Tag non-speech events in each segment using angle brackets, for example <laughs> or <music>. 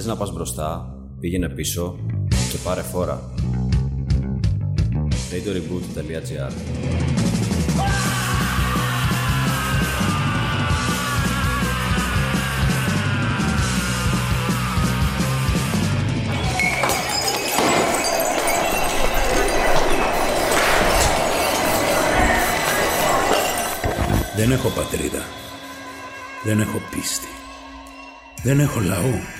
θες να πας μπροστά, πήγαινε πίσω και πάρε φόρα. radioreboot.gr Δεν έχω πατρίδα. Δεν έχω πίστη. Δεν έχω λαό.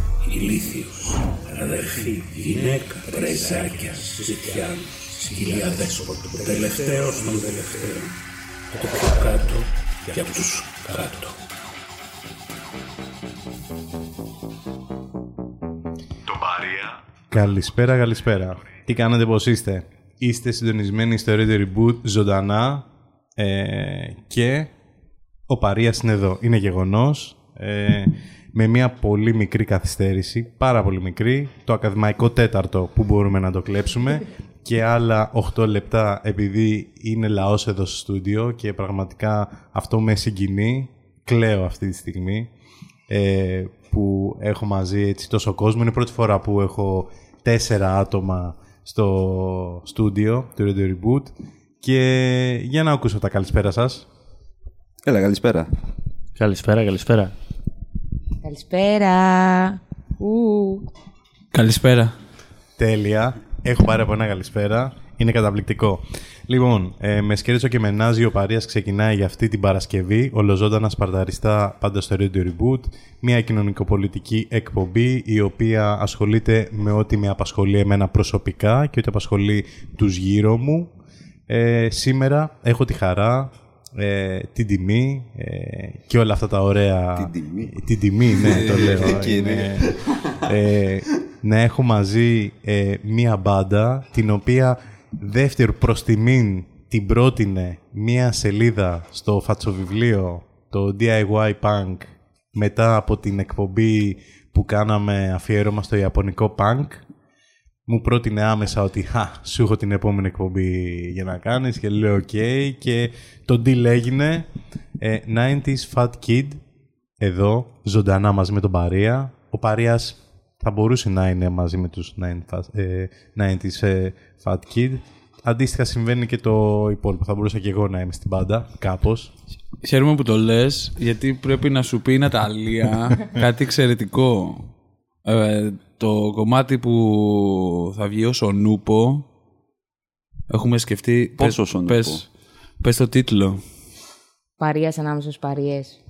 ηλίθιος, αδερφή, γυναίκα, πρεζάκια, ζητιάν, σκυλιά δέσποτο, τελευταίος των τελευταίων, το πιο κάτω για τους κάτω. Το παρία Καλησπέρα, καλησπέρα. Τι κάνετε, πώς είστε; Είστε συντονισμένοι στο Radio Reboot ζωντανά ε, και ο Παρίας είναι εδώ. Είναι γεγονός. Ε, με μια πολύ μικρή καθυστέρηση, πάρα πολύ μικρή, το ακαδημαϊκό τέταρτο που μπορούμε να το κλέψουμε <laughs> και άλλα 8 λεπτά επειδή είναι λαός εδώ στο στούντιο και πραγματικά αυτό με συγκινεί, κλαίω αυτή τη στιγμή ε, που έχω μαζί έτσι τόσο κόσμο. Είναι η πρώτη φορά που έχω τέσσερα άτομα στο στούντιο του Radio Reboot και για να ακούσω τα καλησπέρα σας. Έλα, καλησπέρα. Καλησπέρα, καλησπέρα. Καλησπέρα. Ου. Καλησπέρα. Τέλεια. Έχω πάρει από ένα καλησπέρα. Είναι καταπληκτικό. Λοιπόν, ε, με σκέριτσο και μενάζι ο Παρίας ξεκινάει για αυτή την Παρασκευή, ολοζώντανας σπαρταριστά πάντα στο Radio Reboot, μια κοινωνικοπολιτική εκπομπή η οποία ασχολείται με ό,τι με απασχολεί εμένα προσωπικά και ό,τι απασχολεί τους γύρω μου. Ε, σήμερα έχω τη χαρά, ε, την τιμή ε, και όλα αυτά τα ωραία... Την τιμή. Την τιμή, ναι, το λέω. Εκεί είναι. Είναι, ε, να έχω μαζί ε, μία μπάντα την οποία δεύτερο προς τιμήν την πρότεινε μία σελίδα στο φατσοβιβλίο το DIY Punk μετά από την εκπομπή που κάναμε αφιέρωμα στο Ιαπωνικό Punk μου πρότεινε άμεσα ότι «Χα, σου έχω την επόμενη εκπομπή για να κάνεις» και λέω «ΟΚ» και το deal έγινε ε, 90s Fat Kid εδώ, ζωντανά μαζί με τον Παρία. Ο Παρίας θα μπορούσε να είναι μαζί με τους 90s, ε, 90s ε, Fat Kid. Αντίστοιχα συμβαίνει και το υπόλοιπο. Θα μπορούσα και εγώ να είμαι στην πάντα, κάπως. Χαίρομαι που το λες, γιατί πρέπει να σου πει η Ναταλία <laughs> κάτι εξαιρετικό. Ε, το κομμάτι που θα βγει ως ο Νούπο, έχουμε σκεφτεί... Πώς πες- ως ο Νούπο; Πες, πες το τίτλο. Παρίας ανάμεσα στους παριές.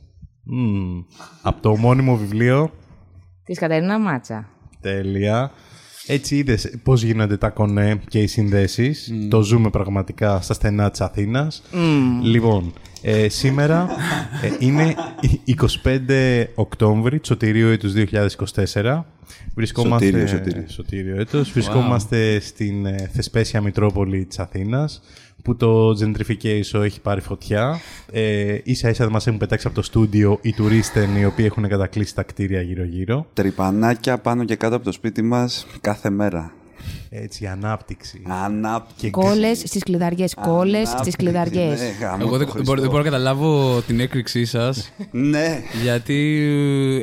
Μμμ. Από το ομώνυμο βιβλίο Της Κατερίνα Μάτσα. Τέλεια. Έτσι είδες πώς γίνονται τα κονέ και οι συνδέσεις. Το ζούμε πραγματικά στα στενά της Αθήνας. Λοιπόν, ε, σήμερα ε, είναι η- 25 Οκτώβρη, Σωτηρίου έτους 2024. Βρισκόμαστε... Σωτήριο, Σωτήριο. Σωτήριο έτος. Βρισκόμαστε στην ε, Θεσπέσια Μητρόπολη της Αθήνας, που το gentrification έχει πάρει φωτιά. Ε, ίσα ίσα μας έχουν πετάξει από το στούντιο οι τουρίστεν οι οποίοι έχουν κατακλείσει τα κτίρια γύρω-γύρω. Τρυπανάκια πάνω και κάτω από το σπίτι μας κάθε μέρα. Έτσι, ανάπτυξη. Ανάπτυξη. Κόλλες στις κλειδαριές. Κόλλες στις κλειδαριές. Ναι, γάμο Εγώ δεν, το δεν μπορώ, δεν μπορώ να καταλάβω την έκρηξή σας, Ναι. γιατί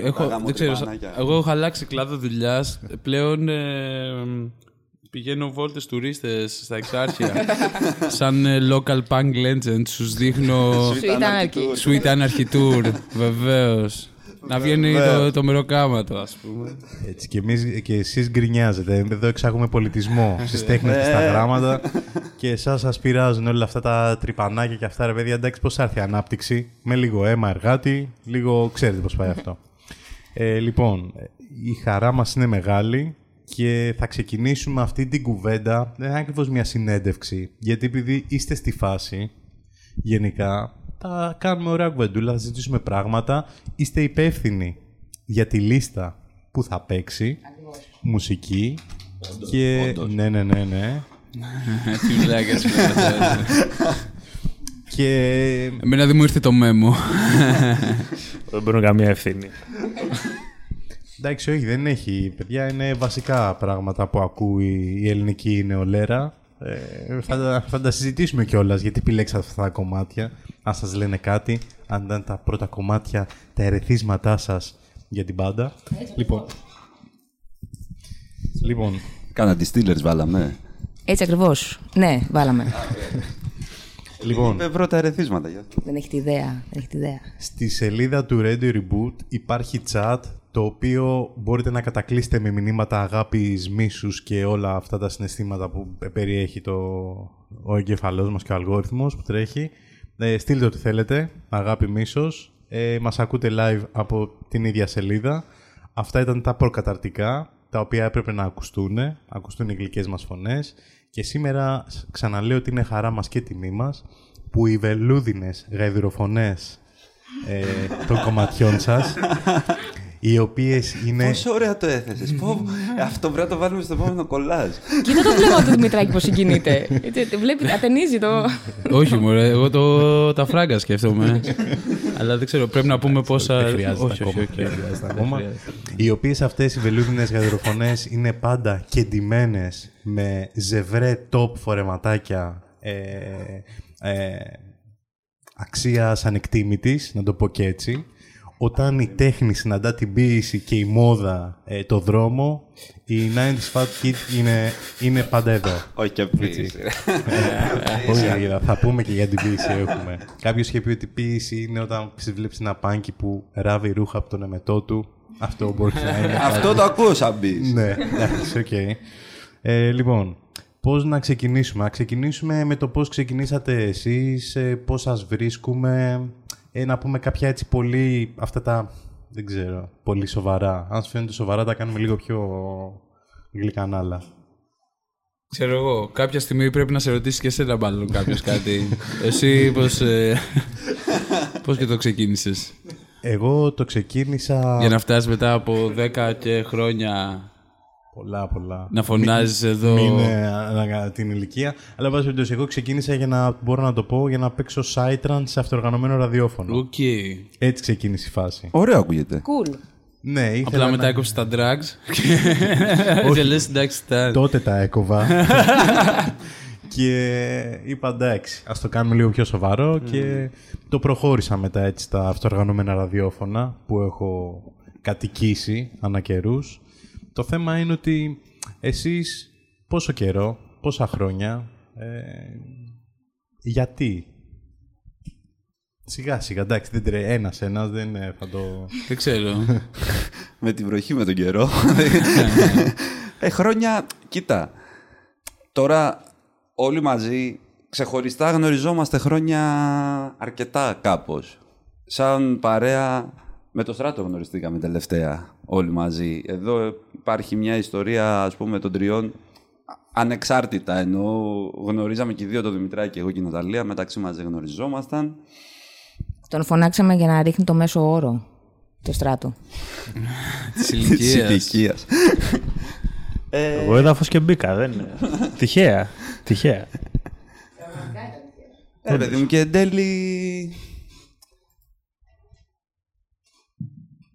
ε, έχω, γάμο δεν ξέρω, τρυπανάκια. εγώ έχω αλλάξει κλάδο δουλειάς. Πλέον ε, πηγαίνω βόλτες τουρίστες στα εξάρχεια. <laughs> σαν ε, local punk legend, τους δείχνω Σου ήταν αρκεί. Sweet Anarchy Tour, βεβαίως. Να βγαίνει το, το μεροκάματο, ας πούμε. Έτσι, και, εμείς, και εσείς γκρινιάζετε. Εδώ εξάγουμε πολιτισμό στις τέχνες και στα γράμματα και εσάς σας πειράζουν όλα αυτά τα τρυπανάκια και αυτά, ρε παιδιά. Εντάξει, πώς θα έρθει η ανάπτυξη; Με λίγο αίμα εργάτη, λίγο ξέρετε πώς πάει αυτό. Ε, λοιπόν, η χαρά μας είναι μεγάλη και θα ξεκινήσουμε αυτή την κουβέντα. Δεν είναι ακριβώς μια συνέντευξη, γιατί επειδή είστε στη φάση, γενικά, θα κάνουμε ωραία κουβεντούλα, θα συζητήσουμε πράγματα. Είστε υπεύθυνοι για τη λίστα που θα παίξει, μουσική Και... Ναι, ναι, ναι, ναι. <laughs> Τι βλάκες, φίλε. Και Εμένα δεν μου ήρθε το μέμο. <laughs> Δεν παίρνω καμία ευθύνη. Εντάξει, όχι, δεν έχει. Παιδιά, είναι βασικά πράγματα που ακούει η ελληνική νεολαία. Ε, θα, τα- θα τα συζητήσουμε κιόλας γιατί επιλέξατε αυτά τα κομμάτια. Αν σας λένε κάτι, αν ήταν τα πρώτα κομμάτια, τα ερεθίσματά σας για την πάντα. Λοιπόν. Λοιπόν, Κάνα τη Steelers βάλαμε. Έτσι ακριβώς. Ναι, βάλαμε. λοιπόν Με πρώτα ερεθίσματα. για αυτό. δεν έχετε ιδέα. Δεν έχετε ιδέα. στη σελίδα του Radio Reboot υπάρχει chat το οποίο μπορείτε να κατακλείσετε με μηνύματα αγάπης, μίσους και όλα αυτά τα συναισθήματα που περιέχει το, ο εγκεφαλός μας και ο αλγόριθμος που τρέχει. Ε, στείλτε ό,τι θέλετε, αγάπη, μίσος. Ε, μας ακούτε live από την ίδια σελίδα. Αυτά ήταν τα προκαταρτικά, τα οποία έπρεπε να ακουστούν, ακουστούν οι γλυκές μας φωνές. Και σήμερα σ- ξαναλέω ότι είναι χαρά μας και τιμή μας που οι βελούδινες γαϊδουροφωνές ε, των κομματιών σας, οι οποίες είναι... Πόσο ωραία το έθεσες. Αυτό πρέπει να το βάλουμε στο επόμενο κολλάζ. Κοίτα το βλέμμα του Δημητράκη πώ συγκινείται. Έτσι, Βλέπει, ατενίζει το. Όχι, μωρέ, εγώ το, τα φράγκα σκέφτομαι. Αλλά δεν ξέρω, πρέπει να πούμε πόσα. Δεν χρειάζεται όχι, ακόμα. όχι, όχι. δεν χρειάζεται ακόμα. Οι οποίες αυτές οι βελούδινες γαϊδουροφωνές είναι πάντα κεντυμένες με ζευρέ top φορεματάκια ε, ε, αξίας ανεκτήμητης, να το πω και έτσι. Όταν η τέχνη συναντά την ποίηση και η μόδα ε, το δρόμο, η 90s Fat Kid είναι, είναι πάντα εδώ. Όχι και πίεση. Όχι, αγίδα, θα πούμε και για την ποίηση έχουμε. Κάποιος είχε πει ότι η ποίηση είναι όταν βλέπει ένα πάνκι που ράβει ρούχα από τον εμετό του. Αυτό μπορείς να είναι. Αυτό το ακούω σαν μπις. ναι, εντάξει, οκ. Ε, λοιπόν, πώς να ξεκινήσουμε; Να ξεκινήσουμε με το πώς ξεκινήσατε εσείς, ε, πώς σας βρίσκουμε, ε, να πούμε κάποια έτσι πολύ, αυτά τα, δεν ξέρω, πολύ σοβαρά. Αν σας φαίνεται σοβαρά, τα κάνουμε λίγο πιο γλυκανάλα. Ξέρω εγώ, κάποια στιγμή πρέπει να σε ρωτήσει και εσένα μάλλον κάποιος κάτι. <laughs> Εσύ πώς. Ε, <laughs> πώς και το ξεκίνησες; Εγώ το ξεκίνησα... Για να φτάσεις μετά από 10 και χρόνια Πολλά, πολλά. να φωνάζεις εδώ. Μην ε, ανακα- την ηλικία. Αλλά, εν πάση περιπτώσει, εγώ ξεκίνησα για να μπορώ να το πω για να παίξω Psytrance σε αυτοργανωμένο ραδιόφωνο. Οκ. Έτσι ξεκίνησε η φάση. Ωραίο ακούγεται. Cool. Ναι, ήθελα Απλά να- μετά έκοψε τα drugs. <laughs> Και λες εντάξει, τα. Τότε τα έκοβα. <laughs> και είπα εντάξει, ας το κάνουμε λίγο πιο σοβαρό και το προχώρησα μετά έτσι στα αυτοργανωμένα ραδιόφωνα που έχω κατοικήσει ανά καιρούς. Το θέμα είναι ότι εσείς πόσο καιρό, πόσα χρόνια, ε, γιατί; Σιγά σιγά, εντάξει, δεν τρέ, ένας ένας δεν ε, θα το... Δεν ξέρω. <laughs> Με την βροχή, με τον καιρό. ε, χρόνια, κοίτα. Τώρα όλοι μαζί ξεχωριστά γνωριζόμαστε χρόνια αρκετά κάπως. Σαν παρέα με το στράτο γνωριστήκαμε τελευταία όλοι μαζί. Εδώ υπάρχει μια ιστορία ας πούμε των τριών ανεξάρτητα ενώ γνωρίζαμε και οι δύο το Δημητράκη εγώ και η Ναταλία μεταξύ μας δεν γνωριζόμασταν. Τον φωνάξαμε για να ρίχνει το μέσο όρο. Το στράτο. <laughs> Της Της ηλικίας. ηλικίας. Ε, Εγώ έδαφος και μπήκα. Δεν... είναι. Τυχαία. Τυχαία. Ε, παιδί μου, και εν τέλει...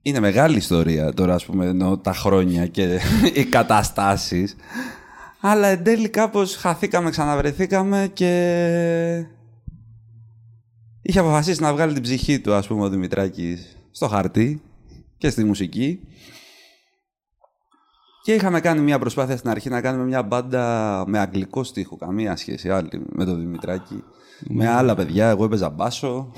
Είναι μεγάλη ιστορία τώρα, ας πούμε, ενώ τα χρόνια και <laughs> οι καταστάσεις. Αλλά εν τέλει κάπως χαθήκαμε, ξαναβρεθήκαμε και... Είχε αποφασίσει να βγάλει την ψυχή του, ας πούμε, ο Δημητράκης στο χαρτί και στη μουσική. Και είχαμε κάνει μια προσπάθεια στην αρχή να κάνουμε μια μπάντα με αγγλικό στίχο, καμία σχέση άλλη με τον Δημητράκη. Με άλλα παιδιά, εγώ έπαιζα μπάσο.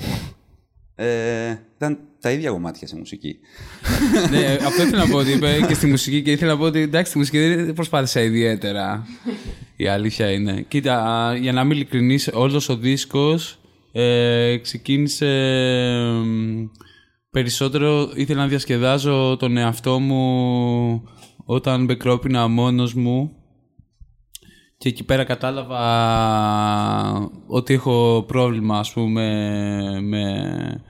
Ε, ήταν τα ίδια κομμάτια σε μουσική. <laughs> ναι, αυτό ήθελα να πω ότι είπε και στη μουσική και ήθελα να πω ότι εντάξει, στη μουσική δεν προσπάθησα ιδιαίτερα. Η αλήθεια είναι. Κοίτα, για να είμαι ειλικρινής, όλος ο δίσκος ε, ξεκίνησε μ, περισσότερο, ήθελα να διασκεδάζω τον εαυτό μου όταν μπεκρόπινα μόνος μου και εκεί πέρα κατάλαβα ότι έχω πρόβλημα, ας πούμε, με,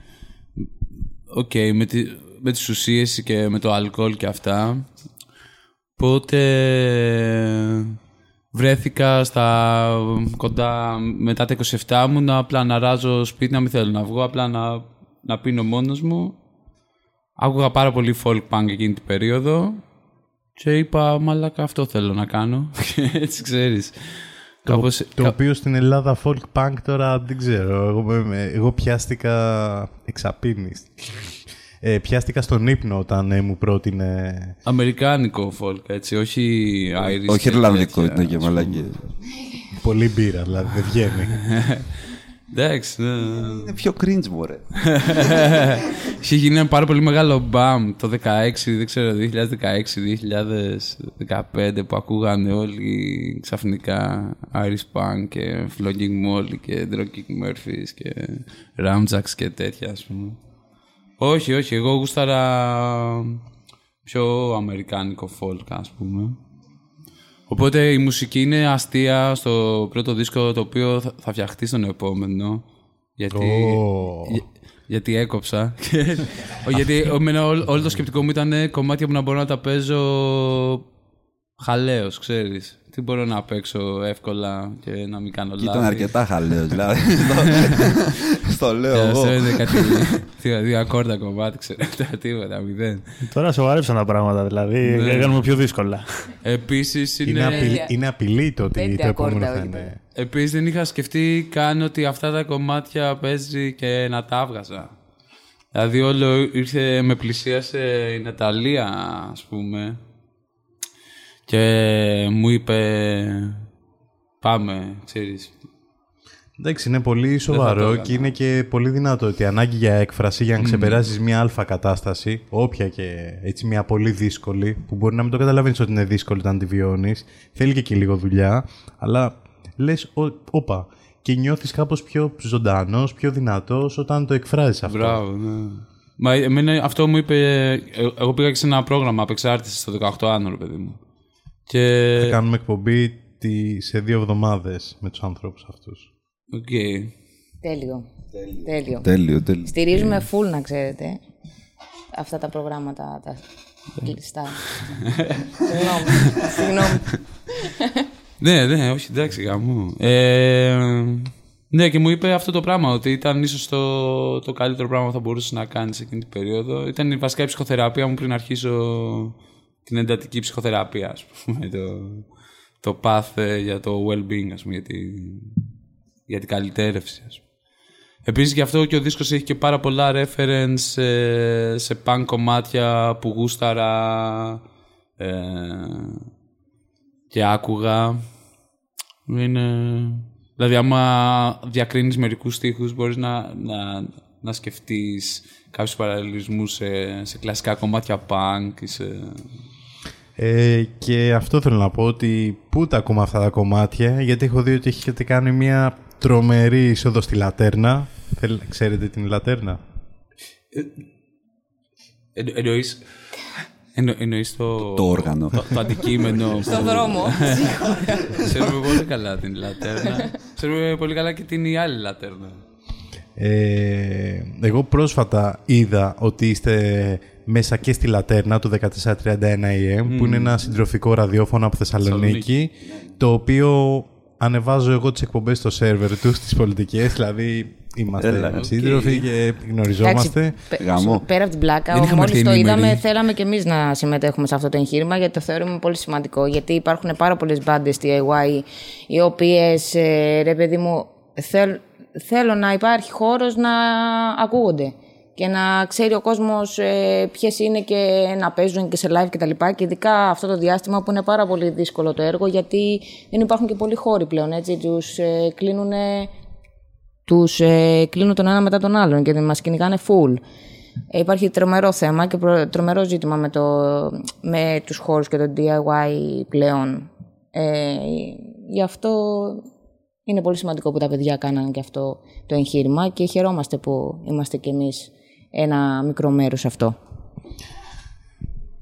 οκ, με, τη, με τις ουσίες και με το αλκοόλ και αυτά. Οπότε βρέθηκα στα κοντά μετά τα 27 μου να απλά να ράζω σπίτι, να μην θέλω να βγω, απλά να, να πίνω μόνος μου. Άκουγα πάρα πολύ folk punk εκείνη την περίοδο και είπα μαλάκα αυτό θέλω να κάνω <laughs> και έτσι ξέρεις. Το, Κάπως- το κα- οποίο στην Ελλάδα folk punk τώρα δεν ξέρω. Εγώ, με- με- εγώ πιάστηκα εξαπίνης. Ε, πιάστηκα στον ύπνο όταν ε, μου πρότεινε... Αμερικάνικο folk, έτσι, όχι Irish. Όχι και Ιρλανδικό τέτοια, ήταν και ας πούμε. μαλακίες. Πολύ μπύρα, δηλαδή δεν βγαίνει. <laughs> Εντάξει, ναι, ναι. Είναι πιο cringe, μωρέ. Είχε γίνει ένα πάρα πολύ μεγάλο μπαμ το 16, δεν ξέρω, 2016-2015 που ακούγανε όλοι ξαφνικά Irish Punk και Flogging Molly και Dropkick Murphys και Ramjacks και τέτοια ας πούμε. Όχι, όχι, εγώ γούσταρα πιο αμερικάνικο folk ας πούμε. Οπότε η μουσική είναι αστεία στο πρώτο δίσκο το οποίο θα, θα φτιαχτεί στον επόμενο. Γιατί, Ω. για- γιατί έκοψα. Ο- <laughs> γιατί εμένα όλο, όλο το σκεπτικό μου ήταν ε, κομμάτια που να μπορώ να τα παίζω χαλαίος, ξέρεις. Τι μπορώ να παίξω εύκολα και να μην κάνω Και λάθη. ήταν αρκετά χαλαίος, <laughs> δηλαδή. Στο- Στο λέω Και εγώ. αυτό είναι κάτι, τι- δύο ακόρτα κομμάτι, ξέρετε, <laughs> τίποτα, μηδέν. Τώρα σοβαρέψαν τα πράγματα, δηλαδή. Ναι. Έκαναμε πιο δύσκολα. Επίσης είναι... είναι, απειλή, είναι απειλή το ότι Πέντε το επόμενο ακόρτα, θα όχι είναι... Επίσης δεν είχα σκεφτεί καν ότι αυτά τα κομμάτια παίζει και να τα έβγαζα. Δηλαδή όλο ήρθε, με πλησίασε η Ναταλία, ας πούμε, και μου είπε πάμε, ξέρεις. Εντάξει, είναι πολύ σοβαρό έκανα. και είναι και πολύ δυνατό ότι η ανάγκη για έκφραση για να ξεπεράσεις μια αλφα κατάσταση, όποια και έτσι μια πολύ δύσκολη, που μπορεί να μην το καταλαβαίνεις ότι είναι δύσκολη όταν τη βιώνεις, θέλει και, και λίγο δουλειά, αλλά λες, «Ω, όπα, και νιώθεις κάπως πιο ζωντανός, πιο δυνατός όταν το εκφράζεις αυτό. Μπράβο, ναι. Μα εμένα αυτό μου είπε, ε, εγώ πήγα και σε ένα πρόγραμμα απεξάρτησης στο 18 άνω, ρε παιδί μου. Και... Θα κάνουμε εκπομπή τη, σε δύο εβδομάδες με τους ανθρώπους αυτούς. ΟΚ. Τέλειο. Τέλειο. Τέλειο, τέλειο. Στηρίζουμε full, να ξέρετε, αυτά τα προγράμματα τα κλειστά. Συγγνώμη. Συγγνώμη. Ναι, ναι, όχι, εντάξει, γαμώ. Ε, ναι, και μου είπε αυτό το πράγμα, ότι ήταν ίσως το, το καλύτερο πράγμα που θα μπορούσες να κάνεις εκείνη την περίοδο. Ήταν η βασικά η ψυχοθεραπεία μου πριν αρχίσω την εντατική ψυχοθεραπεία, ας πούμε, το, το path ε, για το well-being, ας πούμε, για, τη, για την καλυτέρευση, ας πούμε. Επίσης γι' αυτό και ο δίσκος έχει και πάρα πολλά reference σε, σε punk κομμάτια που γούσταρα ε, και άκουγα. Είναι... Δηλαδή άμα διακρίνεις μερικούς στίχους μπορείς να, να, να σκεφτείς κάποιους παραλληλισμούς σε, σε κλασικά κομμάτια punk ή σε... Ε, και αυτό θέλω να πω ότι πού τα ακούμε αυτά τα κομμάτια, γιατί έχω δει ότι έχετε κάνει μια τρομερή είσοδος στη Λατέρνα. Θέλ, ξέρετε την Λατέρνα; Εν, εννοείς... Εννο, εννοείς το, Το όργανο. Το, το αντικείμενο. <laughs> Στον δρόμο. <laughs> Ξέρουμε πολύ καλά την Λατέρνα. Ξέρουμε πολύ καλά και την άλλη Λατέρνα. Ε, εγώ πρόσφατα είδα ότι είστε μέσα και στη Λατέρνα του 1431 AM, που είναι ένα συντροφικό ραδιόφωνο από Θεσσαλονίκη, το οποίο ανεβάζω εγώ τις εκπομπές στο σερβερ τους στις πολιτικές, δηλαδή είμαστε Έλα, οκ. σύντροφοι και γνωριζόμαστε. πε- Γαμώ. Πέρα από την πλάκα, Δεν είχαμε μόλις έρθει το ενήμεροι. είδαμε, θέλαμε και εμείς να συμμετέχουμε σε αυτό το εγχείρημα γιατί το θεωρούμε πολύ σημαντικό. Γιατί υπάρχουν πάρα πολλές μπάντες DIY οι οποίες, ρε παιδί μου, θέλ, θέλω να υπάρχει χώρος να ακούγονται και να ξέρει ο κόσμος ε, ποιες είναι και να παίζουν και σε live κτλ. Και, και ειδικά αυτό το διάστημα που είναι πάρα πολύ δύσκολο το έργο γιατί δεν υπάρχουν και πολλοί χώροι πλέον. Έτσι, τους ε, κλείνουν τους ε, κλείνουν τον ένα μετά τον άλλον και μας κυνηγάνε full. Ε, υπάρχει τρομερό θέμα και προ- τρομερό ζήτημα με, το, με τους χώρους και το DIY πλέον. Ε, γι' αυτό είναι πολύ σημαντικό που τα παιδιά κάνανε και αυτό το εγχείρημα και χαιρόμαστε που είμαστε κι εμείς ένα μικρό μέρος σε αυτό.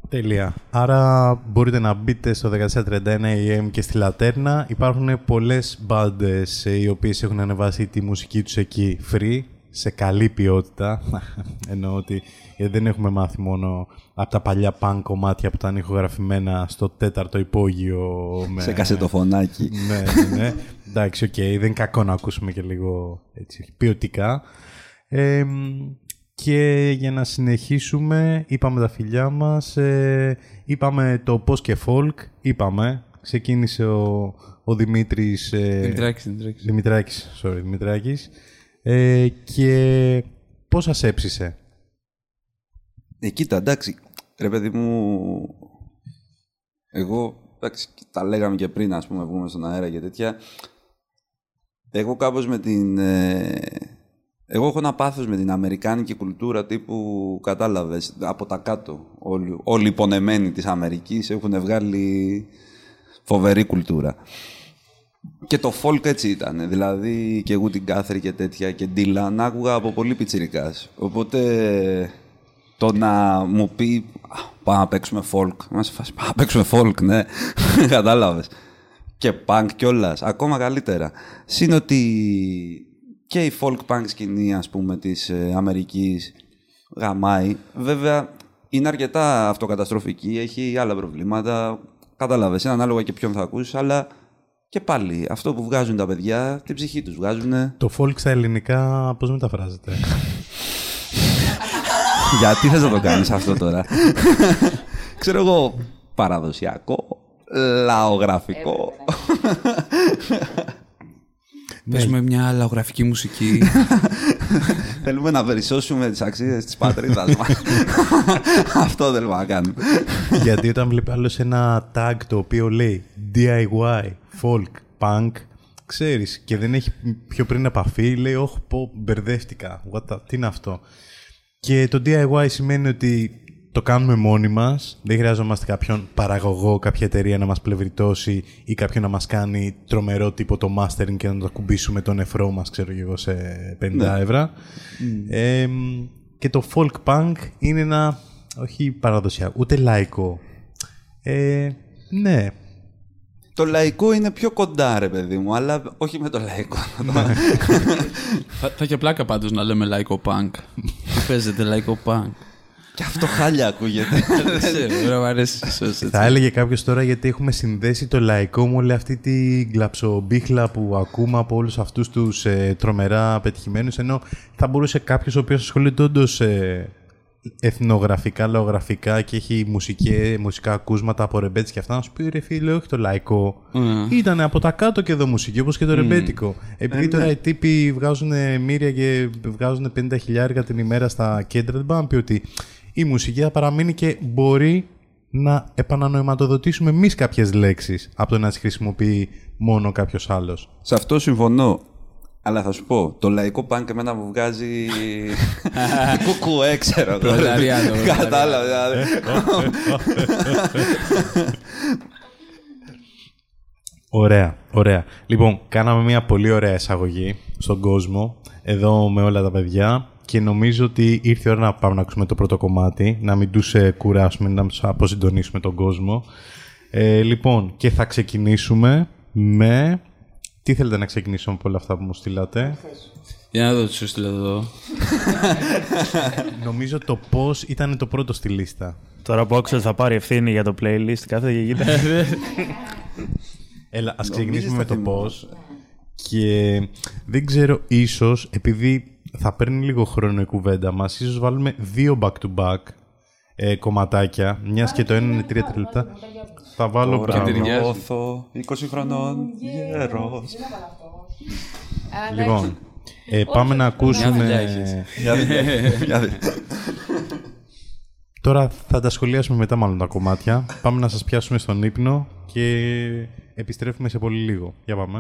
Τέλεια. Άρα μπορείτε να μπείτε στο 1431 AM και στη Λατέρνα. Υπάρχουν πολλές μπάντες ε, οι οποίες έχουν ανεβάσει τη μουσική τους εκεί free, σε καλή ποιότητα. <laughs> Εννοώ ότι γιατί δεν έχουμε μάθει μόνο από τα παλιά παν κομμάτια που ήταν ηχογραφημένα στο τέταρτο υπόγειο. Με... Σε κασετοφωνάκι. <laughs> ναι, ναι, ναι. Εντάξει, οκ, δεν είναι κακό να ακούσουμε και λίγο έτσι, ποιοτικά. Ε, και για να συνεχίσουμε, είπαμε τα φιλιά μας, ε, είπαμε το πώς και folk, είπαμε. Ξεκίνησε ο, ο Δημήτρης... Ε, Δημητράκης, Δημητράκης. Δημητράκης, sorry, Δημητράκης. Ε, και πώς σας έψησε; Ε, κοίτα, εντάξει, ρε παιδί μου, εγώ, εντάξει, τα λέγαμε και πριν, ας πούμε, βγούμε στον αέρα και τέτοια. Εγώ κάπως με την... ε, εγώ έχω ένα πάθος με την αμερικάνικη κουλτούρα τύπου, κατάλαβες, από τα κάτω. Όλοι, όλοι οι πονεμένοι της Αμερικής έχουν βγάλει φοβερή κουλτούρα. Και το folk έτσι ήταν. Δηλαδή και εγώ την Κάθρι και τέτοια και Dylan άκουγα από πολύ πιτσιρικάς. Οπότε το να μου πει «Α, πάμε να παίξουμε folk. Να σε φάση, πάμε να παίξουμε folk, ναι. <laughs> Κατάλαβες. Και punk κιόλας. Ακόμα καλύτερα. Συν ότι και η folk punk σκηνή, ας πούμε, της ε, Αμερικής γαμάει. Βέβαια, είναι αρκετά αυτοκαταστροφική, έχει άλλα προβλήματα. Κατάλαβες, είναι ανάλογα και ποιον θα ακούσεις, αλλά και πάλι αυτό που βγάζουν τα παιδιά, την ψυχή τους βγάζουν. Το folk στα ελληνικά πώς μεταφράζεται; <laughs> Γιατί θες να το κάνεις αυτό τώρα; <laughs> Ξέρω εγώ, παραδοσιακό, λαογραφικό. <laughs> Παίζουμε μια λαογραφική μουσική. <laughs> Θέλουμε να περισσώσουμε τις αξίες της πατρίδας μας. <laughs> αυτό θέλουμε να κάνουμε. Γιατί όταν βλέπει άλλος ένα tag το οποίο λέει DIY, folk, punk, ξέρεις, και δεν έχει πιο πριν επαφή, λέει, όχι, πω, μπερδεύτηκα, What the- τι είναι αυτό; Και το DIY σημαίνει ότι το κάνουμε μόνοι μας, δεν χρειαζόμαστε κάποιον παραγωγό, κάποια εταιρεία να μας πλευριτώσει ή κάποιον να μας κάνει τρομερό τύπο το mastering και να το ακουμπήσουμε τον νεφρό μας, ξέρω και εγώ, σε 50 ευρώ. Ε, και το folk punk είναι ένα, όχι παραδοσιακό, ούτε λαϊκό. Ε, ναι, Το λαϊκό είναι πιο κοντά, ρε παιδί μου, αλλά όχι με το λαϊκό. θα, θα είχε πλάκα πάντως να λέμε λαϊκό punk. <laughs> Τι παίζετε λαϊκό punk. Και αυτό χάλια ακούγεται. <laughs> Δεν ξέρω, εμένα μου αρέσει ίσως έτσι. Θα έλεγε κάποιος τώρα γιατί έχουμε συνδέσει το λαϊκό με όλη αυτή την κλαψομπίχλα που ακούμε από όλους αυτούς τους ε, τρομερά πετυχημένους. Ενώ θα μπορούσε κάποιος ο οποίος ασχολείται όντως ε, εθνογραφικά, λαογραφικά και έχει μουσική, μουσικά ακούσματα από ρεμπέτες και αυτά να σου πει ρε φίλε, όχι το λαϊκό. Ήταν από τα κάτω και εδώ μουσική, όπως και το ρεμπέτικο. Επειδή τώρα οι τύποι βγάζουν μύρια και βγάζουν 50 χιλιάρικα την ημέρα στα κέντρα, δεν πάμε να πει ότι η μουσική θα παραμείνει και μπορεί να επανανοηματοδοτήσουμε εμείς κάποιες λέξεις από το να τις χρησιμοποιεί μόνο κάποιος άλλος. Σε αυτό συμφωνώ. Αλλά θα σου πω, το λαϊκό πάνκ εμένα μου βγάζει <laughs> κουκουέ, ξέρω εγώ. Προλεταριάτο, προλεταριάτο. <laughs> Κατάλαβα. δηλαδή. Ωραία, ωραία. Λοιπόν, κάναμε μια πολύ ωραία εισαγωγή στον κόσμο, εδώ με όλα τα παιδιά και νομίζω ότι ήρθε η ώρα να πάμε να ακούσουμε το πρώτο κομμάτι, να μην τους ε, κουράσουμε, να τους αποσυντονίσουμε τον κόσμο. Ε, λοιπόν, και θα ξεκινήσουμε με... Τι θέλετε να ξεκινήσουμε από όλα αυτά που μου στείλατε; Για να δω τι σου στείλω εδώ. <laughs> νομίζω το πώς ήταν το πρώτο στη λίστα. Τώρα που άκουσα ότι θα πάρει ευθύνη για το playlist, κάθε και γίνεται. Έλα, ας Νομίζεις ξεκινήσουμε με θα το θυμάμαι. πώς. Και δεν ξέρω, ίσως, επειδή θα παίρνει λίγο χρόνο η κουβέντα μας, ίσως βάλουμε δύο back-to-back ε, κομματάκια, μιας και το ένα είναι τρία λεπτά. Θα βάλω Τώρα μπράβο. ταιριάζει. νιώθω 20 χρονών γέρος. <laughs> Λοιπόν, ε, πάμε να Μια ακούσουμε... δουλειά έχεις. Για δείτε, για δείτε. Τώρα θα τα σχολιάσουμε μετά μάλλον τα κομμάτια. Πάμε να σας πιάσουμε στον ύπνο και επιστρέφουμε σε πολύ λίγο. Για πάμε.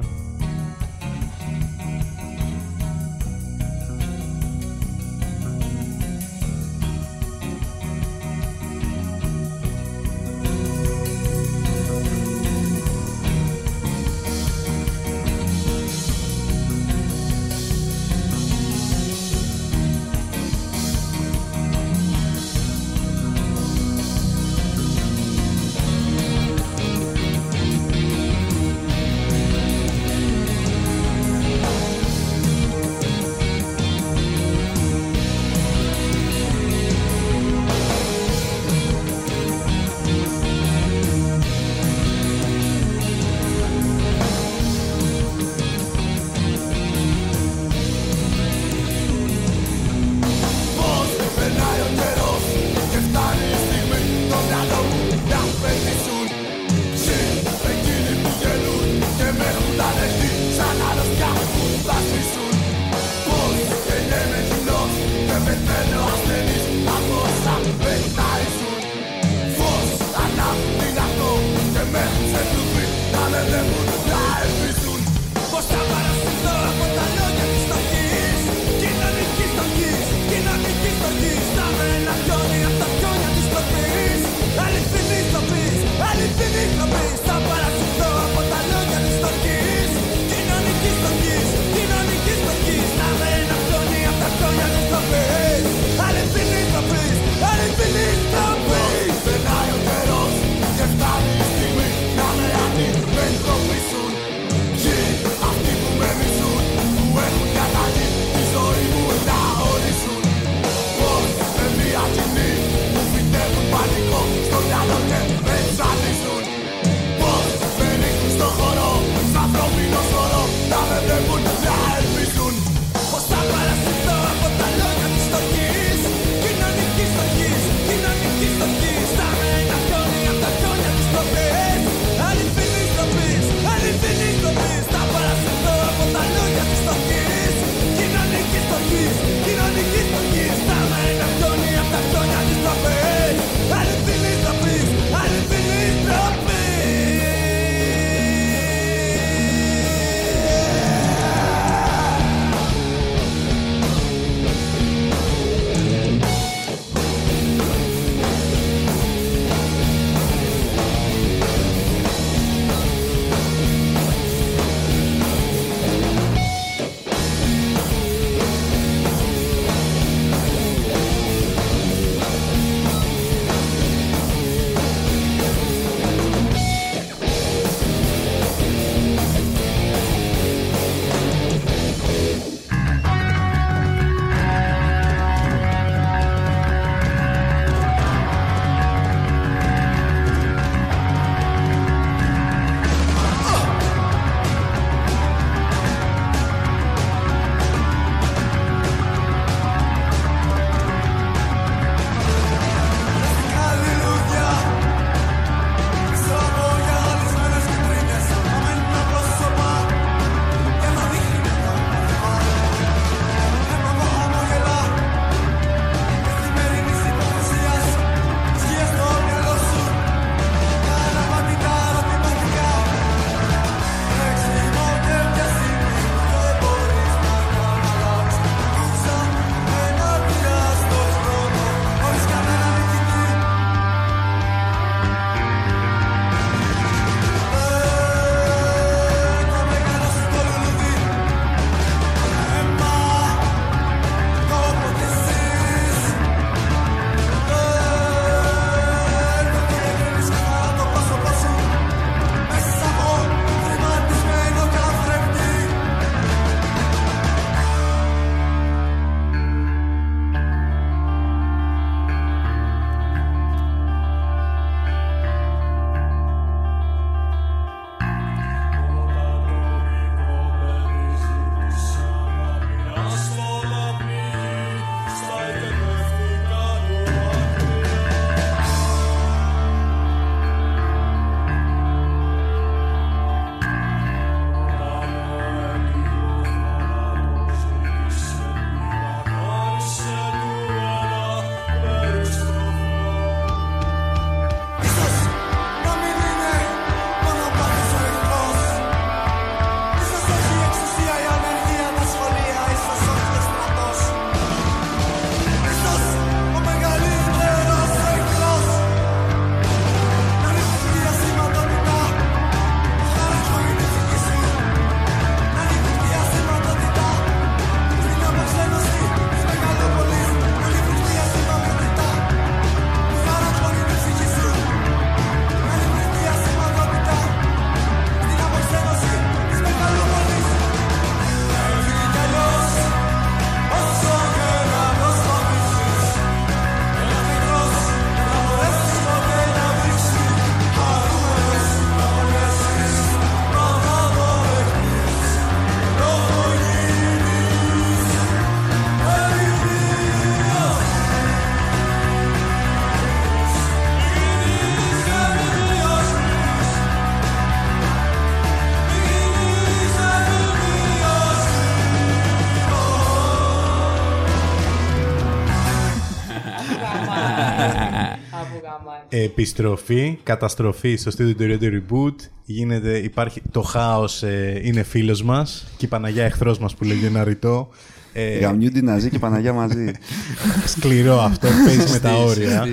Επιστροφή, καταστροφή στο στούντιο του Radio Reboot. Γίνεται, υπάρχει, το χάος ε, είναι φίλος μας και η Παναγιά εχθρός μας που λέγει ένα ρητό. Ε, Γαμιούντι Ναζί και Παναγιά μαζί. <laughs> σκληρό αυτό, παίζει με τα όρια.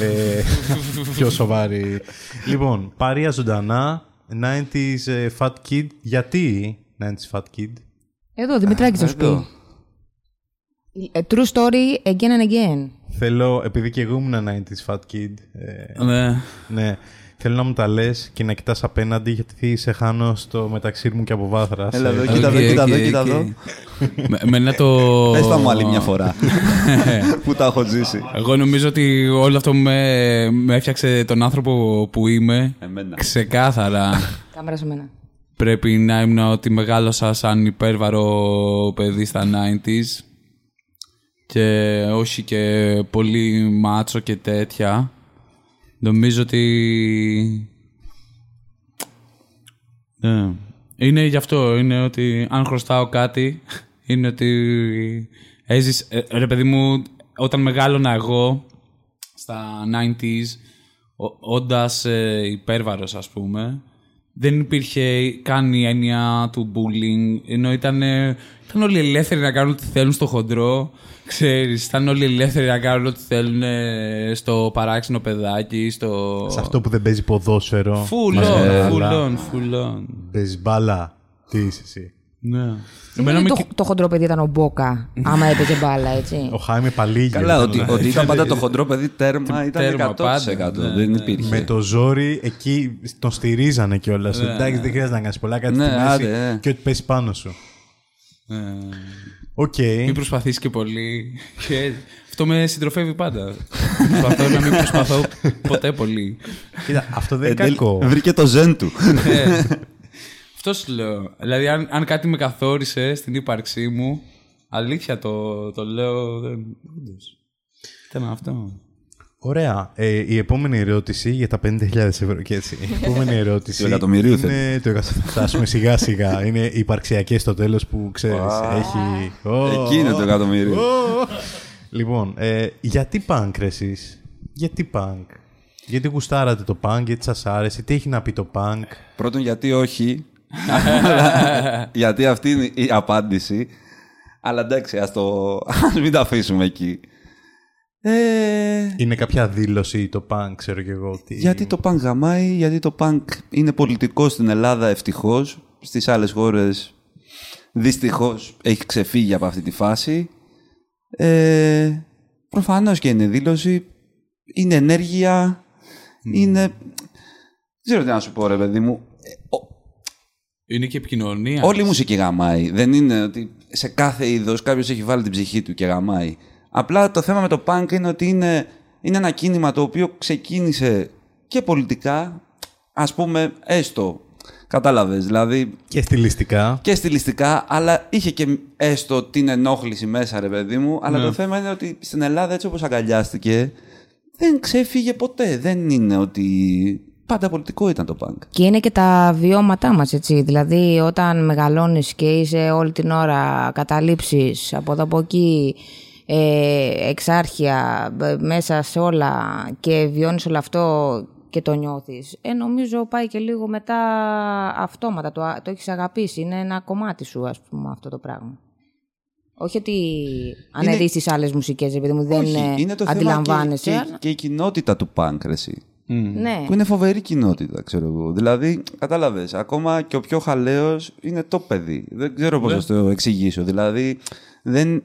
ε, πιο σοβαρή. λοιπόν, παρία ζωντανά, 90s ε, Fat Kid. Γιατί 90s Fat Kid? Εδώ, Δημητράκη θα σου Εδώ. πει. Ε, True story again and again. Θέλω, επειδή και εγώ ήμουν 90s Fat Kid, ε, Ναι. ναι, θέλω να μου τα λες και να κοιτάς απέναντι γιατί σε χάνω στο μεταξύ μου και από βάθρας. Έλα Ε, εδώ, κοίτα εδώ, Οκ, κοίτα οκ, εδώ, κοίτα οκ. εδώ. Με- Εμένα το... <laughs> Πες τα μου άλλη μια φορά. <laughs> Που τα έχω ζήσει. Εγώ νομίζω ότι όλο αυτό με, με έφτιαξε τον άνθρωπο που είμαι. Εμένα. Ξεκάθαρα. Κάμερα σε μένα. Πρέπει να ήμουν ότι μεγάλωσα σαν υπέρβαρο παιδί στα 90s και όχι και πολύ μάτσο και τέτοια. Νομίζω ότι... Ναι. Είναι γι' αυτό, είναι ότι αν χρωστάω κάτι, <laughs> είναι ότι έζησε... ε, ρε παιδί μου, όταν μεγάλωνα εγώ στα 90s, ω- όντας ε, υπέρβαρος ας πούμε, δεν υπήρχε καν η έννοια του bullying, ενώ ήταν, ε, ήταν όλοι ελεύθεροι να κάνουν ό,τι θέλουν στο χοντρό, ξέρεις, ήταν όλοι ελεύθεροι να κάνουν ό,τι θέλουν ε, στο παράξενο παιδάκι, στο... Σε αυτό που δεν παίζει ποδόσφαιρο. Full μαζί με on, τα full άλλα. on, full on. Παίζει μπάλα. Τι είσαι εσύ. Ναι. Δεν είναι το, το χοντρό παιδί ήταν ο Μπόκα, άμα έπαιζε μπάλα, έτσι. Ο Χάιμ Παλίγιος. Καλά, ήταν ότι, ο- ότι ήταν πάντα το χοντρό παιδί τέρμα ήταν Τέρμα 100%. πάντα, ναι, Δεν ναι. υπήρχε. Με το ζόρι εκεί τον στηρίζανε κιόλας. Εντάξει, δεν χρειάζεται να κάνεις πολλά. Κάτι Ναι, στη μέση άντε, ε. και ό,τι πέσει πάνω σου. Ε, Οκ. Μην προσπαθείς και πολύ. Και αυτό με συντροφεύει πάντα. Προσπαθώ να μην προσπαθώ ποτέ πολύ. Κοίτα, αυτό δεν Εν είναι τέλει, κακό. Βρήκε το ζεν του. Ε, αυτό σου λέω. Δηλαδή, αν, αν κάτι με καθόρισε στην ύπαρξή μου, αλήθεια το, το λέω. Δεν... όντως. Ήταν αυτό. Ωραία. Ε, η επόμενη ερώτηση για τα 50.000 ευρώ και έτσι. Η επόμενη <laughs> ερώτηση. Του εκατομμυρίου είναι το εκατο- Θα φτάσουμε σιγά σιγά. Είναι οι υπαρξιακές στο τέλος που ξέρεις. Έχει. Ω, Εκεί είναι το εκατομμύριο. ω. Λοιπόν, ε, γιατί punk ρε εσείς; Γιατί punk? Γιατί γουστάρατε το punk, γιατί σας άρεσε, τι έχει να πει το punk. Πρώτον, γιατί όχι. <laughs> γιατί αυτή είναι η απάντηση. Αλλά εντάξει, ας, το... <laughs> ας μην τα αφήσουμε εκεί. Ε, Είναι κάποια δήλωση το punk, ξέρω κι εγώ. Τι... γιατί το punk γαμάει, γιατί το punk είναι πολιτικό στην Ελλάδα ευτυχώς. Στις άλλες χώρες δυστυχώς έχει ξεφύγει από αυτή τη φάση. Ε, προφανώς και είναι δήλωση. Είναι ενέργεια. Είναι... Δεν ξέρω τι να σου πω ρε παιδί μου. Ε, ο- Είναι και επικοινωνία. Όλη η μουσική γαμάει. Δεν είναι ότι σε κάθε είδος κάποιος έχει βάλει την ψυχή του και γαμάει. Απλά το θέμα με το punk είναι ότι είναι, είναι ένα κίνημα το οποίο ξεκίνησε και πολιτικά, ας πούμε, έστω. Κατάλαβες, δηλαδή Και στιλιστικά. και στιλιστικά, αλλά είχε και έστω την ενόχληση μέσα, ρε παιδί μου. Αλλά το θέμα είναι ότι στην Ελλάδα, έτσι όπως αγκαλιάστηκε, δεν ξέφυγε ποτέ. Δεν είναι ότι. Πάντα πολιτικό ήταν το punk. Και είναι και τα βιώματά μας, έτσι. Δηλαδή, όταν μεγαλώνεις και είσαι όλη την ώρα καταλήψεις από εδώ από εκεί, ε, εξάρχεια, ε, μέσα σε όλα και βιώνεις όλο αυτό και το νιώθεις, ε, νομίζω πάει και λίγο μετά αυτόματα, το, το έχεις αγαπήσει, είναι ένα κομμάτι σου, ας πούμε, αυτό το πράγμα. Όχι ότι αν Είναι- δεις τις άλλες μουσικές, επειδή μου δεν Όχι, ε, είναι το θέμα αντιλαμβάνεσαι. και, αλλά- και, και η κοινότητα του punk, ρε, εσύ. ναι. Που είναι φοβερή κοινότητα, ξέρω εγώ. Δηλαδή, κατάλαβες, ακόμα και ο πιο χαλαίος είναι το παιδί. Δεν ξέρω πώς να σου το εξηγήσω. Δηλαδή, δεν.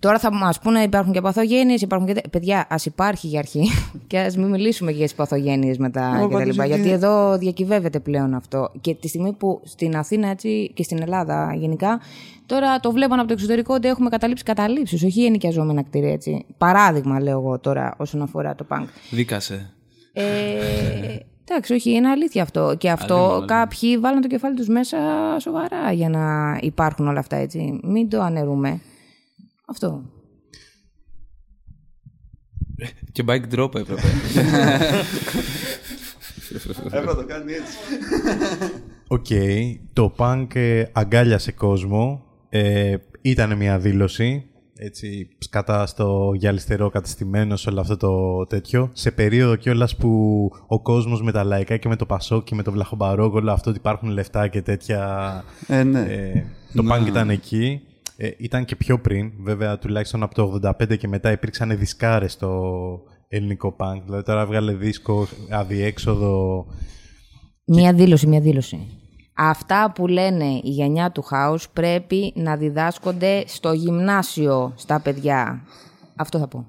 Τώρα θα μας πούνε υπάρχουν και παθογένειες, υπάρχουν και. τε- Παιδιά, ας υπάρχει για αρχή <laughs> και ας μην μιλήσουμε και για τις παθογένειες μετά Εγώ κτλ. πάντως Γιατί είναι- εδώ διακυβεύεται πλέον αυτό. Και τη στιγμή που στην Αθήνα έτσι και στην Ελλάδα γενικά, τώρα το βλέπαν από το εξωτερικό ότι έχουμε καταλήψει καταλήψεις, όχι ενοικιαζόμενα κτίρια έτσι. Παράδειγμα, λέω εγώ τώρα όσον αφορά το πανκ. Δίκασε. Ε, εντάξει, όχι, είναι αλήθεια αυτό. Και αυτό Αλλήμον, αλλήμον. κάποιοι βάλαν το κεφάλι τους μέσα σοβαρά για να υπάρχουν όλα αυτά, έτσι. Μην το αναιρούμε. Αυτό. Και mic drop έπρεπε. <laughs> Έπρεπε να το κάνει έτσι. Οκ. Το punk ε, αγκάλιασε κόσμο. Ε, ήταν μια δήλωση. έτσι σκατά στο γυαλιστερό κατεστημένο σε όλο αυτό το τέτοιο. Σε περίοδο κιόλας που ο κόσμος με τα λαϊκά και με το Πασόκ και με το Βλαχομπαρόγκ, όλο αυτό ότι υπάρχουν λεφτά και τέτοια. Ε, ναι. Ε, το πάνκ ήταν εκεί. Ε, ήταν και πιο πριν, βέβαια τουλάχιστον από το 85 και μετά υπήρξαν δισκάρες στο ελληνικό πάνκ. Δηλαδή τώρα έβγαλε δίσκο αδιέξοδο. Μία δήλωση, μία δήλωση. Αυτά που λένε η γενιά του χάους πρέπει να διδάσκονται στο γυμνάσιο στα παιδιά. Αυτό θα πω.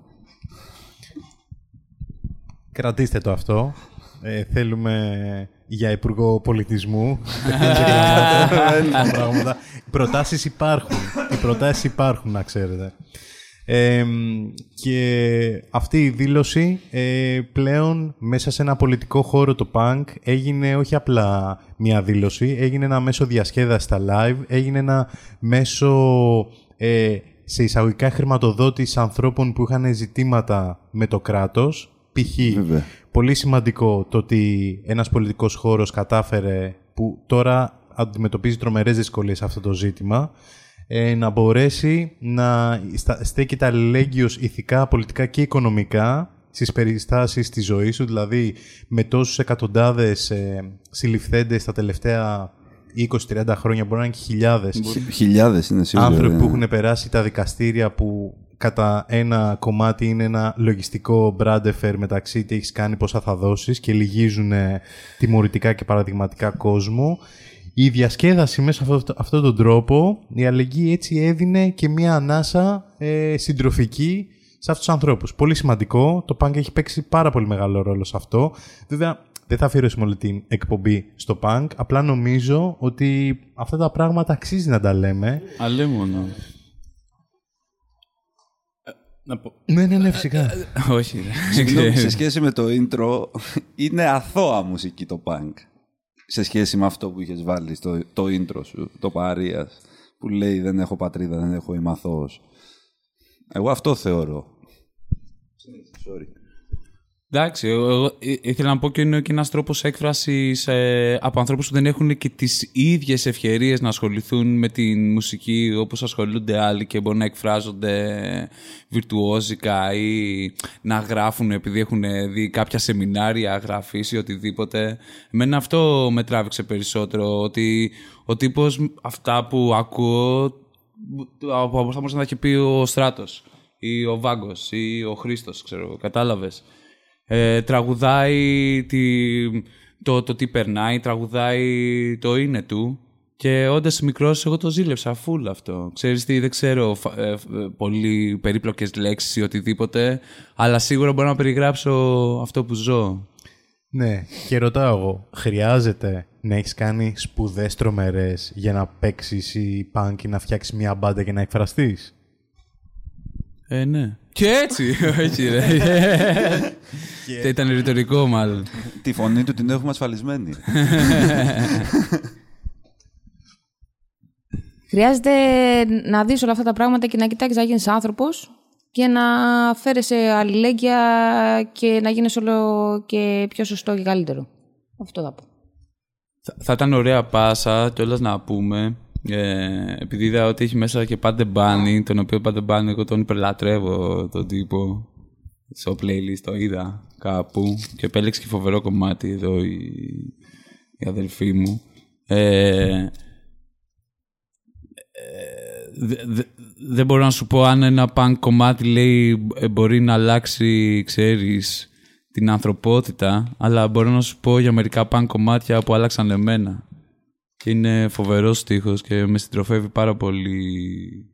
Κρατήστε το αυτό. Ε, θέλουμε για Υπουργό Πολιτισμού. πράγματα. Οι προτάσεις υπάρχουν. Οι προτάσεις υπάρχουν, να ξέρετε. Ε, και αυτή η δήλωση ε, πλέον μέσα σε ένα πολιτικό χώρο το punk έγινε όχι απλά μια δήλωση, έγινε ένα μέσο διασκέδαση στα live, έγινε ένα μέσο ε, σε εισαγωγικά χρηματοδότηση ανθρώπων που είχαν ζητήματα με το κράτος, π.χ. Βέβαια. Πολύ σημαντικό το ότι ένας πολιτικός χώρος κατάφερε που τώρα αντιμετωπίζει τρομερές δυσκολίες σε αυτό το ζήτημα ε, να μπορέσει να στα- στέκεται αλληλέγγυος ηθικά, πολιτικά και οικονομικά στις περιστάσεις της ζωής σου, δηλαδή με τόσους εκατοντάδες ε, συλληφθέντες τα τελευταία 20-30 χρόνια, μπορεί να είναι και χιλιάδες Χιλιάδες είναι σίγουρα. άνθρωποι ναι. που έχουν περάσει τα δικαστήρια που κατά ένα κομμάτι είναι ένα λογιστικό μπράντεφερ μεταξύ τι έχεις κάνει, πόσα θα δώσεις και λυγίζουν ε, τιμωρητικά και παραδειγματικά κόσμο. Η διασκέδαση μέσα από αυτό, αυτόν τον τρόπο, η αλληλεγγύη έτσι έδινε και μία ανάσα ε, συντροφική σε αυτούς τους ανθρώπους. Πολύ σημαντικό. Το punk έχει παίξει πάρα πολύ μεγάλο ρόλο σε αυτό. Βέβαια, δεν θα αφιερώσουμε όλη την εκπομπή στο punk. Απλά νομίζω ότι αυτά τα πράγματα αξίζει να τα λέμε. Αλίμονο. Ε, Να πω. Ναι, ναι, ναι, φυσικά. Όχι. ρε. Συγγνώμη, σε σχέση με το intro, είναι αθώα μουσική το punk. Σε σχέση με αυτό που είχες βάλει στο το intro σου, το Παρίας, που λέει δεν έχω πατρίδα, δεν έχω είμαι αθώος. Εγώ αυτό θεωρώ. Sorry. Εντάξει, εγώ, εγώ ή- ήθελα να πω και είναι και ένας τρόπος έκφρασης ε, από ανθρώπους που δεν έχουν και τις ίδιες ευκαιρίες να ασχοληθούν με τη μουσική όπως ασχολούνται άλλοι και μπορεί να εκφράζονται βιρτουόζικα ή να γράφουν επειδή έχουν δει κάποια σεμινάρια γραφής ή οτιδήποτε. Εμένα αυτό με τράβηξε περισσότερο, ότι ο τύπος αυτά που ακούω από όπως θα μπορούσε να τα έχει πει ο Στράτος ή ο Βάγκος ή ο Χρήστος, ξέρω, κατάλαβες. Ε, τραγουδάει τη, το, το τι περνάει, τραγουδάει το είναι του και όντας μικρός εγώ το ζήλεψα φουλ αυτό. Ξέρεις τι, δεν ξέρω φα- ε, ε, πολύ περίπλοκες λέξεις ή οτιδήποτε, αλλά σίγουρα μπορώ να περιγράψω αυτό που ζω. Ναι, και ρωτάω εγώ, χρειάζεται να έχεις κάνει σπουδές τρομερές για να παίξεις ή punk ή να φτιάξεις μια μπάντα και να εκφραστείς; Ε, ναι. Και έτσι, <laughs> όχι ρε. Ήταν ρητορικό μάλλον. Τη φωνή του την έχουμε ασφαλισμένη. Χρειάζεται να δεις όλα αυτά τα πράγματα και να κοιτάξεις να γίνεις άνθρωπος και να φέρεσαι αλληλέγγυα και να γίνεις όλο και πιο σωστό και καλύτερο. Αυτό θα πω. Θα, θα ήταν ωραία πάσα κιόλα να πούμε. Ε, επειδή είδα ότι έχει μέσα και Πάντε Μπάνι, τον οποίο Πάντε Μπάνι εγώ τον υπερλατρεύω τον τύπο. Στο playlist το είδα κάπου και επέλεξε και φοβερό κομμάτι εδώ η, η αδελφή μου. Ε, ε, δε- δε- δεν μπορώ να σου πω αν ένα punk κομμάτι λέει ε, μπορεί να αλλάξει, ξέρεις, την ανθρωπότητα, αλλά μπορώ να σου πω για μερικά punk κομμάτια που άλλαξαν εμένα. Και είναι φοβερός στίχος και με συντροφεύει πάρα πολύ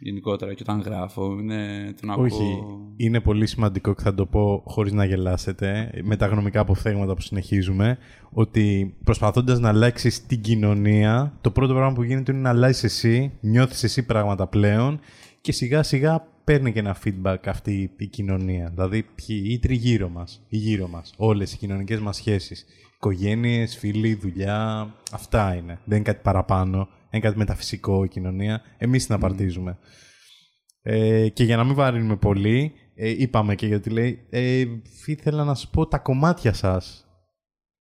γενικότερα και όταν γράφω. Είναι τον ακούω... Όχι, είναι πολύ σημαντικό και θα το πω χωρίς να γελάσετε, με τα γνωμικά αποφθέγματα που συνεχίζουμε, ότι προσπαθώντας να αλλάξεις την κοινωνία, το πρώτο πράγμα που γίνεται είναι να αλλάζεις εσύ, νιώθεις εσύ πράγματα πλέον και σιγά σιγά παίρνει και ένα feedback αυτή η κοινωνία. Δηλαδή, ποιοι, οι τριγύρω μας, οι γύρω μας, όλες οι κοινωνικές μας σχέσεις. Οικογένειες, φίλοι, δουλειά, αυτά είναι. Δεν είναι κάτι παραπάνω, είναι κάτι μεταφυσικό η κοινωνία. Εμείς την απαρτίζουμε. Ε, και για να μην βαρύνουμε πολύ, ε, είπαμε και γιατί λέει, ε, ήθελα να σου πω τα κομμάτια σας.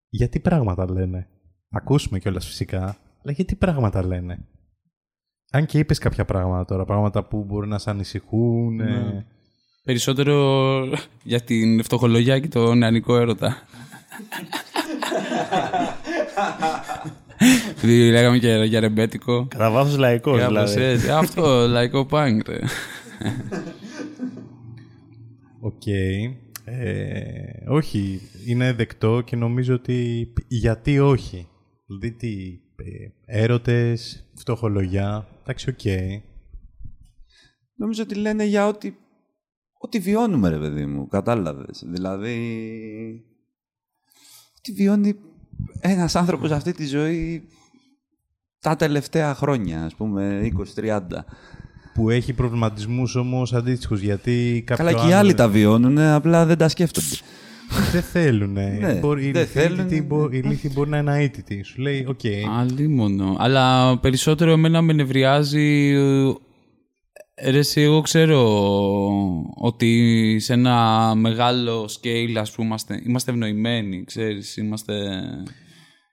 Γιατί πράγματα λένε. Ακούσουμε κιόλας φυσικά, αλλά γιατί πράγματα λένε. Αν και είπες κάποια πράγματα τώρα, πράγματα που μπορεί να σε ανησυχούν. ε, Ναι. Περισσότερο <laughs> για την φτωχολογιά και το νεανικό έρωτα. <laughs> Επειδή λέγαμε και για ρεμπέτικο. Κατά βάθος λαϊκός, Κάπως δηλαδή. έτσι. Αυτό, λαϊκό πανκ, ρε. Οκ. Ε, όχι, είναι δεκτό και νομίζω ότι γιατί όχι. Δηλαδή τι, ε, έρωτες, φτωχολογιά, εντάξει, οκ. Νομίζω ότι λένε για ό,τι, ό,τι βιώνουμε, ρε παιδί μου. Κατάλαβες. Δηλαδή, τι βιώνει ένας άνθρωπος αυτή τη ζωή τα τελευταία χρόνια, ας πούμε, 20-30. Που έχει προβληματισμούς όμως αντίστοιχους, γιατί κάποιο Καλά, και οι άλλο- άλλοι τα βιώνουν, απλά δεν τα σκέφτονται. Δεν θέλουν. Ναι, μπορεί, η, δεν λήθη θέλουν. ηθελημένη μπο- η λήθη μπορεί να είναι ηθελημένη. Σου λέει, οκ. μόνο. Αλλά περισσότερο εμένα με νευριάζει... ε, Ρε, εσύ, εγώ ξέρω ότι σε ένα μεγάλο scale, ας πούμε, είμαστε, είμαστε ευνοημένοι, ξέρεις, είμαστε...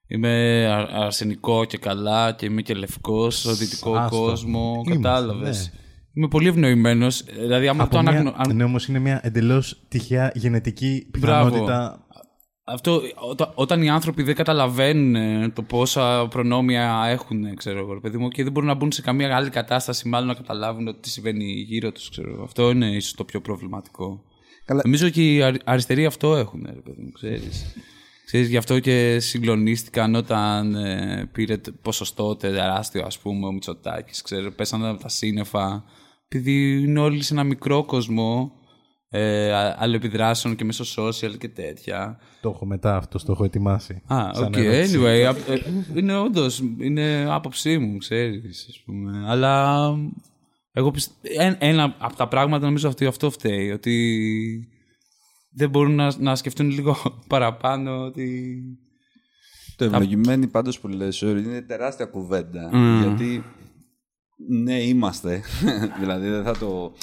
Είμαι α- αρσενικό και καλά και είμαι και λευκός στο δυτικό Άστο. κόσμο, Είμαστε, κατάλαβες. ναι. Είμαι πολύ ευνοημένος, δηλαδή άμα Από το μια- αναγνω... αν- Ναι, όμως είναι μια εντελώς τυχαία γενετική Μπράβο. πιθανότητα. Αυτό, όταν, όταν οι άνθρωποι δεν καταλαβαίνουν ε, το πόσα προνόμια έχουν, ξέρω εγώ, ρε παιδί μου, και δεν μπορούν να μπουν σε καμία άλλη κατάσταση, μάλλον να καταλάβουν ότι τι συμβαίνει γύρω τους, ξέρω εγώ. Αυτό είναι ίσως το πιο προβληματικό. Καλά. Νομίζω και οι αρι- αριστεροί αυτό έχουν, ρε παιδί μου, ξέρεις. Ξέρεις, γι' αυτό και συγκλονίστηκαν όταν ε, πήρε το ποσοστό τεράστιο, ας πούμε, ο Μητσοτάκης, ξέρω, πέσανε από τα σύννεφα, επειδή είναι όλοι σε ένα μικρό κόσμο ε, α- αλληλεπιδράσεων και μέσω social και τέτοια. Το έχω μετά αυτό, το έχω ετοιμάσει. Α, σαν οκ, ερώτηση. anyway. απ- ε, είναι όντως, είναι άποψή μου, ξέρεις, ας πούμε. Αλλά εγώ πιστε... ένα, ένα από τα πράγματα νομίζω ότι αυτό φταίει, ότι δεν μπορούν να, να σκεφτούν λίγο <laughs> παραπάνω ότι... Το ευλογημένοι πάντως που λες, sorry, είναι τεράστια κουβέντα. Mm. Γιατί, ναι, είμαστε. <laughs> δηλαδή, δεν θα το...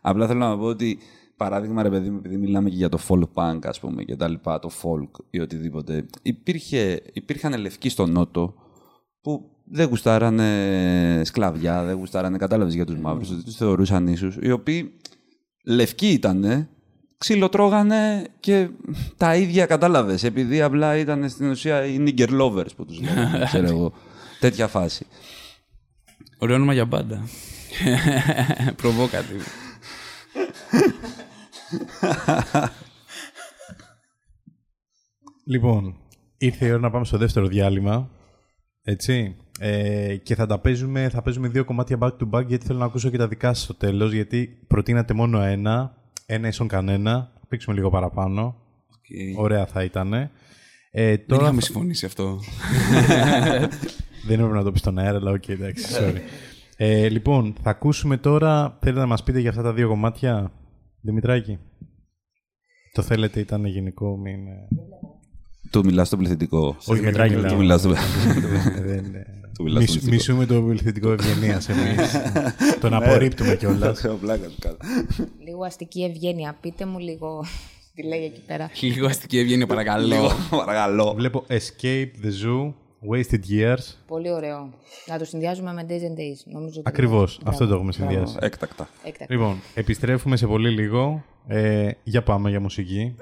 Απλά θέλω να πω ότι, παράδειγμα, ρε παιδί μου, επειδή μιλάμε και για το folk punk, ας πούμε, και τα λοιπά, το folk ή οτιδήποτε, υπήρχε, υπήρχαν λευκοί στο Νότο που δεν γουστάρανε σκλαβιά, δεν γουστάρανε, κατάλαβες για τους μαύρους, ότι τους θεωρούσαν ίσους, οι οποίοι λευκοί ήτανε, ξυλοτρώγανε και τα ίδια κατάλαβες, επειδή απλά ήταν στην ουσία οι nigger lovers που τους λέγανε, <laughs> ξέρω εγώ. Τέτοια φάση. Ωραίο όνομα για μπάντα. <laughs> Προβόκατη. Λοιπόν, ήρθε η ώρα να πάμε στο δεύτερο διάλειμμα. Έτσι. Ε, και θα τα παίζουμε, θα παίζουμε δύο κομμάτια back to back γιατί θέλω να ακούσω και τα δικά σας στο τέλος γιατί προτείνατε μόνο ένα, ένα ίσον κανένα, θα παίξουμε λίγο παραπάνω. Ωραία θα ήταν. Ε, Δεν τώρα είχαμε θα- συμφωνήσει αυτό. <laughs> Δεν έπρεπε να το πεις στον αέρα, αλλά οκ, εντάξει, sorry. <laughs> Ε, λοιπόν, θα ακούσουμε τώρα, θέλετε να μας πείτε για αυτά τα δύο κομμάτια, Δημητράκη; Το θέλετε, ήταν γενικό, μην... ε, Του μιλάς στο πληθυντικό. Όχι, Δημητράκη, μιλάω. Του μιλάς στο <laughs> Δεν, ε, Του μιλάς στο μισ- πληθυντικό. Μισούμε το πληθυντικό ευγενίας εμείς. <laughs> Τον απορρίπτουμε κιόλας. <laughs> Έχω πλάκας του κάτω. Λίγο αστική ευγένεια. Πείτε μου λίγο τι λέει εκεί πέρα. Λίγο αστική ευγένεια, παρακαλώ. Παρακαλώ. Βλέπω Escape the Zoo, Wasted Years. Πολύ ωραίο. Να το συνδυάζουμε με Days and Days. Νομίζω ότι Ακριβώς. είναι- Αυτό Μπράβο, το έχουμε μπράβο. συνδυάσει. Έκτακτα. Έκτακτα. Λοιπόν, επιστρέφουμε σε πολύ λίγο. Ε, για πάμε για μουσική.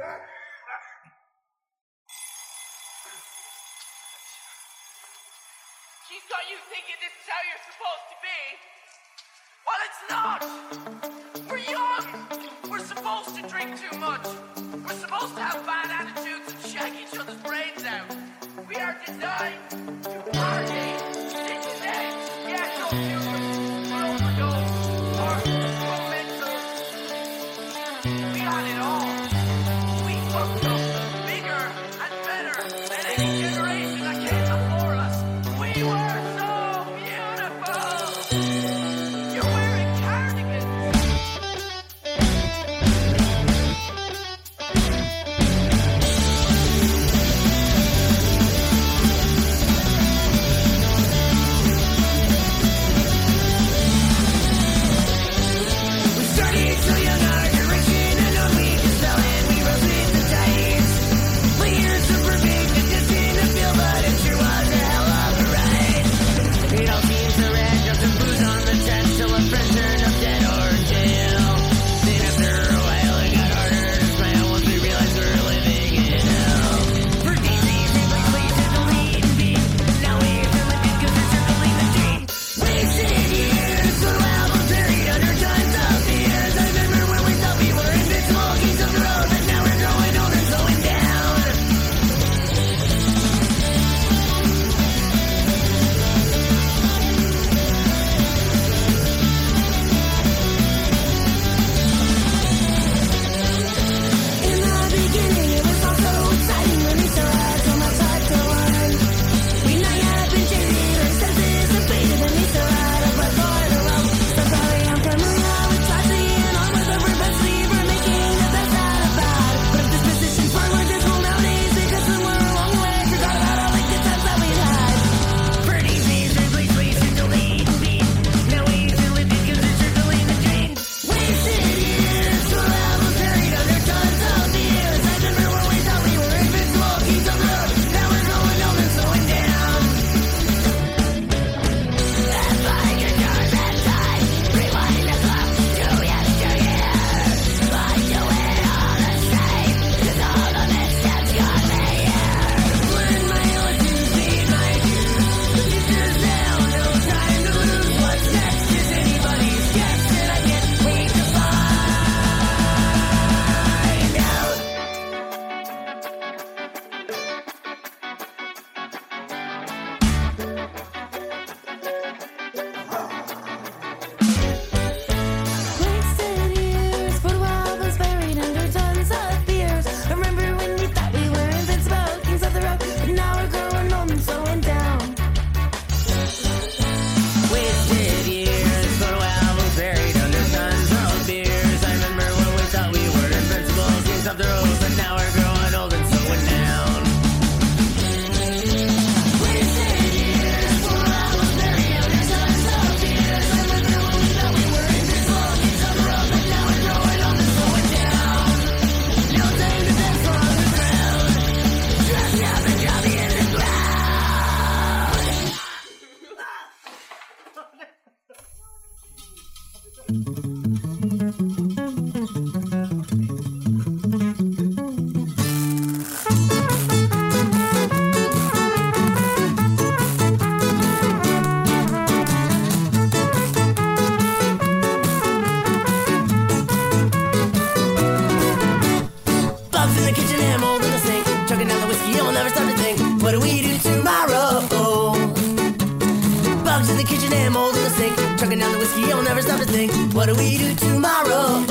What do we do tomorrow?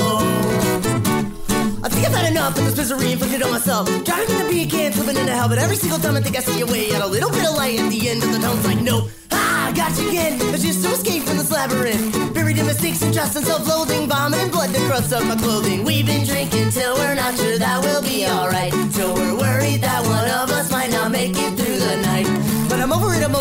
I think I've had enough of this misery inflicted on myself. Driving in the beer can, slipping into hell, but every single time I think I see a way out, a little bit of light at the end of the tunnel's like, nope. Ah, got you again. It's just to escape from this labyrinth. Buried in mistakes and trust and self-loathing, vomit and blood that crusts up my clothing. We've been drinking till we're not sure that we'll be alright. Till we're worried that one of us might not make it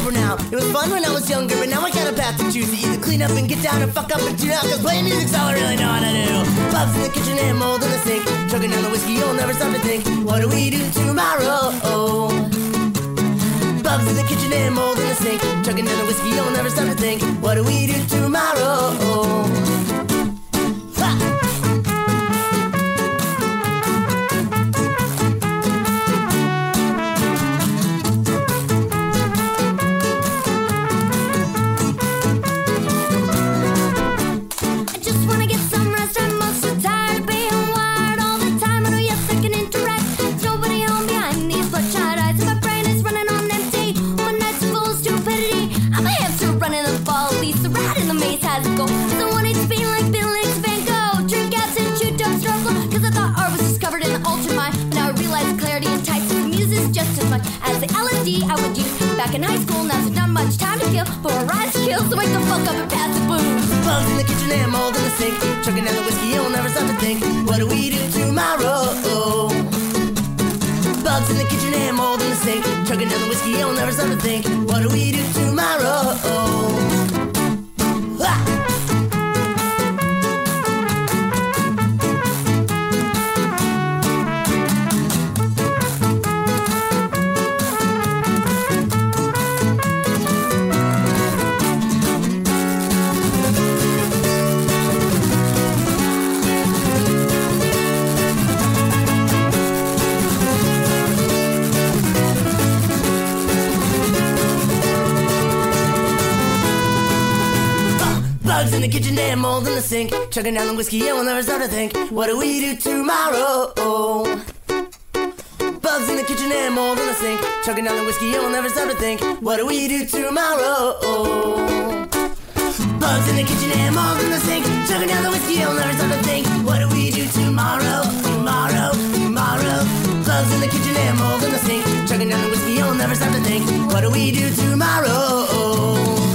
over now. It was fun when I was younger, but now I got a path to choose. To either clean up and get down or fuck up and tune out, cause playing music's all I really know how to do. Bugs in the kitchen and mold in the sink. Chugging down the whiskey, you'll never stop to think. What do we do tomorrow? Bugs in the kitchen and mold in the sink. Chugging down the whiskey, you'll never stop to think. What do we do tomorrow? Kill, but we're rise kill. So wake the fuck up and pass the booze. Bugs in the kitchen and mold in the sink. Chugging down the whiskey we'll never stop to think. What do we do tomorrow? Bugs in the kitchen and mold in the sink. Chugging down the whiskey we'll never stop to think. What do we do tomorrow? In the kitchen and mold in the sink. Chugging down the whiskey we'll never stop to think. What do we do tomorrow? Bugs in the kitchen and mold in the sink. Chugging down the whiskey and we'll never stop to think. What do we do tomorrow? Bugs in the kitchen and mold in the sink. Chugging down the whiskey and we'll never stop to think. What do we do tomorrow? Tomorrow, tomorrow. Bugs in the kitchen and mold in the sink. Chugging down the whiskey and we'll never stop to think. What do we do tomorrow?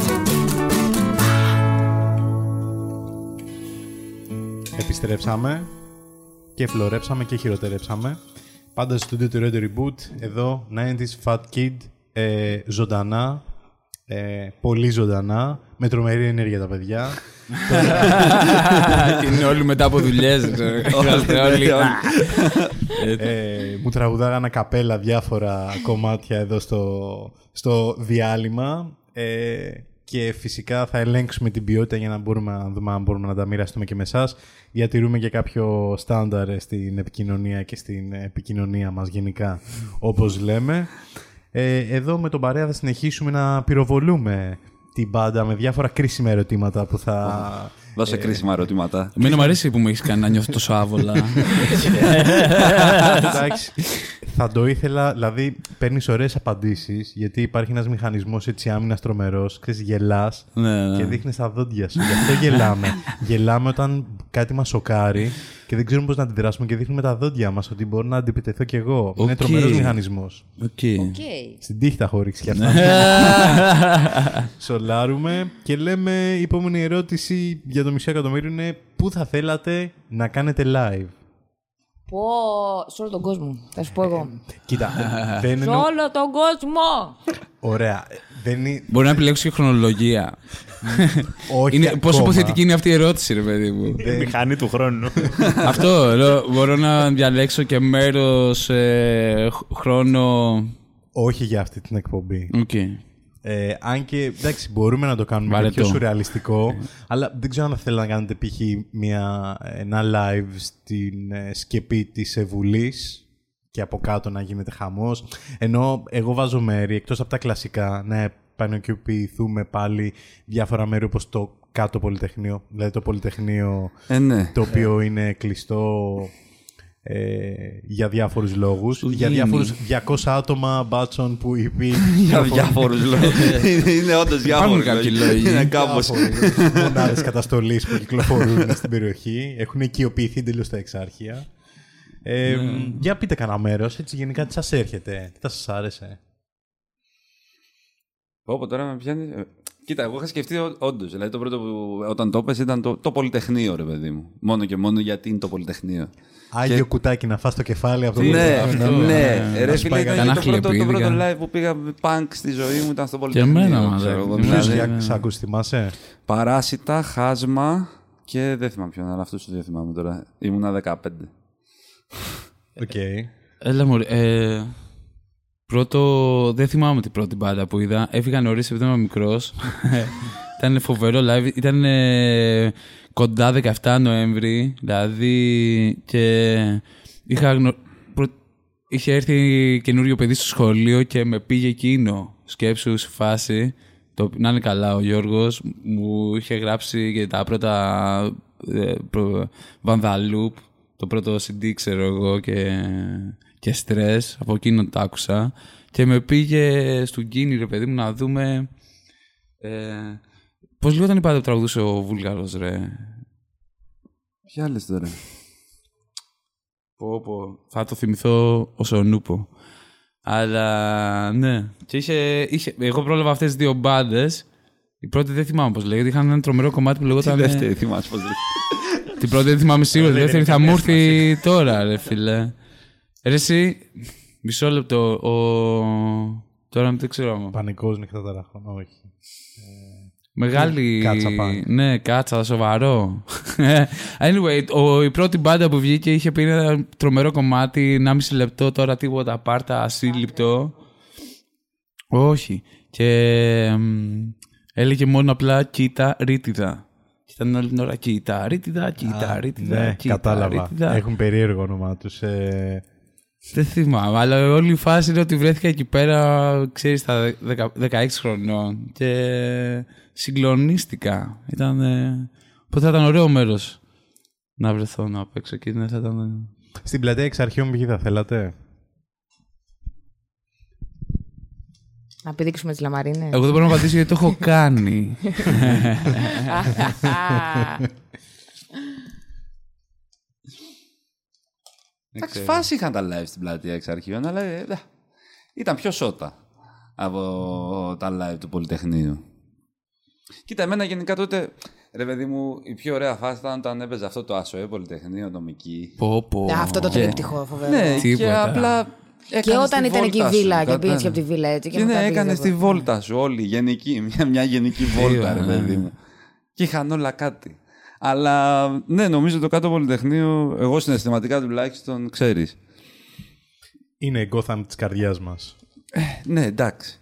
Επιστρέψαμε και φλωρέψαμε και χειροτερέψαμε. Πάντα στο στούντιο του Radio Reboot, εδώ 90s Fat Kid, ε, ζωντανά, ε, πολύ ζωντανά, με τρομερή ενέργεια τα παιδιά. <laughs> Είναι όλοι μετά από δουλειές. <laughs> Είμαστε όλοι. ε, μου τραγουδάγανε καπέλα διάφορα κομμάτια εδώ στο, στο διάλειμμα. Ε, και φυσικά θα ελέγξουμε την ποιότητα για να μπορούμε να δούμε αν μπορούμε να τα μοιραστούμε και με εσάς. Διατηρούμε και κάποιο στάνταρ στην επικοινωνία και στην επικοινωνία μας γενικά, όπως λέμε. Ε, εδώ με τον Παρέα θα συνεχίσουμε να πυροβολούμε την μπάντα με διάφορα κρίσιμα ερωτήματα που θα... Δώσε κρίσιμα ερωτήματα. Εμένα μου αρέσει που με έχεις κάνει να νιώθω τόσο άβολα. <laughs> Εντάξει. Θα το ήθελα, δηλαδή παίρνεις ωραίες απαντήσεις, γιατί υπάρχει ένας μηχανισμός έτσι άμυνας τρομερός. Ξέρεις, γελάς Ναι, ναι. και δείχνεις τα δόντια σου. Γι' αυτό γελάμε. <laughs> γελάμε όταν κάτι μας σοκάρει και δεν ξέρουμε πώς να αντιδράσουμε και δείχνουμε τα δόντια μας ότι μπορώ να αντιπιτεθώ κι εγώ. Είναι Οκ. τρομερός μηχανισμός. Οκ. Στην τύχη τα έχω ρίξει κι αυτά. <laughs> Σολάρουμε και λέμε η επόμενη ερώτηση για το μισό εκατομμύριο είναι πού θα θέλατε να κάνετε live; Πω, σε όλο τον κόσμο. Θα σου πω εγώ. <laughs> Κοίτα, δεν σε εννοώ... όλο τον κόσμο! Ωραία. Δεν είναι... Μπορεί να επιλέξει και χρονολογία. <laughs> Όχι είναι, ακόμα. πόσο υποθετική είναι αυτή η ερώτηση, ρε παιδί μου. Η μηχανή του χρόνου. <laughs> Αυτό. λέω, μπορώ να διαλέξω και μέρος, χρόνο. Όχι για αυτή την εκπομπή. Οκ. Ε, αν και εντάξει, μπορούμε να το κάνουμε και Βαρετό. πιο σουρεαλιστικό, αλλά δεν ξέρω αν θέλετε να κάνετε π.χ. μια, ένα live στην ε, σκεπή της Ευουλής και από κάτω να γίνεται χαμός. Ενώ εγώ βάζω μέρη, εκτός από τα κλασικά, να επανεκκοποιηθούμε πάλι διάφορα μέρη όπως το κάτω Πολυτεχνείο. Δηλαδή το Πολυτεχνείο Ε, ναι. το οποίο είναι κλειστό ε, για διάφορους λόγους. Του για γίνει. διάφορους 200 άτομα μπάτσων που υπή... <laughs> Για διάφορους λόγους. <laughs> Είναι όντως διάφοροι κάποιοι λόγοι. Είναι κάπω. μονάδες καταστολής που κυκλοφορούν <laughs> στην περιοχή. Έχουν οικειοποιηθεί τελείως τα εξάρχεια. Ε, Για πείτε κανένα μέρος, έτσι γενικά τι σας έρχεται, τι θα σας άρεσε; Όπω τώρα με πιάνει. ε, Κοίτα, εγώ είχα σκεφτεί όντως. Δηλαδή το πρώτο που όταν το έπεσε ήταν το, το Πολυτεχνείο, ρε παιδί μου. Μόνο και μόνο γιατί είναι το Πολυτεχνείο. Άγιο Και- κουτάκι να φας το κεφάλι από το Ναι, αυτό, ναι. να Ρε σου φίλε, πάει ήταν κανένα το πρώτο, το χλεπίδι, πρώτο κανένα. live που πήγα punk στη ζωή μου ήταν στο Και Πολυτεχνείο. εμένα, ξέρω μα, εγώ, ρε. δηλαδή. Ποιος Ναι, για ναι. σ' άκουσες, θυμάσαι; Παράσιτα, χάσμα και δεν θυμάμαι ποιον, αλλά αυτούς τους δύο θυμάμαι τώρα. Ήμουνα 15. Οκ. Έλα μου, ε, πρώτο, δεν θυμάμαι την πρώτη μπάντα που είδα. Έφυγα νωρίς επειδή ήμουν μικρός. <laughs> ήταν φοβερό live. Ήταν ε, κοντά 17 Νοέμβρη, δηλαδή και είχα γνω... πρω- είχε έρθει καινούριο παιδί στο σχολείο και με πήγε εκείνο. Σκέψους σε φάση. Το, να είναι καλά ο Γιώργος μου είχε γράψει και τα πρώτα ε, προ, Vandaloop, το πρώτο CD ξέρω εγώ και, και Stress, από εκείνο το άκουσα και με πήγε στον Κίνη ρε παιδί μου να δούμε ε, πώς λεγόταν η πάντα που τραγουδούσε ο Βούλγαρος ρε Ποια άλλε τώρα. Πω, πω. Θα το θυμηθώ ως ο Νούπο. Αλλά ναι. Και είχε, είχε, εγώ πρόλαβα αυτές τις δύο μπάντες. Η πρώτη δεν θυμάμαι πώς λέγεται. Είχαν ένα τρομερό κομμάτι που Τη λεγόταν... δεύτερη, θυμάσαι πώς λέει. Την πρώτη δεν θυμάμαι σίγουρα. Τη Δεν δεύτερη είναι θα και μου μέσα έρθει τώρα, ρε φίλε. Ρε εσύ, μισό λεπτό. Ο... Τώρα δεν ξέρω. άμα- Πανικός νύχτα ταραχών, όχι. Μεγάλη. Κάτσα πάλι. Ναι, κάτσα, σοβαρό. anyway, ο, η πρώτη μπάντα που βγήκε είχε πει ένα τρομερό κομμάτι, 1,5 λεπτό, τώρα τίποτα, πάρτα, ασύλληπτο. Όχι. Και εμ, έλεγε μόνο απλά κοίτα, ρίτιδα. Και ήταν όλη την ώρα κοίτα, ρίτιδα, κοίτα, Α, ρίτιδα, ναι, κοίτα, κατάλαβα. ρίτιδα. Έχουν περίεργο όνομά τους. Ε, Δεν θυμάμαι, αλλά όλη η φάση είναι ότι βρέθηκα εκεί πέρα, ξέρεις, στα 10 16 χρονών και συγκλονίστηκα. Ήταν, ε, οπότε θα ήταν ωραίο μέρος να βρεθώ να παίξω και ναι, θα ήταν... στην πλατεία εξ αρχείων π.χ. θα θέλατε; Να πηδήξουμε τις λαμαρίνες. Εγώ δεν μπορώ να απαντήσω γιατί το έχω <laughs> κάνει. <laughs> <laughs> Εντάξει, φάση είχαν τα live στην πλατεία εξ αρχείων, αλλά ε, δε, ήταν πιο σώτα από τα live του Πολυτεχνείου. Κοίτα, εμένα γενικά τότε, ρε παιδί μου, η πιο ωραία φάση ήταν όταν έπαιζε αυτό το ΑΣΟΕ Πολυτεχνείο, νομική. πω, πω. Ναι, Αυτό το Και- τρίπτυχο, φοβερό. Ναι, και Τίποτα. απλά. Και έκανες όταν τη ήταν εκεί η βόλτα σου, βίλα και κατά- πήγες από τη βίλα έτσι. Και, Και ναι, μετά έκανες πήγες τη από- βόλτα σου όλη, γενική, μια, μια γενική βόλτα, ρε ναι. παιδί μου. Και είχαν όλα κάτι. Αλλά ναι, νομίζω το κάτω Πολυτεχνείο, εγώ συναισθηματικά τουλάχιστον, ξέρεις. Είναι η Gotham της καρδιάς μας. Ναι, εντάξει.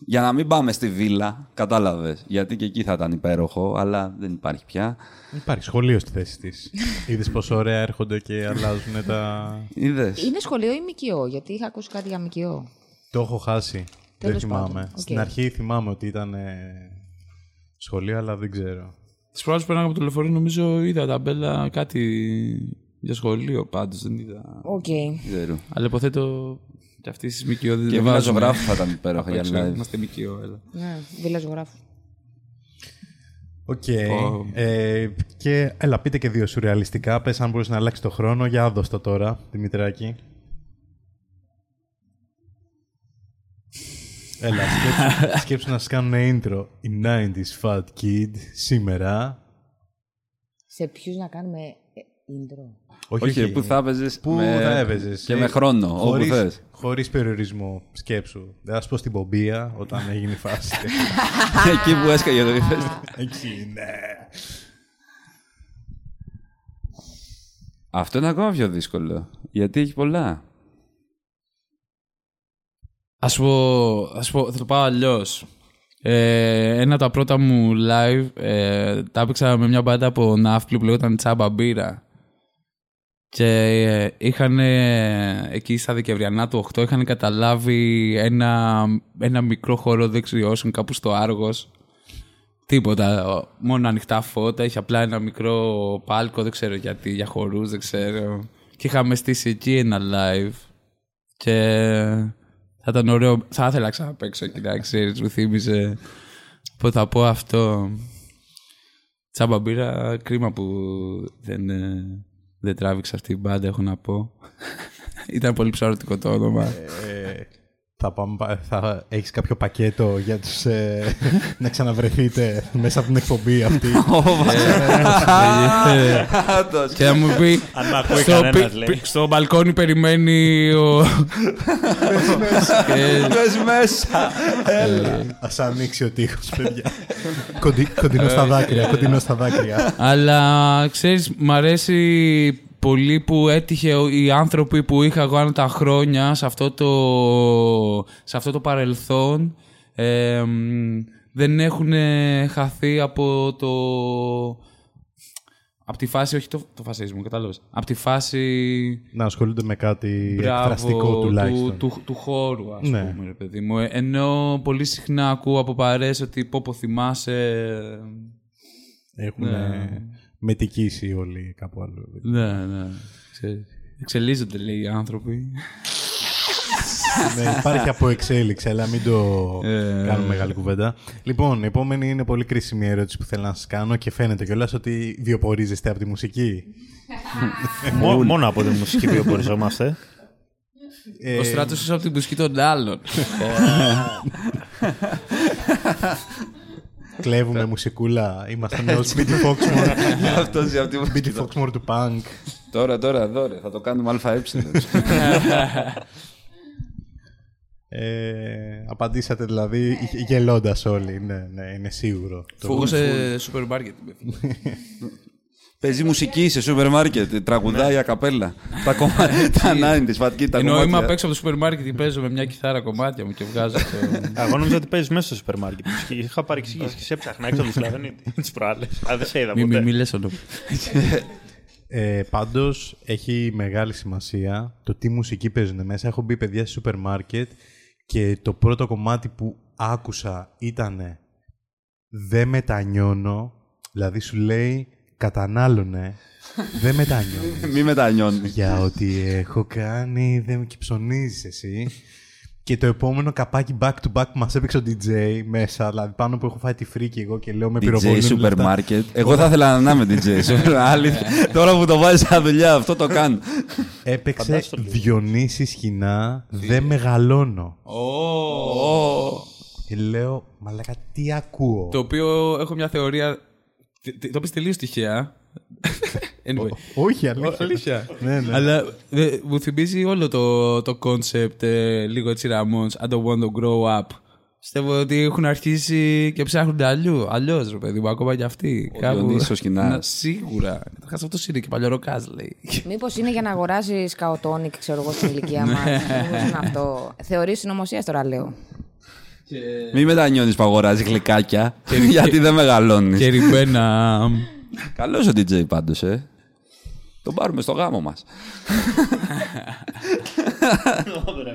Για να μην πάμε στη βίλα, κατάλαβες. Γιατί και εκεί θα ήταν υπέροχο, αλλά δεν υπάρχει πια. Υπάρχει σχολείο στη θέση της. <laughs> Είδες πόσο ωραία έρχονται και αλλάζουν τα... Είδες. Είναι σχολείο ή ΜΚΟ, γιατί είχα ακούσει κάτι για ΜΚΟ. Το έχω χάσει. δεν Τέλος θυμάμαι. πάντων, οκ. Στην αρχή θυμάμαι ότι ήταν ε, σχολείο, αλλά δεν ξέρω. Τις προάλλες που πέραγα από το λεωφορείο νομίζω είδα ταμπέλα κάτι για σχολείο πάντως, δεν είδα. Οκ. Ξέρω. Αλλά υποθέτω και αυτή τη ΜΚΟ δεν Και δεν βίλα βάζουμε. ζωγράφου θα ήταν υπέροχα για Απ' έξω, live. Είμαστε ΜΚΟ, έλα. Ναι, βίλα ζωγράφου. Οκ. Πω. Ε, και έλα, πείτε και δύο σουρεαλιστικά. Πες αν μπορείς να αλλάξει το χρόνο. Για δώσ' το τώρα, Δημητράκη. Έλα, σκέψου, <laughs> σκέψου να σας κάνουν intro. Η 90s Fat Kid σήμερα. Σε ποιους να κάνουμε ε, intro; Όχι, πού θα έπαιζες Πού με- θα έπαιζες. και ε, με χρόνο, όπου χωρίς, θες. Χωρίς περιορισμό. Σκέψου. Δεν θα σου πω στην πομπία όταν έγινε η φάση. <laughs> Εκεί που έσκαγε το ύφες. Εκεί, ναι. Αυτό είναι ακόμα πιο δύσκολο. Γιατί έχει πολλά. Ας πω, ας πω, θα το πάω αλλιώς. Ε, ένα από τα πρώτα μου live ε, τα έπαιξα με μια μπάντα από Ναύπλη που λέγονταν Τσάμπα Μπύρα. Και ε, είχαν εκεί στα Δεκεμβριανά του 8 είχαν καταλάβει ένα, ένα μικρό χώρο δεξιώσεων κάπου στο Άργος. Τίποτα, ο- μόνο ανοιχτά φώτα, είχε απλά ένα μικρό πάλκο, δεν ξέρω γιατί, για χορούς, δεν ξέρω. Και είχαμε στήσει εκεί ένα live. Και θα ήταν ωραίο, θα ήθελα να ξαναπαίξω εκεί, να ξέρεις, μου θύμιζε. Οπότε θα πω αυτό. Τσάμπα μπύρα, κρίμα που δεν, ε, δεν τράβηξα αυτή την μπάντα, έχω να πω. <laughs> Ήταν πολύ ψαρωτικό το όνομα. Ε, θα πάμε, πα- θα έχεις κάποιο πακέτο για τους, ε, να ξαναβρεθείτε μέσα από την εκπομπή αυτή. Ε, και να μου πει. Αν μ' ακούει στο, κανένας, πι- λέει. πι- στο μπαλκόνι περιμένει ο. Και- Πες μέσα. Ας ανοίξει ο τείχος, παιδιά. Κοντι, κοντινό στα δάκρυα, κοντινό στα δάκρυα. Αλλά ξέρεις, μ' αρέσει πολύ που έτυχε ο- οι άνθρωποι που είχα εγώ ανά τα χρόνια σε αυτό το, σε αυτό το παρελθόν ε, μ, δεν έχουν χαθεί από το... Από τη φάση, όχι το, το φασίσμο, κατάλαβες. Από τη φάση Να ασχολούνται με κάτι μπράβο, εκφραστικό του, τουλάχιστον. του, του χώρου, ας Ναι. πούμε, ρε παιδί μου. Ε, Ενώ πολύ συχνά ακούω από παρέες ότι πω πω θυμάσαι... Έχουν Ναι. Μετικήσει όλοι κάπου άλλο. Ναι, ναι. Ξέρεις. Εξελίσσονται, λέει, οι άνθρωποι. ναι, υπάρχει από εξέλιξη, αλλά μην το Ε. κάνουμε μεγάλη κουβέντα. Λοιπόν, η επόμενη είναι πολύ κρίσιμη ερώτηση που θέλω να σας κάνω και φαίνεται κιόλας ότι βιοπορίζεστε από τη μουσική. Μο- Μόνο από τη μουσική βιοποριζόμαστε. Ε, Ο στράτος είσαι από την μουσική των άλλων. <laughs> Κλέβουμε μουσικούλα. Είμαστε νέος Speedy Foxmore. <laughs> Αυτός από τη μουσική. Speedy Foxmore του Punk. Τώρα, τώρα, εδώ ρε, θα το κάνουμε ΑΕ. Ε, απαντήσατε δηλαδή γελώντας όλοι. Ναι, ναι, είναι σίγουρο. Το- Εγώ σε σούπερ μάρκετ. Παίζει μουσική σε σούπερ μάρκετ, τραγουδάει ακαπέλα. τα <laughs> κομμάτια, τα 90s Fat Kid τα Ενώ είμαι απ' κομμάτια. έξω από το σούπερ μάρκετ και παίζω με μια κιθάρα κομμάτια μου και βγάζω το... Εγώ νόμιζα ότι παίζεις μέσα στο σούπερ μάρκετ. Και είχα παρεξηγήσει και σε έψαχνα έξω από τον Σκλαβενίτη. <laughs> Τις προάλλες. Α, δεν σε είδα Μη, μη, ποτέ. μη λες όνομα. Ε, Πάντως έχει μεγάλη σημασία το τι μουσική παίζουν μέσα. Έχω μπει παιδιά σε σούπερ μάρκετ και το πρώτο κομμάτι που άκουσα ήταν «Δεν μετανιώνω», δηλαδή σου λέει «Κατανάλωνε, δεν μετανιώνεις». <laughs> Μη μετανιώνεις. Για ό,τι έχω κάνει δεν με κυψωνίζεις εσύ. Και το επόμενο καπάκι back to back που μας έπαιξε ο DJ μέσα, δηλαδή πάνω που έχω φάει τη φρίκη εγώ και λέω με DJ πυροβολούν σούπερ λεφτά. μάρκετ. Εγώ θα ήθελα να είμαι DJ. <laughs> σούπερ- Αλήθεια. Τώρα που το βάζεις σαν δουλειά, αυτό το κάνω. Έπαιξε Φαντάσου το λίγο. Διονύση Σχοινά, δεν μεγαλώνω. Ω. Και λέω, μαλάκα, τι ακούω; Το οποίο έχω μια θεωρία... τε- τε- Το πεις τελείως τυχαία. <laughs> Anyway. Όχι, αλήθεια. Αλήθεια. ναι, ναι. Αλλά ε, μου θυμίζει όλο το, το concept ε, λίγο έτσι Ramones, I don't want to grow up. Πιστεύω ότι έχουν αρχίσει και ψάχνουν αλλού. Αλλιώς, ρε παιδί μου, ακόμα και αυτοί. Ο Διονύσης ο Σκινάς. Να, σίγουρα. Καταρχά αυτό είναι και παλιωροκά, λέει. Μήπως είναι για να αγοράσεις καοτόνικ, ξέρω εγώ, στην ηλικία μας. Μήπως είναι αυτό. Θεωρείς συνωμοσία τώρα, λέω. Μη μετανιώνεις που αγοράζει γλυκάκια. γιατί δεν μεγαλώνεις. και ρημένα. Καλός ο DJ πάντως, ε. Τον πάρουμε στο γάμο μας.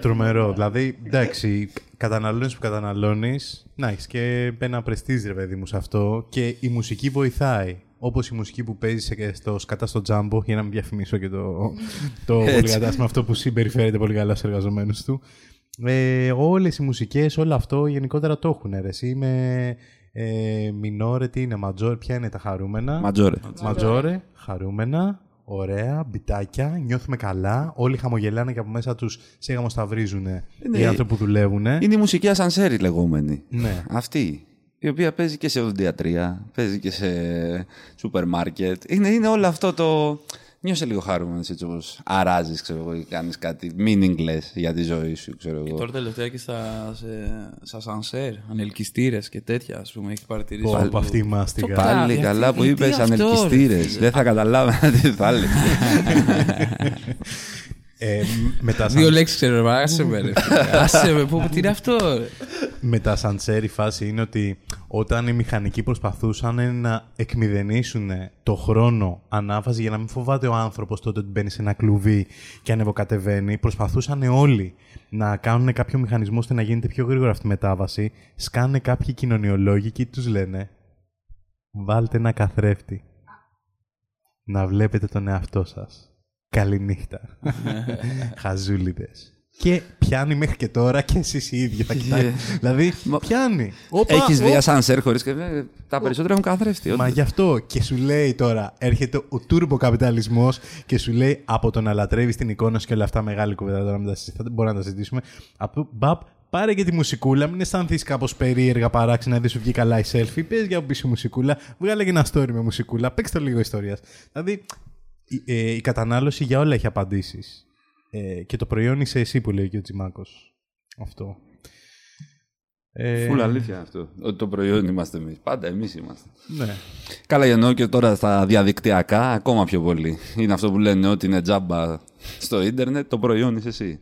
Τρομερό. Δηλαδή, εντάξει, καταναλώνεις που καταναλώνεις, να έχεις και ένα πρεστίζ, ρε παιδί μου, σε αυτό. Και η μουσική βοηθάει. Όπως η μουσική που παίζει και στο σκατά στο τζάμπο, για να μην διαφημίσω και το, το Έτσι. πολυκατάστημα αυτό που συμπεριφέρεται πολύ καλά στους εργαζομένους του. Ε, Όλες οι μουσικές, όλο αυτό γενικότερα το έχουν. Ρε. Εσύ με ε, μινόρε, τι είναι, ματζόρε, ποια είναι τα χαρούμενα; Ματζόρε. Ματζόρε, χαρούμενα, ωραία, μπιτάκια, νιώθουμε καλά. Όλοι χαμογελάνε και από μέσα τους σε γαμοσταυρίζουν οι άνθρωποι που δουλεύουν. Είναι η μουσική ασανσέρι λεγόμενη. Ναι. Αυτή. Η οποία παίζει και σε οδοντιατρία, παίζει και σε σούπερ μάρκετ. Είναι, είναι όλο αυτό το. Νιώσε λίγο χαρούμενο έτσι όπως αράζεις, ξέρω εγώ, ή κάνεις κάτι meaningless για τη ζωή σου, ξέρω εγώ. Τώρα τελευταία και στα, σε, σε ασανσέρ, ανελκυστήρες και τέτοια, ας πούμε, έχεις παρατηρήσει. Πω, Πάλι- από αυτή η μάστιγα. Πάλι αυτή- καλά που τι είπες αυτό, ανελκυστήρες. ρε φίλε. Δεν θα καταλάβαινα τι θα έλεγες. <laughs> Ε, με τα Δύο σαν- λέξεις ξέρω, ρε, άσε με ρε. φίλε. Άσε με, πού, τι είναι αυτό; ρε. με τα σαντσέρ η φάση είναι ότι όταν οι μηχανικοί προσπαθούσαν να εκμηδενήσουν το χρόνο ανάφαση για να μην φοβάται ο άνθρωπος τότε ότι μπαίνει σε ένα κλουβί και ανεβοκατεβαίνει, προσπαθούσαν όλοι να κάνουν κάποιο μηχανισμό ώστε να γίνεται πιο γρήγορα αυτή η μετάβαση. Σκάνε κάποιοι κοινωνιολόγοι και τους λένε βάλτε ένα καθρέφτη. Να βλέπετε τον εαυτό σας. Καληνύχτα. Χαζούλιδες. Και πιάνει μέχρι και τώρα και εσείς οι ίδιοι θα κοιτάξετε. δηλαδή, πιάνει. Όπα, Έχεις όπα. δει ασανσέρ χωρίς και. ε, Τα περισσότερα έχουν καθρέφτη. Μα όντως. γι' αυτό και σου λέει τώρα, έρχεται ο τούρμπο καπιταλισμό και σου λέει από το να λατρεύεις την εικόνα σου και όλα αυτά μεγάλη κουβέντα τώρα, μην τα συζητά- δεν μπορούμε να τα συζητήσουμε. Από μπαπ, πάρε και τη μουσικούλα, μην αισθανθείς κάπως περίεργα παράξενα, δεν σου βγει καλά η selfie. Πες για πίσω μουσικούλα, βγάλε και ένα story με μουσικούλα, παίξτε το λίγο ιστορίας. Δηλαδή, η, ε, η κατανάλωση για όλα έχει απαντήσεις. Ε, και το προϊόν είσαι εσύ που λέει και ο Τσιμάκος. Αυτό. Ε, Φουλ αλήθεια αυτό. Ότι το προϊόν είμαστε εμείς. Πάντα εμείς είμαστε. Ναι. Καλά, εννοώ και τώρα στα διαδικτυακά ακόμα πιο πολύ. Είναι αυτό που λένε ότι είναι τζάμπα στο ίντερνετ, το προϊόν είσαι εσύ.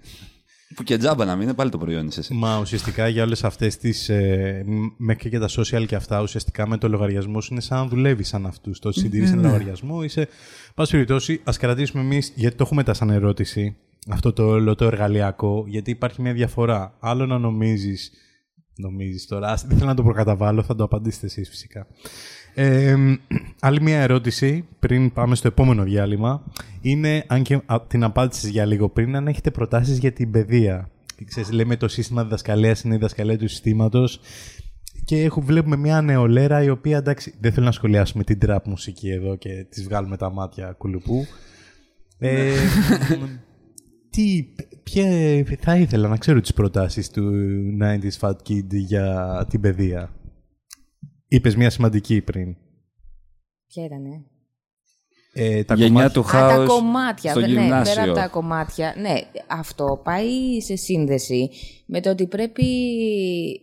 Που και τζάμπα να μην είναι, πάλι το προϊόν είσαι εσύ. Μα ουσιαστικά για όλες αυτές τις. Ε, μ- μέχρι και τα social και αυτά, ουσιαστικά με το λογαριασμό σου είναι σαν να δουλεύεις σαν αυτούς. Το συντηρείς ένα ναι. λογαριασμό, είσαι. Πάση περιπτώσει, ας κρατήσουμε εμείς, γιατί το έχουμε τα σαν ερώτηση, αυτό το όλο το εργαλειακό, γιατί υπάρχει μια διαφορά. Άλλο να νομίζει. Νομίζεις τώρα, ας, δεν θέλω να το προκαταβάλω, θα το απαντήσετε εσείς φυσικά. Ε, άλλη μια ερώτηση πριν πάμε στο επόμενο διάλειμμα είναι, αν και α, την απάντησες για λίγο πριν, αν έχετε προτάσεις για την παιδεία. Ξέρεις, λέμε το σύστημα διδασκαλίας είναι η διδασκαλία του συστήματος και έχουμε, βλέπουμε μια νεολαία η οποία, εντάξει, δεν θέλω να σχολιάσουμε την τραπ μουσική εδώ και τις βγάλουμε τα μάτια κουλουπού. Ε, <laughs> τι, ποια, θα ήθελα να ξέρω τις προτάσεις του 90s Fat Kid για την παιδεία. Είπες μια σημαντική πριν. Ποια ήταν, Ε, τα Γενιά κομμάτια- του Α, τα χάους κομμάτια. στο ναι, πέρα γυμνάσιο. από τα κομμάτια. Ναι, αυτό πάει σε σύνδεση με το ότι πρέπει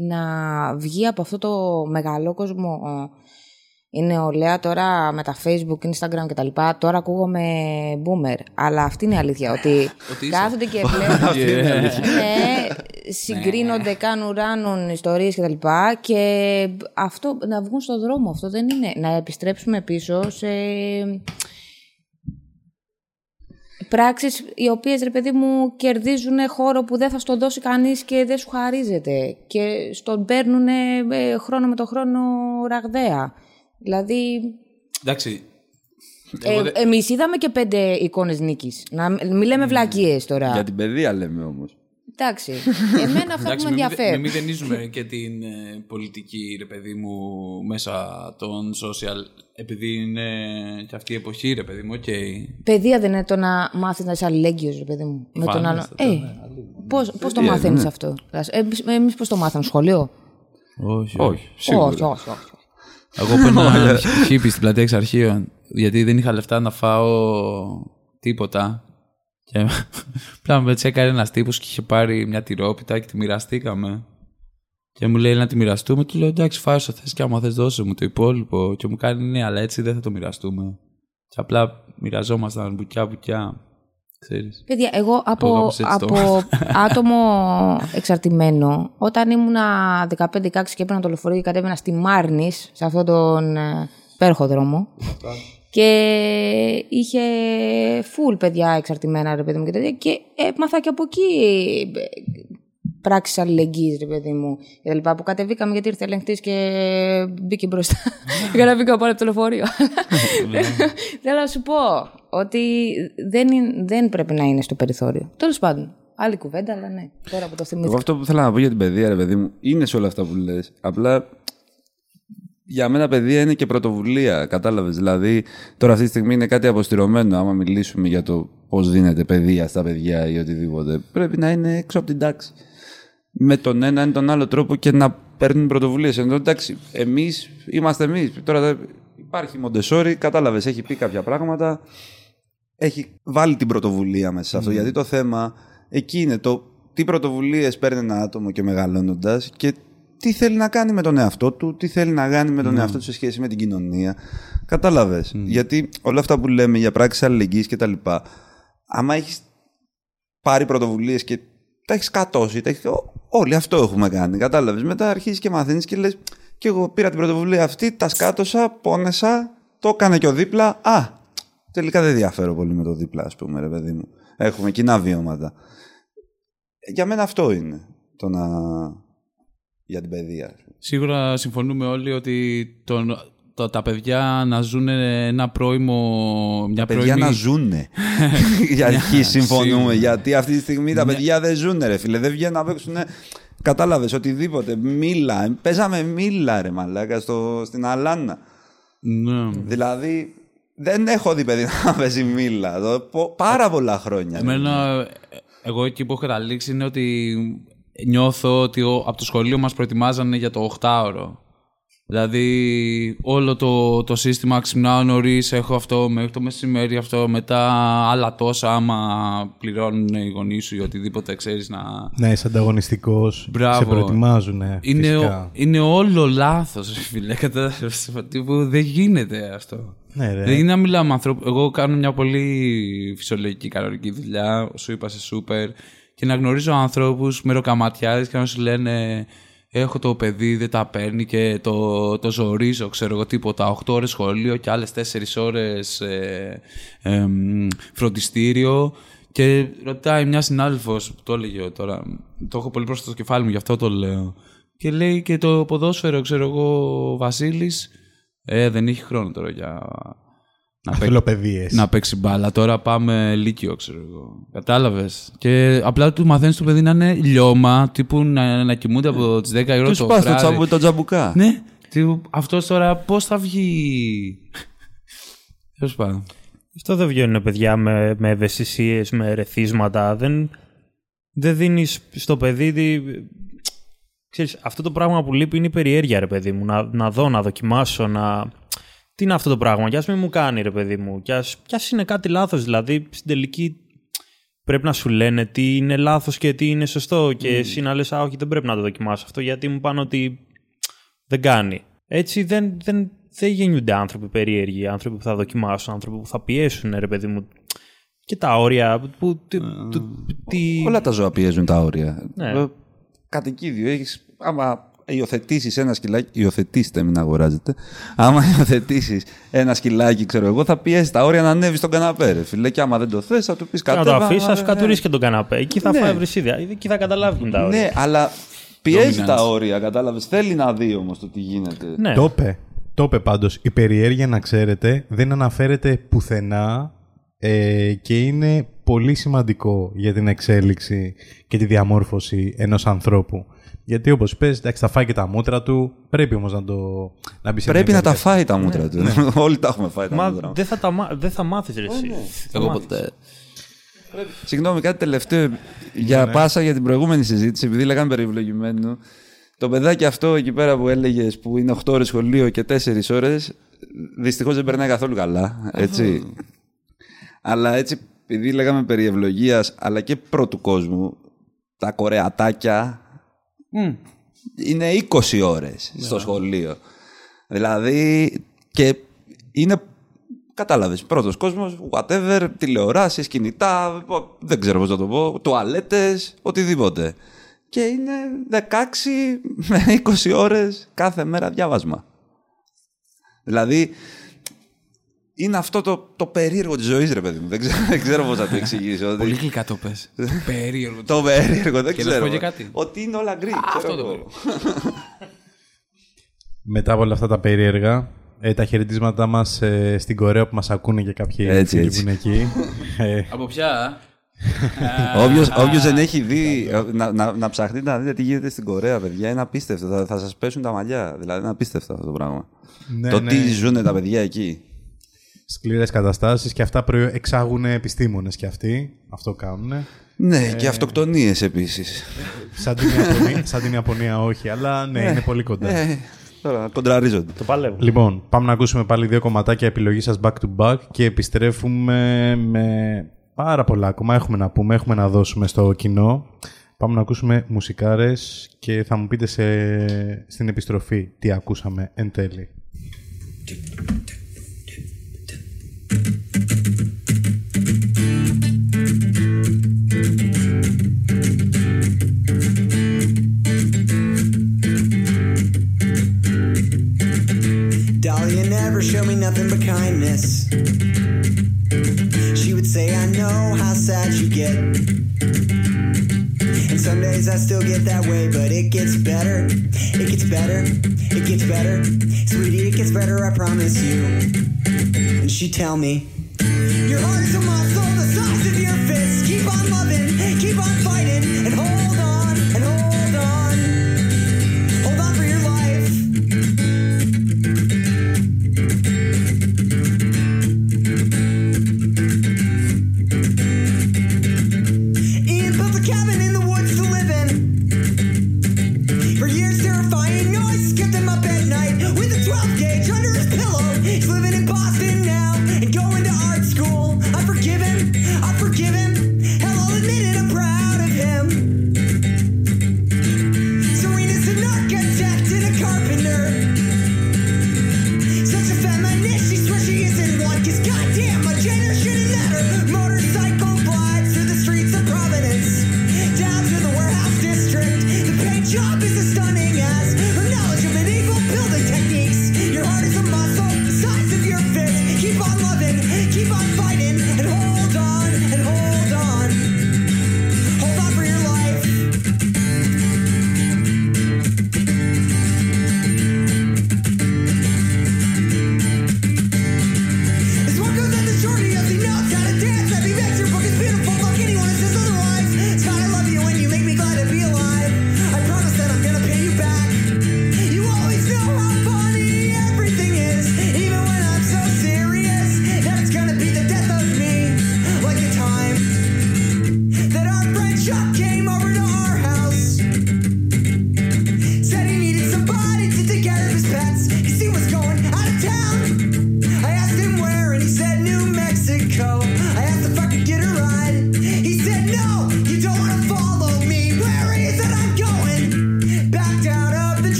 να βγει από αυτό το μεγάλο κόσμο ε, η νεολαία τώρα με τα facebook, instagram κτλ. Τώρα ακούγομαι boomer. Αλλά αυτή είναι η αλήθεια. Ότι Ότι είσαι. κάθονται και <laughs> βλέπουν. Αυτή είναι η αλήθεια. ναι, συγκρίνονται, κάνουν, ράνουν ιστορίες κτλ. Και, και αυτό να βγουν στον δρόμο. Αυτό δεν είναι. Να επιστρέψουμε πίσω σε πράξεις οι οποίες, ρε παιδί μου, κερδίζουν χώρο που δεν θα στον δώσει κανείς και δεν σου χαρίζεται. Και στον παίρνουν ε, χρόνο με το χρόνο ραγδαία. Δηλαδή, Εντάξει. ε, Εγώ δεν- εμείς είδαμε και πέντε εικόνες νίκης. Να μην λέμε βλακίες τώρα. Για την παιδεία λέμε όμως. Εντάξει. <laughs> Εμένα αυτά που με μην μηδε- ενδιαφέρουν. μην μηδενίζουμε και την ε, πολιτική, ρε παιδί μου, μέσα των social, επειδή είναι και αυτή η εποχή, ρε παιδί μου, οκ. Παιδεία δεν είναι το να μάθεις να είσαι αλληλέγγυος, ρε παιδί μου. Με τον άλλο. Φανερότατα, Ε, ναι, πώς, πώς το Παιδεία, μαθαίνεις ναι. αυτό; Εμείς, εμείς πώς το μάθαμε, σχολείο; Όχι, Όχι, σίγουρα. Όχι, όχι, όχι. Εγώ που ένα <laughs> χίπη στην πλατεία εξ αρχείων, γιατί δεν είχα λεφτά να φάω τίποτα. Και <laughs> απλά με τσέκαρε ένας τύπος και είχε πάρει μια τυρόπιτα και τη μοιραστήκαμε. Και μου λέει να τη μοιραστούμε. Του λέω εντάξει, φάω όσο θες και άμα θες, δώσε μου το υπόλοιπο. Και μου κάνει ναι, αλλά έτσι δεν θα το μοιραστούμε. Και απλά μοιραζόμασταν μπουκιά-μπουκιά. Ξέρεις. Παιδιά, εγώ Εγώ από, κάπως έτσι το- από άτομο εξαρτημένο, όταν ήμουνα 15-16 και έπαιρνα το λεωφορείο και κατέβαινα στη Μάρνης, σε αυτόν τον ε, υπέροχο δρόμο, και είχε full παιδιά εξαρτημένα, ρε παιδί μου, και τέτοια, και έμαθα και από εκεί ε, πράξεις αλληλεγγύης, ρε παιδί μου, και τα λοιπά, που κατεβήκαμε γιατί ήρθε ελεγχτής και μπήκε μπροστά. <laughs> Για να μπήκα πάνω από το λεωφορείο. <laughs> Θέλω να σου πω ότι δεν, είναι- δεν πρέπει να είναι στο περιθώριο. Τέλος πάντων. Άλλη κουβέντα, αλλά ναι. Τώρα που το Εγώ θυμήθηκα. αυτό που θέλω να πω για την παιδεία, ρε παιδί μου, είναι σε όλα αυτά που λες. Απλά για μένα παιδεία είναι και πρωτοβουλία. Κατάλαβες. Δηλαδή, τώρα αυτή τη στιγμή είναι κάτι αποστηρωμένο. Άμα μιλήσουμε για το πώς δίνεται παιδεία στα παιδιά ή οτιδήποτε, πρέπει να είναι έξω από την τάξη. Με τον ένα ή τον άλλο τρόπο και να παίρνουν πρωτοβουλίες. Ενώ εντάξει, εμείς είμαστε εμείς. Τώρα δεν- υπάρχει Μοντεσόρη, κατάλαβες, έχει πει κάποια πράγματα. Έχει βάλει την πρωτοβουλία μέσα σε αυτό. Γιατί το θέμα εκεί είναι το τι πρωτοβουλίες παίρνει ένα άτομο και μεγαλώνοντας και τι θέλει να κάνει με τον εαυτό του, τι θέλει να κάνει με τον εαυτό του σε σχέση με την κοινωνία. Κατάλαβες. Γιατί όλα αυτά που λέμε για πράξεις αλληλεγγύης κτλ. Άμα έχεις πάρει πρωτοβουλίες και τα έχεις κατώσει. Τα έχεις... Ό- Όλοι αυτό έχουμε κάνει. Κατάλαβες. Μετά αρχίζεις και μαθαίνεις και λες: Και εγώ πήρα την πρωτοβουλία αυτή, τα σκάτωσα, πόνεσα, το έκανε και ο δίπλα. Α, τελικά δεν διαφέρω πολύ με το δίπλα, ας πούμε, ρε παιδί μου. Έχουμε κοινά βιώματα. Ε, Για μένα αυτό είναι το να. για την παιδεία. Σίγουρα συμφωνούμε όλοι ότι τον, το, τα παιδιά να ζουν ένα πρώιμο. Μια παιδιά πρώιμη- να ζούνε. <laughs> Για αρχή συμφωνούμε. Σίγουρα. Γιατί αυτή τη στιγμή τα Μια- παιδιά δεν ζούνε, ρε φίλε. Δεν βγαίνουν να παίξουν. Κατάλαβες οτιδήποτε. Μίλα. Παίζαμε μίλα, ρε μαλάκα, στο, στην Αλάνα. Ναι. Δηλαδή, δεν έχω δει παιδί να παίζει μίλα. εδώ, πο- Πάρα πολλά χρόνια. Εμένα, εγώ εκεί που έχω καταλήξει είναι ότι νιώθω ότι ο- από το σχολείο μας προετοιμάζανε για το 8ωρο. Δηλαδή, όλο το, το σύστημα ξυπνάω νωρίς, έχω αυτό μέχρι το μεσημέρι αυτό, μετά άλλα τόσα άμα πληρώνουν οι γονείς σου ή οτιδήποτε ξέρεις να... Ναι, είσαι ανταγωνιστικός. Σε Μπράβο. προετοιμάζουν. Είναι, φυσικά. ο- είναι όλο λάθος, ρε φίλε. Κατάλαβες, τύπου δεν γίνεται αυτό. Ναι, ρε. Δεν είναι να μιλάω με ανθρώπου. Εγώ κάνω μια πολύ φυσιολογική κανονική δουλειά. Σου είπα σε σούπερ. Και να γνωρίζω ανθρώπους μεροκαματιάδες και να σου λένε Έχω το παιδί, δεν τα παίρνει και το, το ζορίζω, ξέρω εγώ τίποτα. 8 ώρες σχολείο και άλλες 4 ώρες ε, εμ, φροντιστήριο. Και ρωτάει μια συνάδελφος που το έλεγε τώρα. Το έχω πολύ μπροστά στο κεφάλι μου, γι' αυτό το λέω. Και λέει και το ποδόσφαιρο, ξέρω εγώ, ο Βασίλης. Ε, δεν έχει χρόνο τώρα για να, παί- Αθλοπαιδείες. να παίξει μπάλα. Τώρα πάμε λύκειο, ξέρω εγώ. Κατάλαβες. Και απλά του μαθαίνεις το παιδί να είναι λιώμα, τύπου να, να κοιμούνται από τις 10 η ώρα Τους το πας το, βράδυ. τσαμπου, το τζαμπουκά. Ναι. Αυτός τώρα πώς θα βγει; Τέλος πάντων. Αυτό δεν βγαίνουν παιδιά με, με ευαισθησίες, με ρεθίσματα. Δεν, δεν δίνεις στο παιδί... τη- Ξέρεις, αυτό το πράγμα που λείπει είναι η περιέργεια, ρε παιδί μου. Να, να δω, να δοκιμάσω, να... Τι είναι αυτό το πράγμα, κι ας μην μου κάνει, ρε παιδί μου. Κι ας, κι ας είναι κάτι λάθος, δηλαδή, στην τελική πρέπει να σου λένε τι είναι λάθος και τι είναι σωστό και εσύ να λες, α, όχι, δεν πρέπει να το δοκιμάσω αυτό, γιατί μου πάνε ότι δεν κάνει. Έτσι δεν, δεν, δεν γεννιούνται άνθρωποι περίεργοι, άνθρωποι που θα δοκιμάσουν, άνθρωποι που θα πιέσουν, ρε παιδί μου. Και τα όρια που... τι- του- τι- Όλα τα ζώα πιέζουν τα όρια. Ναι. Ε, Κατοικίδιο έχεις. Άμα υιοθετήσεις ένα σκυλάκι. Υιοθετήστε, μην αγοράζετε. Άμα <laughs> υιοθετήσεις ένα σκυλάκι, ξέρω εγώ, θα πιέσεις τα όρια να ανέβεις στον καναπέ. Ρε, φίλε. Και άμα δεν το θες, θα του πεις Και να κάτι. το αφήσεις, θα σου κατουρίσει και τον καναπέ. Εκεί θα Ναι. φάει βρυσίδια. Εκεί θα καταλάβουν τα όρια. Ναι, αλλά πιέζει Dominance. τα όρια, κατάλαβες. Θέλει να δει όμως το τι γίνεται. Ναι. Το είπε. Το είπε πάντως. Η περιέργεια, να ξέρετε, δεν αναφέρεται πουθενά ε, και είναι πολύ σημαντικό για την εξέλιξη και τη διαμόρφωση ενός ανθρώπου. Γιατί όπως πες, εντάξει, θα φάει και τα μούτρα του, πρέπει όμως να το να μπει σε Πρέπει μια να τα διαδικασία. φάει τα μούτρα του. Όλοι τα έχουμε φάει τα Μα μούτρα. δεν θα, τα, μά- δεν θα μάθεις ρε εσύ. Θα Εγώ μάθεις. ποτέ. Συγγνώμη, κάτι τελευταίο για πάσα για την προηγούμενη συζήτηση, επειδή λέγαμε περιβλογημένου. Το παιδάκι αυτό εκεί πέρα που έλεγες που είναι 8 ώρες σχολείο και 4 ώρες, δυστυχώς δεν περνάει καθόλου καλά. Έτσι. αλλά έτσι, επειδή λέγαμε περί ευλογίας, αλλά και πρώτου κόσμου, τα κορεατάκια είναι 20 ώρες στο σχολείο. Δηλαδή, και είναι, κατάλαβες, πρώτος κόσμος, whatever, τηλεοράσεις, κινητά, δεν ξέρω πώς να το πω, τουαλέτες, οτιδήποτε. Και είναι 16 με 20 ώρες κάθε μέρα διάβασμα. Δηλαδή, είναι αυτό το, το περίεργο της ζωής, ρε παιδί μου. Δεν ξέρω, δεν ξέρω πώς να το εξηγήσω. ότι- <laughs> Πολύ γλυκά το πες. <laughs> Περίεργο. το περίεργο, δεν Και να σου ξέρω. πω και κάτι. Ότι είναι όλα γκρι. αυτό ξέρω το εγώ. περίεργο. <laughs> Μετά από όλα αυτά τα περίεργα, ε, τα χαιρετίσματά μας ε, στην Κορέα που μας ακούνε και κάποιοι Έτσι, φίλοι έτσι. που είναι εκεί. Ε, Από ποια, Όποιος, όποιος δεν έχει δει, ε, να, να, να ψαχτείτε να δείτε τι γίνεται στην Κορέα, παιδιά, είναι απίστευτο. Θα, θα σας πέσουν τα μαλλιά. Δηλαδή, είναι απίστευτο αυτό το πράγμα. ναι, το ναι. τι ζουν τα παιδιά εκεί. Σκληρές καταστάσεις και αυτά προϊ- εξάγουν επιστήμονες και αυτοί. Αυτό κάνουν. Ναι, Ε, και αυτοκτονίες επίσης. Σαν την, Ιαπωνία, σαν την Ιαπωνία όχι, αλλά ναι, είναι πολύ κοντά. Ε, τώρα κοντραρίζονται. Το παλεύω. Λοιπόν, πάμε να ακούσουμε πάλι δύο κομματάκια επιλογής σας back to back και επιστρέφουμε με πάρα πολλά ακόμα έχουμε να πούμε, έχουμε να δώσουμε στο κοινό. Πάμε να ακούσουμε μουσικάρες και θα μου πείτε σε, στην επιστροφή τι ακούσαμε εν τέλει. She would say, I know how sad you get. And some days I still get that way, but it gets better. It gets better. It gets better. Sweetie, it gets better, I promise you. And she'd tell me, Your heart is a muscle the size of your fist. Keep on loving, keep on fighting, and hold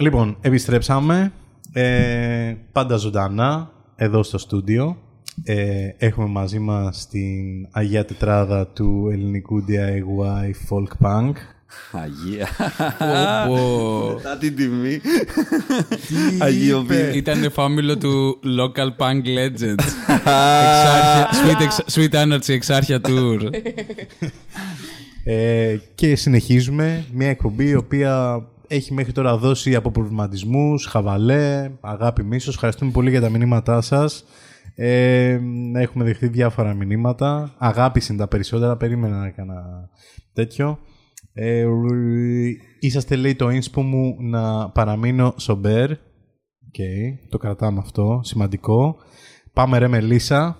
Λοιπόν, επιστρέψαμε. Ε, πάντα ζωντανά, εδώ στο στούντιο. Ε, έχουμε μαζί μας την Αγία Τετράδα του ελληνικού DIY Folk Punk. Αγία. Πω. Μετά την τιμή. είπε; Αγιοποιεί. Ήταν φάμιλο του Local Punk Legends. <laughs> Εξάρχεια- Sweet, Ex- Sweet Anarchy Εξάρχεια Tour. Ε, και συνεχίζουμε μια εκπομπή η οποία έχει μέχρι τώρα δώσει από προβληματισμούς, χαβαλέ, αγάπη, μίσος. Ευχαριστούμε πολύ για τα μηνύματά σας. Ε, έχουμε δεχτεί διάφορα μηνύματα. Αγάπη είναι τα περισσότερα. Περίμενα να έκανα τέτοιο. Ε, είσαστε λέει το inspo μου να παραμείνω sober. Οκ, το κρατάμε αυτό. Σημαντικό. Πάμε ρε Μελίσσα.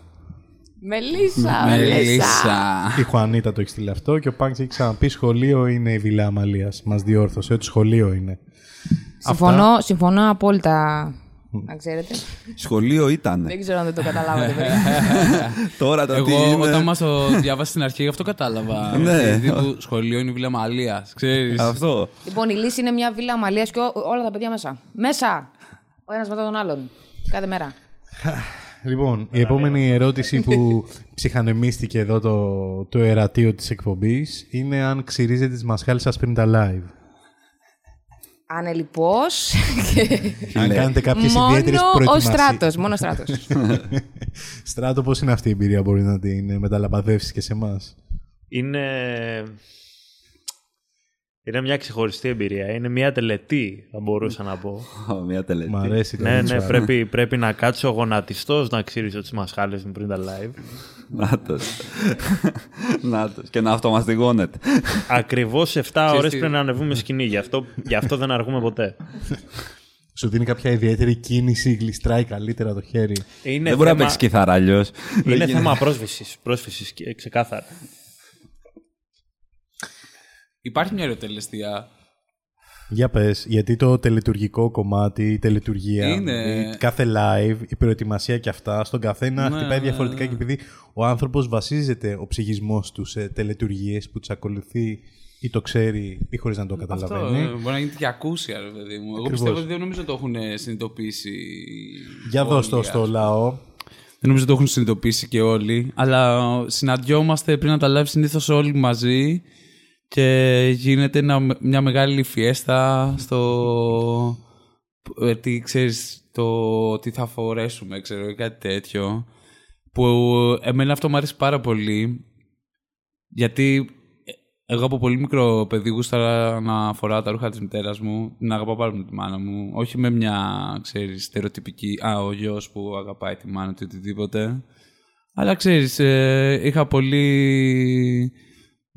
Μελίσσα, Μελίσσα. Η Χουανίτα το έχει στείλει αυτό και ο Πάγκ έχει ξαναπεί σχολείο είναι η Βιλά Αμαλίας. Μας διόρθωσε ότι σχολείο είναι. Συμφωνώ, συμφωνώ απόλυτα. Να ξέρετε. Σχολείο ήταν. Δεν ξέρω αν δεν το καταλάβατε πριν. <laughs> Τώρα το τι Εγώ είναι. όταν μας το διάβασα στην αρχή αυτό κατάλαβα. <laughs> Ναι. Τύπου σχολείο είναι η Βίλα Μαλίας. Ξέρεις. Αυτό. λοιπόν, η λύση είναι μια βίλα αμαλίας και ό- όλα τα παιδιά μέσα. Μέσα! Ο ένας μετά τον άλλον. Κάθε μέρα. <laughs> Λοιπόν, η επόμενη ερώτηση που <laughs> ψυχανεμίστηκε εδώ το, το ερατείο της εκπομπής είναι αν ξυρίζετε τις μασχάλες σας πριν τα live. Ανελιπώς. αν κάνετε κάποιες μόνο ιδιαίτερες ο προετοιμασίες. στράτος. Μόνο ο στράτος. <laughs> Στράτο, πώς είναι αυτή η εμπειρία μπορεί να την μεταλαμπαδεύσεις και σε εμάς; Είναι... Είναι μια ξεχωριστή εμπειρία. Είναι μια τελετή, θα μπορούσα να πω. Ω, Μια τελετή. Μ' αρέσει το ναι, βίντεο, ναι, άρα. πρέπει, πρέπει να κάτσω γονατιστός να ξύρισω τις μασχάλες μου πριν τα live. Νάτος. Νάτος. Και να αυτομαστιγώνεται. Ακριβώς 7 ώρες τι- πρέπει να ανεβούμε σκηνή. Γι' αυτό, γι' αυτό δεν αργούμε ποτέ. Σου δίνει κάποια ιδιαίτερη κίνηση, γλιστράει καλύτερα το χέρι. Είναι Δεν μπορεί να θέμα- παίξεις κιθάρα αλλιώς. Δεν Είναι γίνεται. θέμα πρόσβησης. Πρόσβησης και- ξεκάθαρα. Υπάρχει μια ερωτελεστία. Για πες, γιατί το τελετουργικό κομμάτι, η τελετουργία, Είναι- η κάθε live, η προετοιμασία και αυτά, στον καθένα Ναι, χτυπάει ναι, διαφορετικά ναι. και επειδή ο άνθρωπος βασίζεται ο ψυχισμός του σε τελετουργίες που τις ακολουθεί ή το ξέρει ή χωρίς να το Αυτό καταλαβαίνει. ε, μπορεί να γίνει και ακούσια, ρε παιδί μου. Εγώ Ακριβώς. πιστεύω ότι δεν νομίζω το έχουν συνειδητοποιήσει. Για όλοι, δώσ' το ας στο πούμε. λαό. Δεν νομίζω το έχουν συνειδητοποιήσει και όλοι. Αλλά συναντιόμαστε πριν από τα live συνήθως όλοι μαζί και γίνεται ένα- μια μεγάλη φιέστα στο. ε, Τι ξέρεις, το τι θα φορέσουμε, ξέρω, ή κάτι τέτοιο. Που εμένα αυτό μου αρέσει πάρα πολύ. Γιατί ε, εγώ από πολύ μικρό παιδί γούσταρα να φοράω τα ρούχα της μητέρας μου, να αγαπάω πάρα πολύ τη μάνα μου. Όχι με μια, ξέρεις, στερεοτυπική, α, ο γιος που αγαπάει τη μάνα του ή οτιδήποτε. Αλλά ξέρεις, ε, είχα πολύ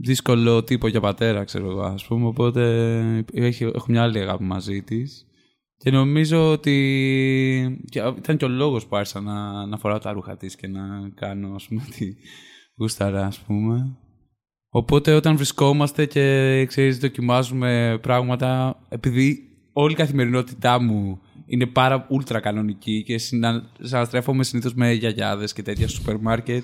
δύσκολο τύπο για πατέρα, ξέρω εγώ, ας πούμε, οπότε έχει, έχω μια άλλη αγάπη μαζί της. Και νομίζω ότι και ήταν και ο λόγος που άρχισα να, να φοράω τα ρούχα της και να κάνω, ας πούμε, τη γούσταρα, ας πούμε. Οπότε όταν βρισκόμαστε και ξέρεις δοκιμάζουμε πράγματα, επειδή όλη η καθημερινότητά μου είναι πάρα ούλτρα κανονική και συνα- συναναστρέφομαι συνήθως με γιαγιάδες και τέτοια στο σούπερ μάρκετ,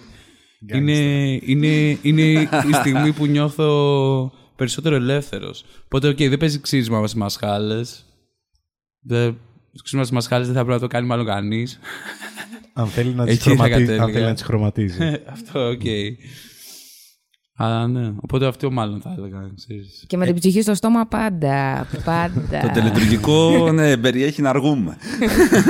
είναι, είναι, είναι η στιγμή που νιώθω περισσότερο ελεύθερος. Οπότε, οκ, δεν παίζει ξύρισμα με τις μασχάλες. Δεν, το ξύρισμα στις μασχάλες δεν θα πρέπει να το κάνει μάλλον κανείς. Αν θέλει να τις, Εκεί θα χρωματι... αν κατέληγα. θέλει να τις χρωματίζει. <laughs> Αυτό, οκ. Αλλά ναι, οπότε αυτό μάλλον θα έλεγα, ξέρεις. Και με την ψυχή στο στόμα πάντα. Πάντα. Το τελετουργικό, ναι, περιέχει να αργούμε.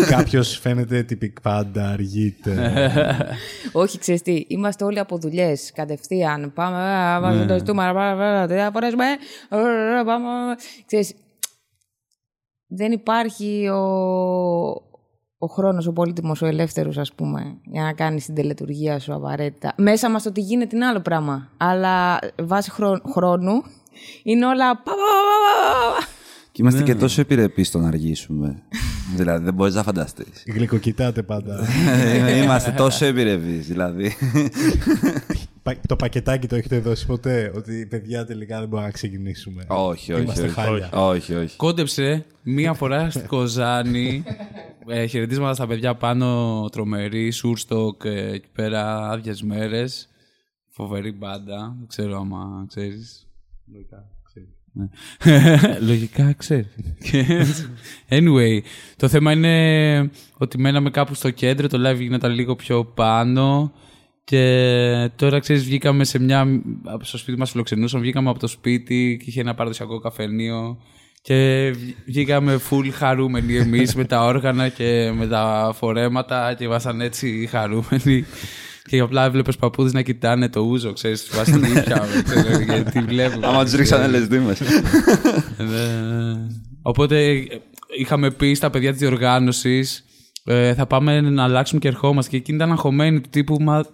Κάποιος φαίνεται τυπικ πάντα, αργείται. <laughs> Όχι, ξέρεις τι, είμαστε όλοι από δουλειές. Κατευθείαν. Πάμε, α, πάμε Ναι. το ζητούμε, α, πάμε, πάμε, τι θα φορέσουμε. α, α, Πάμε. Ξέρεις, δεν υπάρχει ο, ο χρόνος, ο πολύτιμος, ο ελεύθερος, ας πούμε, για να κάνεις την τελετουργία σου απαραίτητα. Μέσα μας το τι γίνεται είναι άλλο πράγμα. Αλλά βάσει χρό- χρόνου είναι όλα... πα, πα, πα, πα, πα. Και είμαστε Ναι. και τόσο επιρρεπείς στο να αργήσουμε. <laughs> δηλαδή δεν μπορείς να φανταστείς. Γλυκοκοιτάτε πάντα. είμαστε τόσο επιρρεπείς, δηλαδή. <laughs> Πα- το πακετάκι το έχετε δώσει ποτέ, ότι παιδιά τελικά δεν μπορούμε να ξεκινήσουμε. όχι, όχι. Είμαστε όχι, χάλια. όχι, όχι. Κόντεψε μία φορά στην Κοζάνη. <laughs> ε, χαιρετίσματα στα παιδιά πάνω, τρομερή, σουρστοκ ε, εκεί πέρα, άδειες μέρες. Φοβερή μπάντα. Δεν ξέρω άμα ξέρεις. Λογικά ξέρεις. <laughs> <laughs> anyway, το θέμα είναι ότι μέναμε κάπου στο κέντρο, το live γίνεται λίγο πιο πάνω και τώρα ξέρεις βγήκαμε σε μια, στο σπίτι μας φιλοξενούσαν, βγήκαμε από το σπίτι και είχε ένα παραδοσιακό καφενείο και βγήκαμε full χαρούμενοι εμείς με τα όργανα και με τα φορέματα και ήμασταν έτσι χαρούμενοι. Και απλά έβλεπε παππούδες να κοιτάνε το ούζο, ξέρεις, τους βάζει την ύπια, ξέρω, γιατί βλέπουν. Άμα τους ρίξανε LSD μέσα. Ναι. Οπότε ε, είχαμε πει στα παιδιά της διοργάνωσης ε, θα πάμε να αλλάξουμε και ερχόμαστε. Και εκείνοι ήταν αγχωμένοι του τύπου Μα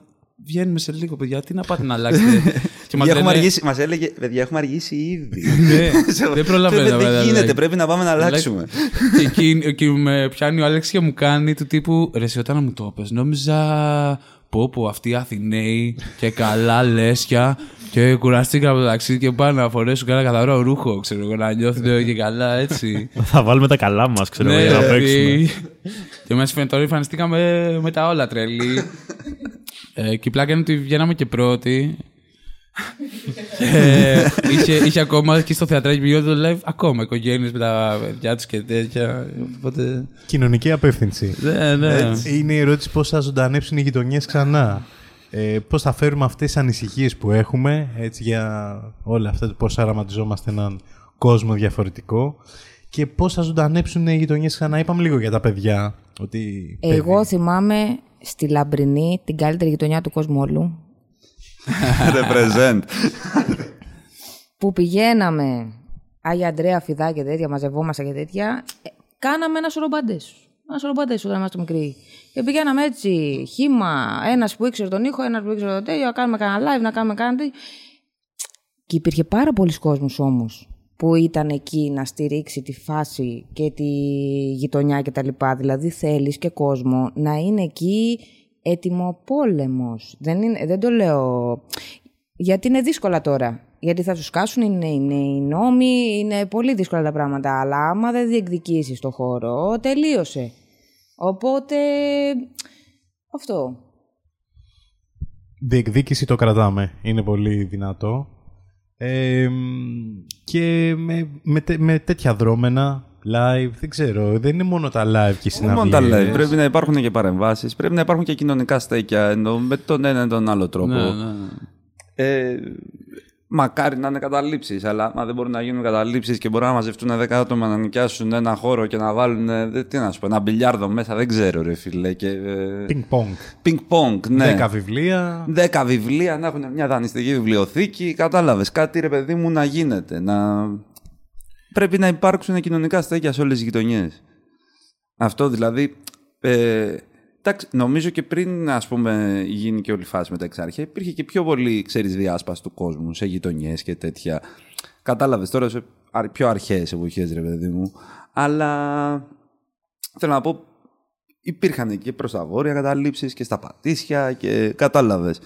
βγαίνουμε σε λίγο, παιδιά. Τι να πάτε να αλλάξετε. <laughs> και μας Παιδιά, έχουμε λένε, αργήσει, μας έλεγε, παιδιά, έχουμε αργήσει ήδη. <laughs> Ναι, <laughs> δεν προλαβαίνω, Δεν βέβαια, γίνεται, λέει. πρέπει να πάμε να αλλάξουμε. και εκεί, και με πιάνει ο Άλεξ και μου κάνει του τύπου Ρε εσύ όταν μου το πες νόμιζα πω πω αυτοί οι Αθηναίοι και καλά λέσια και κουραστήκα από το ταξίδι και πάνε να φορέσουν κανένα καθαρό ρούχο ξέρω εγώ να νιώθουν και καλά έτσι Θα βάλουμε τα καλά μας, ξέρω Ναι, εγώ, για να δηλαδή. παίξουμε. και μέσα φαίνεται τώρα εμφανιστήκαμε με τα όλα τρελή ε, και η πλάκα είναι ότι βγαίναμε και πρώτοι και είχε, είχε ακόμα και στο θεατράκι που γινόταν το live ακόμα οικογένειες με τα παιδιά τους και τέτοια. Οπότε. Κοινωνική απεύθυνση. Ναι, ναι. Έτσι, Είναι η ερώτηση πώς θα ζωντανέψουν οι γειτονιές ξανά. Ε, πώς θα φέρουμε αυτές τις ανησυχίες που έχουμε έτσι, για όλα αυτά, πώς αραματιζόμαστε έναν κόσμο διαφορετικό και πώς θα ζωντανέψουν οι γειτονιές ξανά. Είπαμε λίγο για τα παιδιά. Ότι Εγώ θυμάμαι στη Λαμπρινή, την καλύτερη γειτονιά του κόσμου όλου, <laughs> Represent. που πηγαίναμε Άγια Αντρέα, Φιδά και τέτοια, μαζευόμαστε και τέτοια, ε, κάναμε ένα σωρό μπαντές. Ένα σωρό μπαντές όταν ήμασταν μικροί. Και πηγαίναμε έτσι, χήμα, ένας που ήξερε τον ήχο, ένας που ήξερε το τέτοιο, να κάνουμε κανένα live, να κάνουμε κάτι. Και υπήρχε πάρα πολλοί κόσμος όμως που ήταν εκεί να στηρίξει τη φάση και τη γειτονιά και τα λοιπά. Δηλαδή θέλεις και κόσμο να είναι εκεί έτοιμο πόλεμος. Δεν, είναι, δεν το λέω... Γιατί είναι δύσκολα τώρα. Γιατί θα σου σκάσουν είναι, είναι οι νόμοι, είναι πολύ δύσκολα τα πράγματα. Αλλά άμα δεν διεκδικήσεις το χώρο, τελείωσε. Οπότε, αυτό. διεκδίκηση το κρατάμε. Είναι πολύ δυνατό. Ε, μ, και με, με, τέ- με τέτοια δρόμενα, live, δεν ξέρω, δεν είναι μόνο τα live και οι Όχι μόνο τα συναυλίες. live. Πρέπει να υπάρχουν και παρεμβάσεις. Πρέπει να υπάρχουν και κοινωνικά στέκια ενώ με τον ένα ή τον άλλο τρόπο. Ναι, ναι. Ε, μακάρι να είναι καταλήψεις, αλλά μα δεν μπορούν να γίνουν καταλήψεις και μπορεί να μαζευτούν 10 άτομα να νοικιάσουν ένα χώρο και να βάλουν. ε, δε- Τι να σου πω, ένα μπιλιάρδο μέσα, δεν ξέρω, ρε φίλε. Και, ε, Ping-pong. Ping-pong, ναι. Δέκα βιβλία. 10 βιβλία, να έχουν μια δανειστική βιβλιοθήκη. Κατάλαβες κάτι, ρε παιδί μου, να γίνεται. Να... Πρέπει να υπάρξουν κοινωνικά στέκια σε όλες τις γειτονιές. Αυτό δηλαδή. Ε, εντάξει, νομίζω και πριν ας πούμε, γίνει και όλη η φάση με τα εξάρχεια, υπήρχε και πιο πολύ ξέρεις, διάσπαση του κόσμου σε γειτονιές και τέτοια. Κατάλαβες τώρα σε αρ- πιο αρχαίες εποχές, ρε παιδί μου. Αλλά θέλω να πω, υπήρχαν και προς τα βόρεια καταλήψεις και στα πατήσια και κατάλαβες.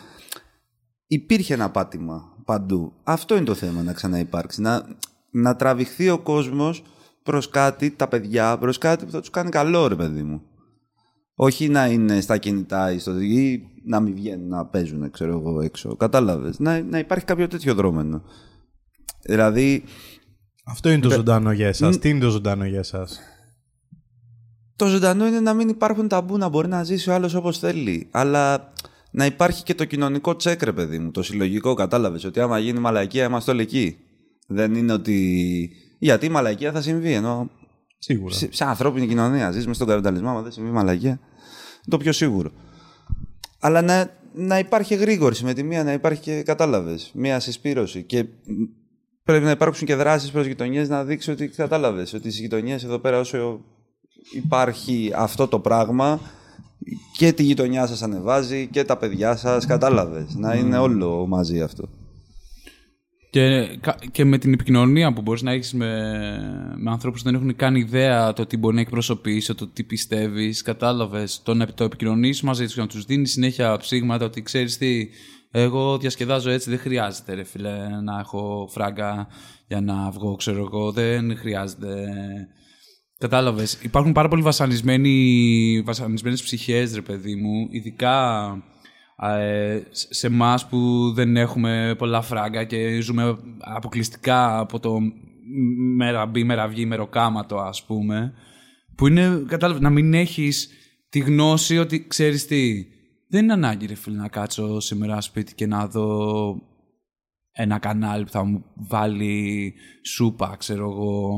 Υπήρχε ένα πάτημα παντού. Αυτό είναι το θέμα να ξαναυπάρξει. Να, να τραβηχθεί ο κόσμος προς κάτι, τα παιδιά, προς κάτι που θα τους κάνει καλό ρε παιδί μου. Όχι να είναι στα κινητά ή στο ή να μην βγαίνουν να παίζουν, ξέρω εγώ, έξω. Κατάλαβες. Να, να υπάρχει κάποιο τέτοιο δρόμενο. Δηλαδή, Αυτό είναι το Δε- ζωντανό για εσάς. Μ. Τι είναι το ζωντανό για εσάς; Το ζωντανό είναι να μην υπάρχουν ταμπού, να μπορεί να ζήσει ο άλλος όπως θέλει. Αλλά να υπάρχει και το κοινωνικό τσέκ, ρε παιδί μου. Το συλλογικό, κατάλαβες. Ότι άμα γίνει μαλακία, είμαστε όλοι εκεί. Δεν είναι ότι. Γιατί η μαλακία θα συμβεί. Ενώ Σίγουρα. σε, σε ανθρώπινη κοινωνία ζεις μες στον καπιταλισμό, άμα δεν συμβεί μαλακία. Είναι το πιο σίγουρο. Αλλά να, να υπάρχει γρήγορση με τη μία, να υπάρχει και κατάλαβες. Μία συσπήρωση. Και μ, πρέπει να υπάρξουν και δράσεις προς γειτονιές να δείξει ότι κατάλαβες. Ότι στις γειτονιές εδώ πέρα, όσο υπάρχει αυτό το πράγμα, και τη γειτονιά σας ανεβάζει και τα παιδιά σας, κατάλαβες. Να είναι όλο μαζί αυτό. Και, κα- και με την επικοινωνία που μπορείς να έχεις με, με ανθρώπους που δεν έχουν καν ιδέα το τι μπορεί να εκπροσωπήσει, το τι πιστεύεις, κατάλαβες, το να το επικοινωνήσεις μαζί τους και να τους δίνεις συνέχεια ψήγματα ότι ξέρεις τι, εγώ διασκεδάζω έτσι, δεν χρειάζεται ρε φίλε να έχω φράγκα για να βγω, ξέρω εγώ, δεν χρειάζεται... Κατάλαβες, υπάρχουν πάρα πολλοί βασανισμένοι, βασανισμένες ψυχές ρε παιδί μου, ειδικά ε, σε εμάς που δεν έχουμε πολλά φράγκα και ζούμε αποκλειστικά από το μέρα μπει, μέρα βγει, μεροκάματο ας πούμε, που είναι, κατάλαβες, να μην έχεις τη γνώση ότι ξέρεις τι, δεν είναι ανάγκη ρε φίλε να κάτσω σήμερα σπίτι και να δω ένα κανάλι που θα μου βάλει σούπα, ξέρω εγώ,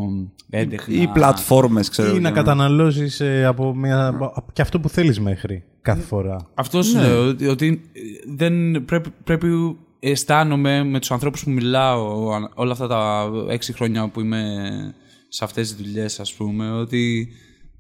έντεχνα. Ή πλατφόρμες, ξέρω Ή εγώ. να καταναλώσεις ε, από μια... από- και αυτό που θέλεις μέχρι κάθε φορά. Αυτός σου Ναι. λέω, ότι, ότι δεν πρέπει, πρέπει αισθάνομαι με τους ανθρώπους που μιλάω α- όλα αυτά τα έξι χρόνια που είμαι σε αυτές τις δουλειές, ας πούμε, ότι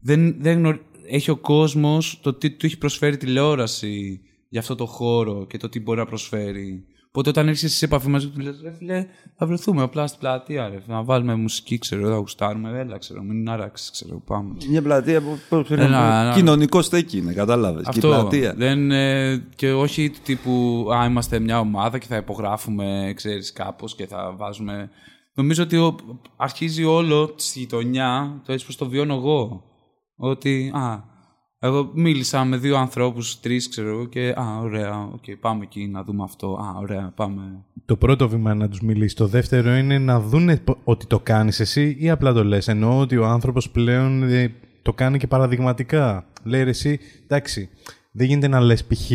δεν, δεν γνω- έχει ο κόσμος το τι του έχει προσφέρει τηλεόραση για αυτό το χώρο και το τι μπορεί να προσφέρει. Οπότε όταν έρχεσαι σε επαφή μαζί του, λες, ρε φίλε, θα βρεθούμε απλά στην πλατεία, ρε, να βάλουμε μουσική, ξέρω, θα γουστάρουμε, έλα, ξέρω, μην άραξες, ξέρω, πάμε. Μια πλατεία που πώς πρέπει να Ένα- πω, ένα- κοινωνικό στέκι είναι, κατάλαβες. Και η Αυτό. πλατεία. Δεν, ε, και όχι του τύπου Α, είμαστε μια ομάδα και θα υπογράφουμε, ξέρεις, κάπως και θα βάζουμε. Νομίζω ότι ο- αρχίζει όλο στη γειτονιά, το έτσι πως το βιώνω εγώ. Ότι, α, εγώ μίλησα με δύο ανθρώπους, τρεις ξέρω εγώ και α, ωραία, οκ, πάμε εκεί να δούμε αυτό. Α, ωραία, πάμε. Το πρώτο βήμα είναι να τους μιλήσεις. Το δεύτερο είναι να δούνε πο- ότι το κάνεις εσύ ή απλά το λες. Εννοώ ότι ο άνθρωπος πλέον ε, το κάνει και παραδειγματικά. Λέει ρε εσύ, εντάξει, δεν γίνεται να λες π.χ.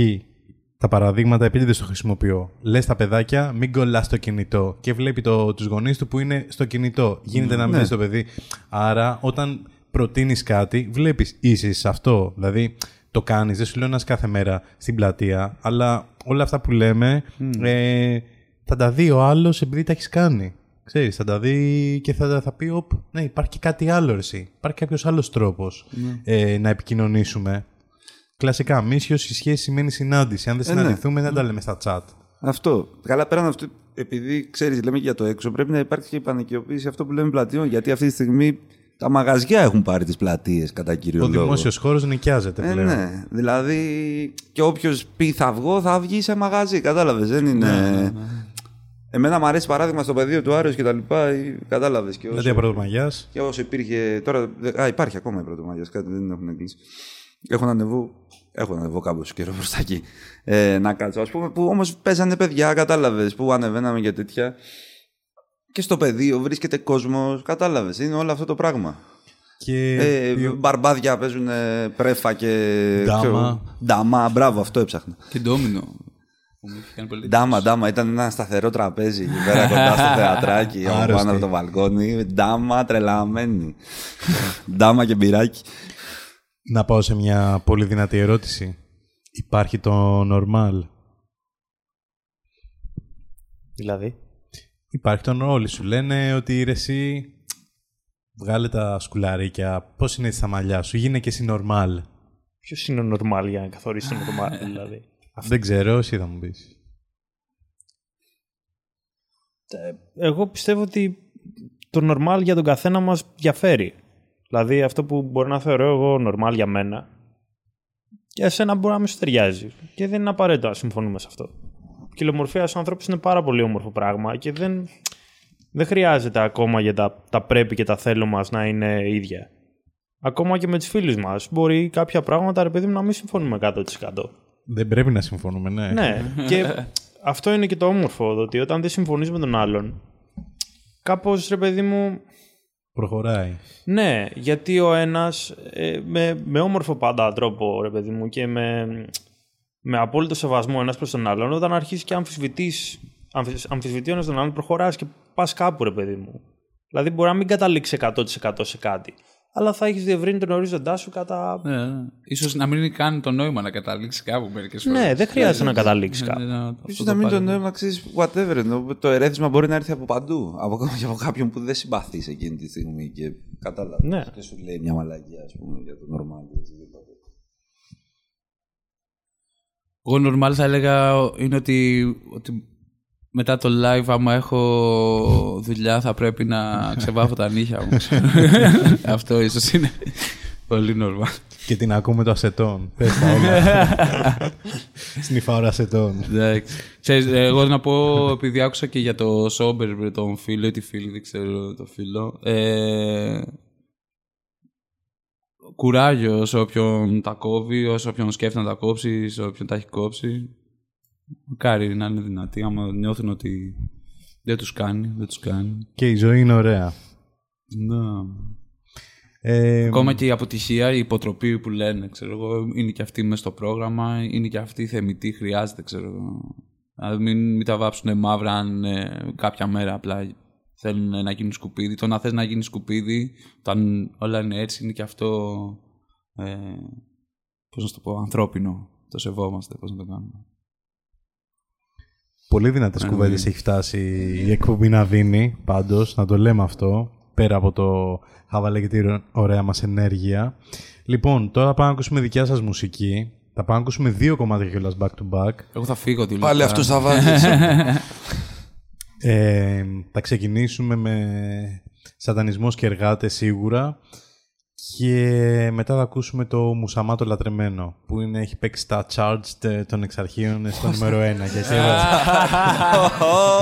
τα παραδείγματα επειδή δεν το χρησιμοποιώ. Λες τα παιδάκια, μην κολλάς στο κινητό. Και βλέπει το, τους γονείς του που είναι στο κινητό. Γίνεται να μην Ναι. δεις το παιδί. Άρα όταν προτείνεις κάτι, βλέπεις είσαι σε αυτό. Δηλαδή το κάνεις, δεν σου λέω να είσαι κάθε μέρα στην πλατεία, αλλά όλα αυτά που λέμε ε, θα τα δει ο άλλος επειδή τα έχεις κάνει. Ξέρεις, θα τα δει και θα, θα πει, «Οπ, ναι, υπάρχει και κάτι άλλο εσύ. Υπάρχει κάποιος άλλος τρόπος Ναι. ε, να επικοινωνήσουμε. Κλασικά, μίσιος η σχέση σημαίνει συνάντηση. Αν δεν Ε, ναι. συναντηθούμε, δεν τα λέμε στα chat. Αυτό. Καλά, πέραν αυτού, επειδή ξέρεις, λέμε και για το έξω, πρέπει να υπάρχει και η πανικιοποίηση αυτό που λέμε πλατείων. Γιατί αυτή τη στιγμή τα μαγαζιά έχουν πάρει τις πλατείες κατά κύριο Ο λόγο. δημόσιος χώρος νοικιάζεται Ε, πλέον. ναι. Δηλαδή, και όποιος πει θα βγω, θα βγει σε μαγαζί. Κατάλαβες. Δεν είναι. Ναι, Εμένα μου αρέσει παράδειγμα στο πεδίο του Άρεος και τα λοιπά. Κατάλαβες. Και Δηλαδή, από Πρωτομαγιάς. Και όσο υπήρχε. Τώρα. Α, υπάρχει ακόμα η Πρωτομαγιά. Κάτι δεν έχουν κλείσει. Έχω να ανεβώ. Έχω να ανεβώ κάπου καιρό προς τα εκεί. Ε, να κάτσω. Α πούμε, που όμως παίζανε παιδιά, κατάλαβες. Που ανεβαίναμε για τέτοια. Και στο πεδίο βρίσκεται κόσμος. Κατάλαβες. Είναι όλο αυτό το πράγμα. Και Ε, ποιο- μπαρμπάδια παίζουν ε, πρέφα και. Ντάμα. ξέρω, Ντάμα, μπράβο, αυτό έψαχνα. Και ντόμινο. Που μου είχε κάνει πολύ Ντάμα, ντάμα. Ήταν ένα σταθερό τραπέζι εκεί πέρα κοντά στο <laughs> θεατράκι, από Άρρωστη. πάνω από το βαλκόνι. Ντάμα, τρελαμένη. Ντάμα και μπυράκι. Να πάω σε μια πολύ δυνατή ερώτηση. Υπάρχει το normal; Δηλαδή; Υπάρχει τον όλοι σου. Λένε ότι ρε εσύ βγάλε τα σκουλαρίκια. Πώς είναι έτσι τα μαλλιά σου; Γίνε και εσύ normal. Ποιος είναι ο normal για να καθορίσει το normal, <laughs> δηλαδή; Δεν ξέρω, εσύ θα μου πεις. Εγώ πιστεύω ότι το normal για τον καθένα μας διαφέρει. Δηλαδή αυτό που μπορεί να θεωρώ εγώ normal για μένα, για εσένα μπορεί να μην σου ταιριάζει. Και δεν είναι απαραίτητο να συμφωνούμε σε αυτό. Η ποικιλομορφία στους ανθρώπους είναι πάρα πολύ όμορφο πράγμα και δεν, δεν χρειάζεται ακόμα για τα, τα πρέπει και τα θέλω μας να είναι ίδια. Ακόμα και με τους φίλους μας μπορεί κάποια πράγματα, ρε παιδί μου, να μην συμφωνούμε 100%. Δεν πρέπει να συμφωνούμε, ναι. Ναι, και αυτό είναι και το όμορφο, ότι όταν δεν συμφωνείς με τον άλλον, κάπως, ρε παιδί μου, Προχωράει. ναι, γιατί ο ένας ε, με, με όμορφο πάντα τρόπο, ρε παιδί μου, και με, με απόλυτο σεβασμό ένας προς τον άλλον, όταν αρχίσεις και αμφισβητείς, αμφισ, αμφισβητεί ο ένας τον άλλον, προχωράς και πας κάπου, ρε παιδί μου. Δηλαδή μπορεί να μην καταλήξεις 100% σε κάτι, αλλά θα έχεις διευρύνει τον ορίζοντά σου κατά... Ναι, ναι. Ίσως να μην κάνει το νόημα να καταλήξεις κάπου μερικές φορές. Ναι, δεν χρειάζεται να καταλήξεις Ναι, κάπου. ναι, ναι, αυτό Ίσως να μην πάρει. το νόημα ξέρεις whatever. ενώ Το ερέθισμα μπορεί να έρθει από παντού. Από, και <laughs> από κάποιον που δεν συμπαθείς εκείνη τη στιγμή και κατάλαβες. Ναι. Και σου λέει μια μαλακία, ας πούμε, για το normal. ή οτιδήποτε. Εγώ normal θα έλεγα είναι ότι, ότι μετά το live άμα έχω δουλειά θα πρέπει να ξεβάφω τα νύχια μου. <laughs> Αυτό ίσως είναι πολύ normal. Και την ακούμε το ασετόν. Πες τα όλα. <laughs> Σνιφάω ασετόν. Εντάξει. Ξέρεις, εγώ να πω, επειδή άκουσα και για το Σόμπερ με τον φίλο ή τη φίλη, δεν ξέρω το φίλο. Ε, κουράγιος σε όποιον τα κόβει, όσο όποιον σκέφτεται να τα κόψει, σε όποιον τα έχει κόψει. Μακάρι να είναι δυνατοί, άμα νιώθουν ότι δεν τους κάνει, δεν τους κάνει. Και η ζωή είναι ωραία. Ναι. Ε, Ακόμα και η αποτυχία, η υποτροπή που λένε, ξέρω εγώ, είναι και αυτή μέσα στο πρόγραμμα, είναι και αυτή η θεμητή, χρειάζεται, ξέρω εγώ. Δηλαδή μην, μην τα βάψουν μαύρα αν ε, κάποια μέρα απλά θέλουν να γίνουν σκουπίδι. Το να θες να γίνεις σκουπίδι, όταν όλα είναι έτσι, είναι και αυτό, ε, πώς να σου το πω, ανθρώπινο. Το σεβόμαστε, πώς να το κάνουμε. Πολύ δυνατές Ναι, κουβέντες ναι. έχει φτάσει η εκπομπή να δίνει, πάντως, να το λέμε αυτό, πέρα από το χαβαλέ και τη ωραία μας ενέργεια. Λοιπόν, τώρα πάμε να ακούσουμε δικιά σας μουσική. Θα πάμε να ακούσουμε δύο κομμάτια κιόλας back to back. Εγώ θα φύγω τη Πάλι λεπτά. αυτούς θα βάζεις. <laughs> Ε, θα ξεκινήσουμε με σατανισμός και εργάτες σίγουρα και μετά θα ακούσουμε το Μουσαμά το λατρεμένο που είναι, έχει παίξει στα charts τε- των εξαρχείων στο νούμερο 1 γιατί <laughs>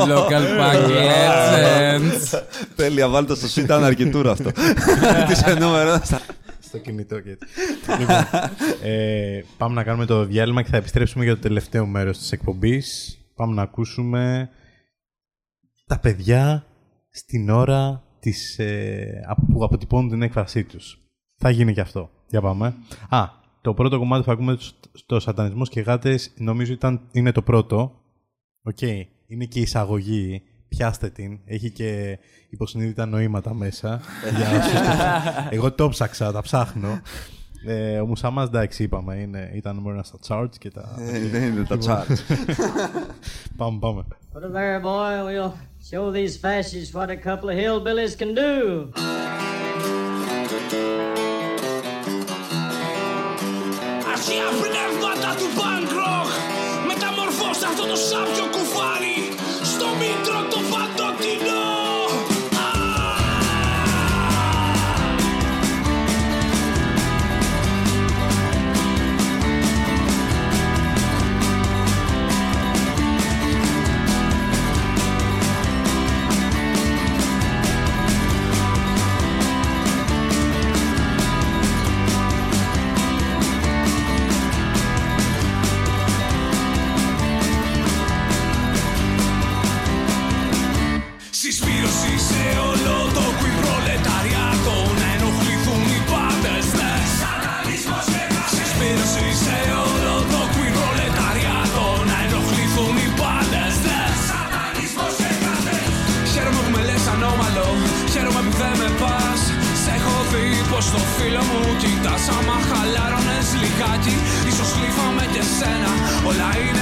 Local punk legends. Τέλεια, βάλτε το στο ήταν αρκετούρα αυτό. <laughs> Τις σε νούμερο. στο κινητό και έτσι. λοιπόν, ε, πάμε να κάνουμε το διάλειμμα και θα επιστρέψουμε για το τελευταίο μέρος της εκπομπής. Πάμε να ακούσουμε τα παιδιά στην ώρα της, ε, απ- που αποτυπώνουν την έκφρασή τους. Θα γίνει και αυτό. Για πάμε. Α, το πρώτο κομμάτι που θα ακούμε στο- στο σατανισμός και γάτες νομίζω ήταν, είναι το πρώτο. Οκ. Είναι και η εισαγωγή. Πιάστε την. Έχει και υποσυνείδητα νοήματα μέσα. Για όσους το- <laughs> Εγώ το ψάξα, τα ψάχνω. Ε, ο Μουσαμάς, εντάξει, είπαμε, είναι, ήταν μόνο στα charts και τα... Ε, δεν είναι τα Λοιπόν, charts. <laughs> πάμε, πάμε. Put it there, boy. We'll show these fascists what a couple of hillbillies can do. Αρχαία πνεύματα του punk rock Μεταμορφώστε αυτό το σάπιο κουφάρι δει πως το φίλο μου κοιτάς Άμα χαλάρωνες λιγάκι. Ίσως λύφαμε και σένα Όλα είναι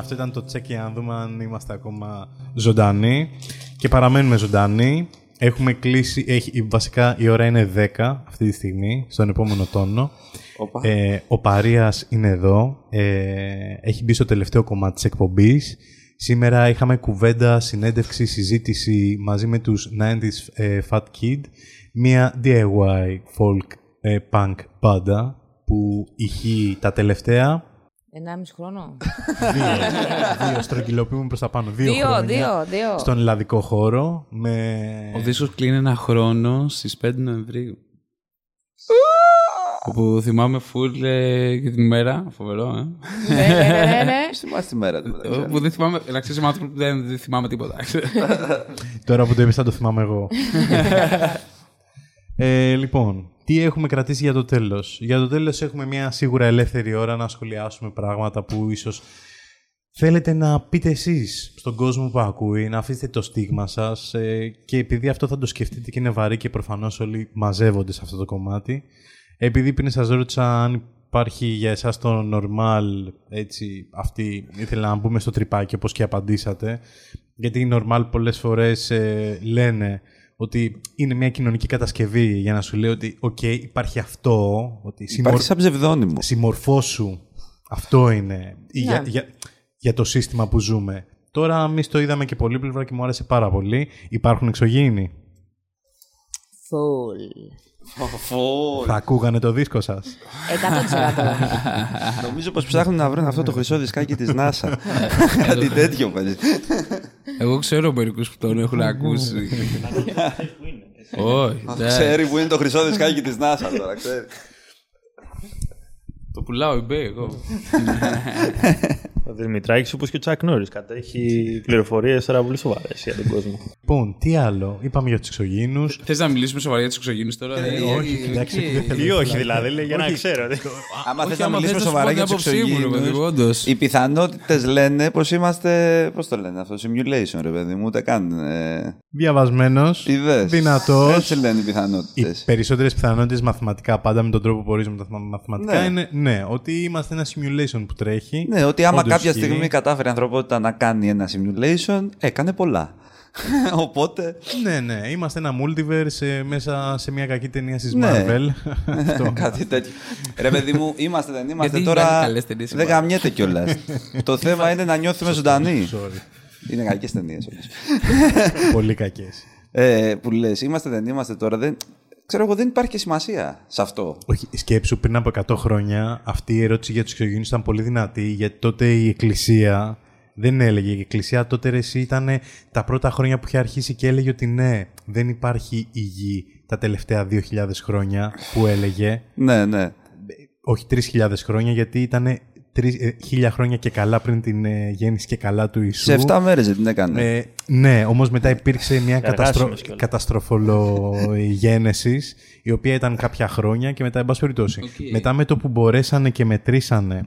αυτό ήταν το τσεκ για να δούμε αν είμαστε ακόμα ζωντανοί. Και παραμένουμε ζωντανοί. Έχουμε κλείσει, έχει, βασικά η ώρα είναι 10 αυτή τη στιγμή, στον επόμενο τόνο. Οπα. Ε, ο Παρίας είναι εδώ. Ε, έχει μπει στο τελευταίο κομμάτι της εκπομπής. Σήμερα είχαμε κουβέντα, συνέντευξη, συζήτηση μαζί με τους 90s ε, Fat Kid, μια DIY folk ε, punk μπάντα που ηχεί τα τελευταία 1,5 χρόνο. δύο, δύο στρογγυλοποιούμε προς τα πάνω. Δύο, Δύο, χρόνια δύο, δύο. Στον ελλαδικό χώρο με... Ο δίσκος κλείνει ένα χρόνο στις 5 Νοεμβρίου. Όπου θυμάμαι full ε, και την ημέρα. Φοβερό, ε. Ναι, ναι, ναι, ναι. Θυμάσαι τη μέρα του. μεταξύ. Που δεν θυμάμαι, να ξέρεις, είμαι άνθρωπο που δεν, δεν θυμάμαι τίποτα. Τώρα που το είπες θα το θυμάμαι εγώ. <laughs> ε, λοιπόν, τι έχουμε κρατήσει για το τέλος. Για το τέλος έχουμε μια σίγουρα ελεύθερη ώρα να σχολιάσουμε πράγματα που ίσως θέλετε να πείτε εσείς στον κόσμο που ακούει, να αφήσετε το στίγμα σας ε, και επειδή αυτό θα το σκεφτείτε και είναι βαρύ και προφανώς όλοι μαζεύονται σε αυτό το κομμάτι, επειδή πριν σας ρώτησα αν υπάρχει για εσάς το normal, έτσι, αυτή, ήθελα να μπούμε στο τρυπάκι όπως και απαντήσατε, γιατί οι normal πολλές φορές ε, λένε ότι είναι μια κοινωνική κατασκευή για να σου λέει ότι «ΟΚ, υπάρχει αυτό», ότι Υπάρχει σαν ψευδόνυμο. συμμορφώσου, αυτό είναι για, για, για το σύστημα που ζούμε. Τώρα εμείς το είδαμε και πολύπλευρα και μου άρεσε πάρα πολύ. Υπάρχουν εξωγήινοι. Full. Θα ακούγανε το δίσκο σας. 100%. Νομίζω πως ψάχνουν να βρουν αυτό το χρυσό δισκάκι της NASA. <laughs> Κάτι τέτοιο παίζει. Εγώ ξέρω μερικούς που τον έχουν ακούσει. Όχι. εντάξει. Ξέρει που είναι το χρυσό δισκάκι της NASA τώρα, ξέρει. Το πουλάω eBay εγώ. <laughs> Ο Δημητράκης, όπως και ο Τσακ Νόρις, κατέχει πληροφορίες τώρα πολύ σοβαρές για τον κόσμο. Λοιπόν, τι άλλο; Είπαμε για τους εξωγήνου. Θες να μιλήσουμε σοβαρά για τους εξωγήνου τώρα. Ε, δηλαδή, όχι, ε, εντάξει, και- δεν θέλω. Ή όχι δηλαδή, λέει, για να Όχι. ξέρω. Άμα Όχι, θες να άμα μιλήσουμε θες να σου σοβαρά πω για την τους άποψή μου, ρε παιδί μου, εξωγήινους, όντως. οι πιθανότητες λένε πως είμαστε, πώς το λένε αυτό, simulation ρε παιδί μου, ούτε καν. Ε, Διαβασμένος. Είδες. Δυνατός. Έτσι λένε οι Οι πιθανότητες. περισσότερες πιθανότητες μαθηματικά, πάντα με τον τρόπο που ορίζουμε τα μαθημα- μαθηματικά, Ναι. είναι ναι, ότι είμαστε ένα simulation που τρέχει. Ναι, ότι άμα Όντως κάποια ισχύει. στιγμή κατάφερε η ανθρωπότητα να κάνει ένα simulation, έκανε πολλά. <laughs> Οπότε. Ναι, ναι. Είμαστε ένα multiverse ε, μέσα σε μια κακή ταινία τη Ναι. Marvel. <laughs> Αυτό. Κάτι τέτοιο. Ρε παιδί μου, είμαστε, δεν είμαστε Γιατί τώρα. βγάζει καλές ταινίες η Δεν Marvel. γαμιέται κιόλας. <laughs> Το θέμα είναι να νιώθουμε ζωντανοί. Sorry. Είναι κακές ταινίες όμω. Πολύ κακές. Ε, που λες, είμαστε, δεν είμαστε τώρα. Δεν... Ξέρω εγώ, δεν υπάρχει και σημασία σε αυτό. Όχι, σκέψου πριν από 100 χρόνια αυτή η ερώτηση για τους εξωγήινους ήταν πολύ δυνατή γιατί τότε η Εκκλησία δεν έλεγε. Η Εκκλησία τότε ρε, εσύ ήταν τα πρώτα χρόνια που είχε αρχίσει και έλεγε ότι ναι, δεν υπάρχει η γη τα τελευταία 2.000 χρόνια που έλεγε. Ναι, ναι. Όχι 3.000 χρόνια γιατί ήταν χίλια χρόνια και καλά πριν την ε, γέννηση και καλά του Ιησού. Σε 7 μέρες δεν την έκανε. Ε, ναι, όμως μετά υπήρξε μια καταστρο... Εργάσιμος κιόλας. καταστροφολογένεσης η οποία ήταν κάποια χρόνια και μετά, εν πάση περιπτώσει, μετά με το που μπορέσανε και μετρήσανε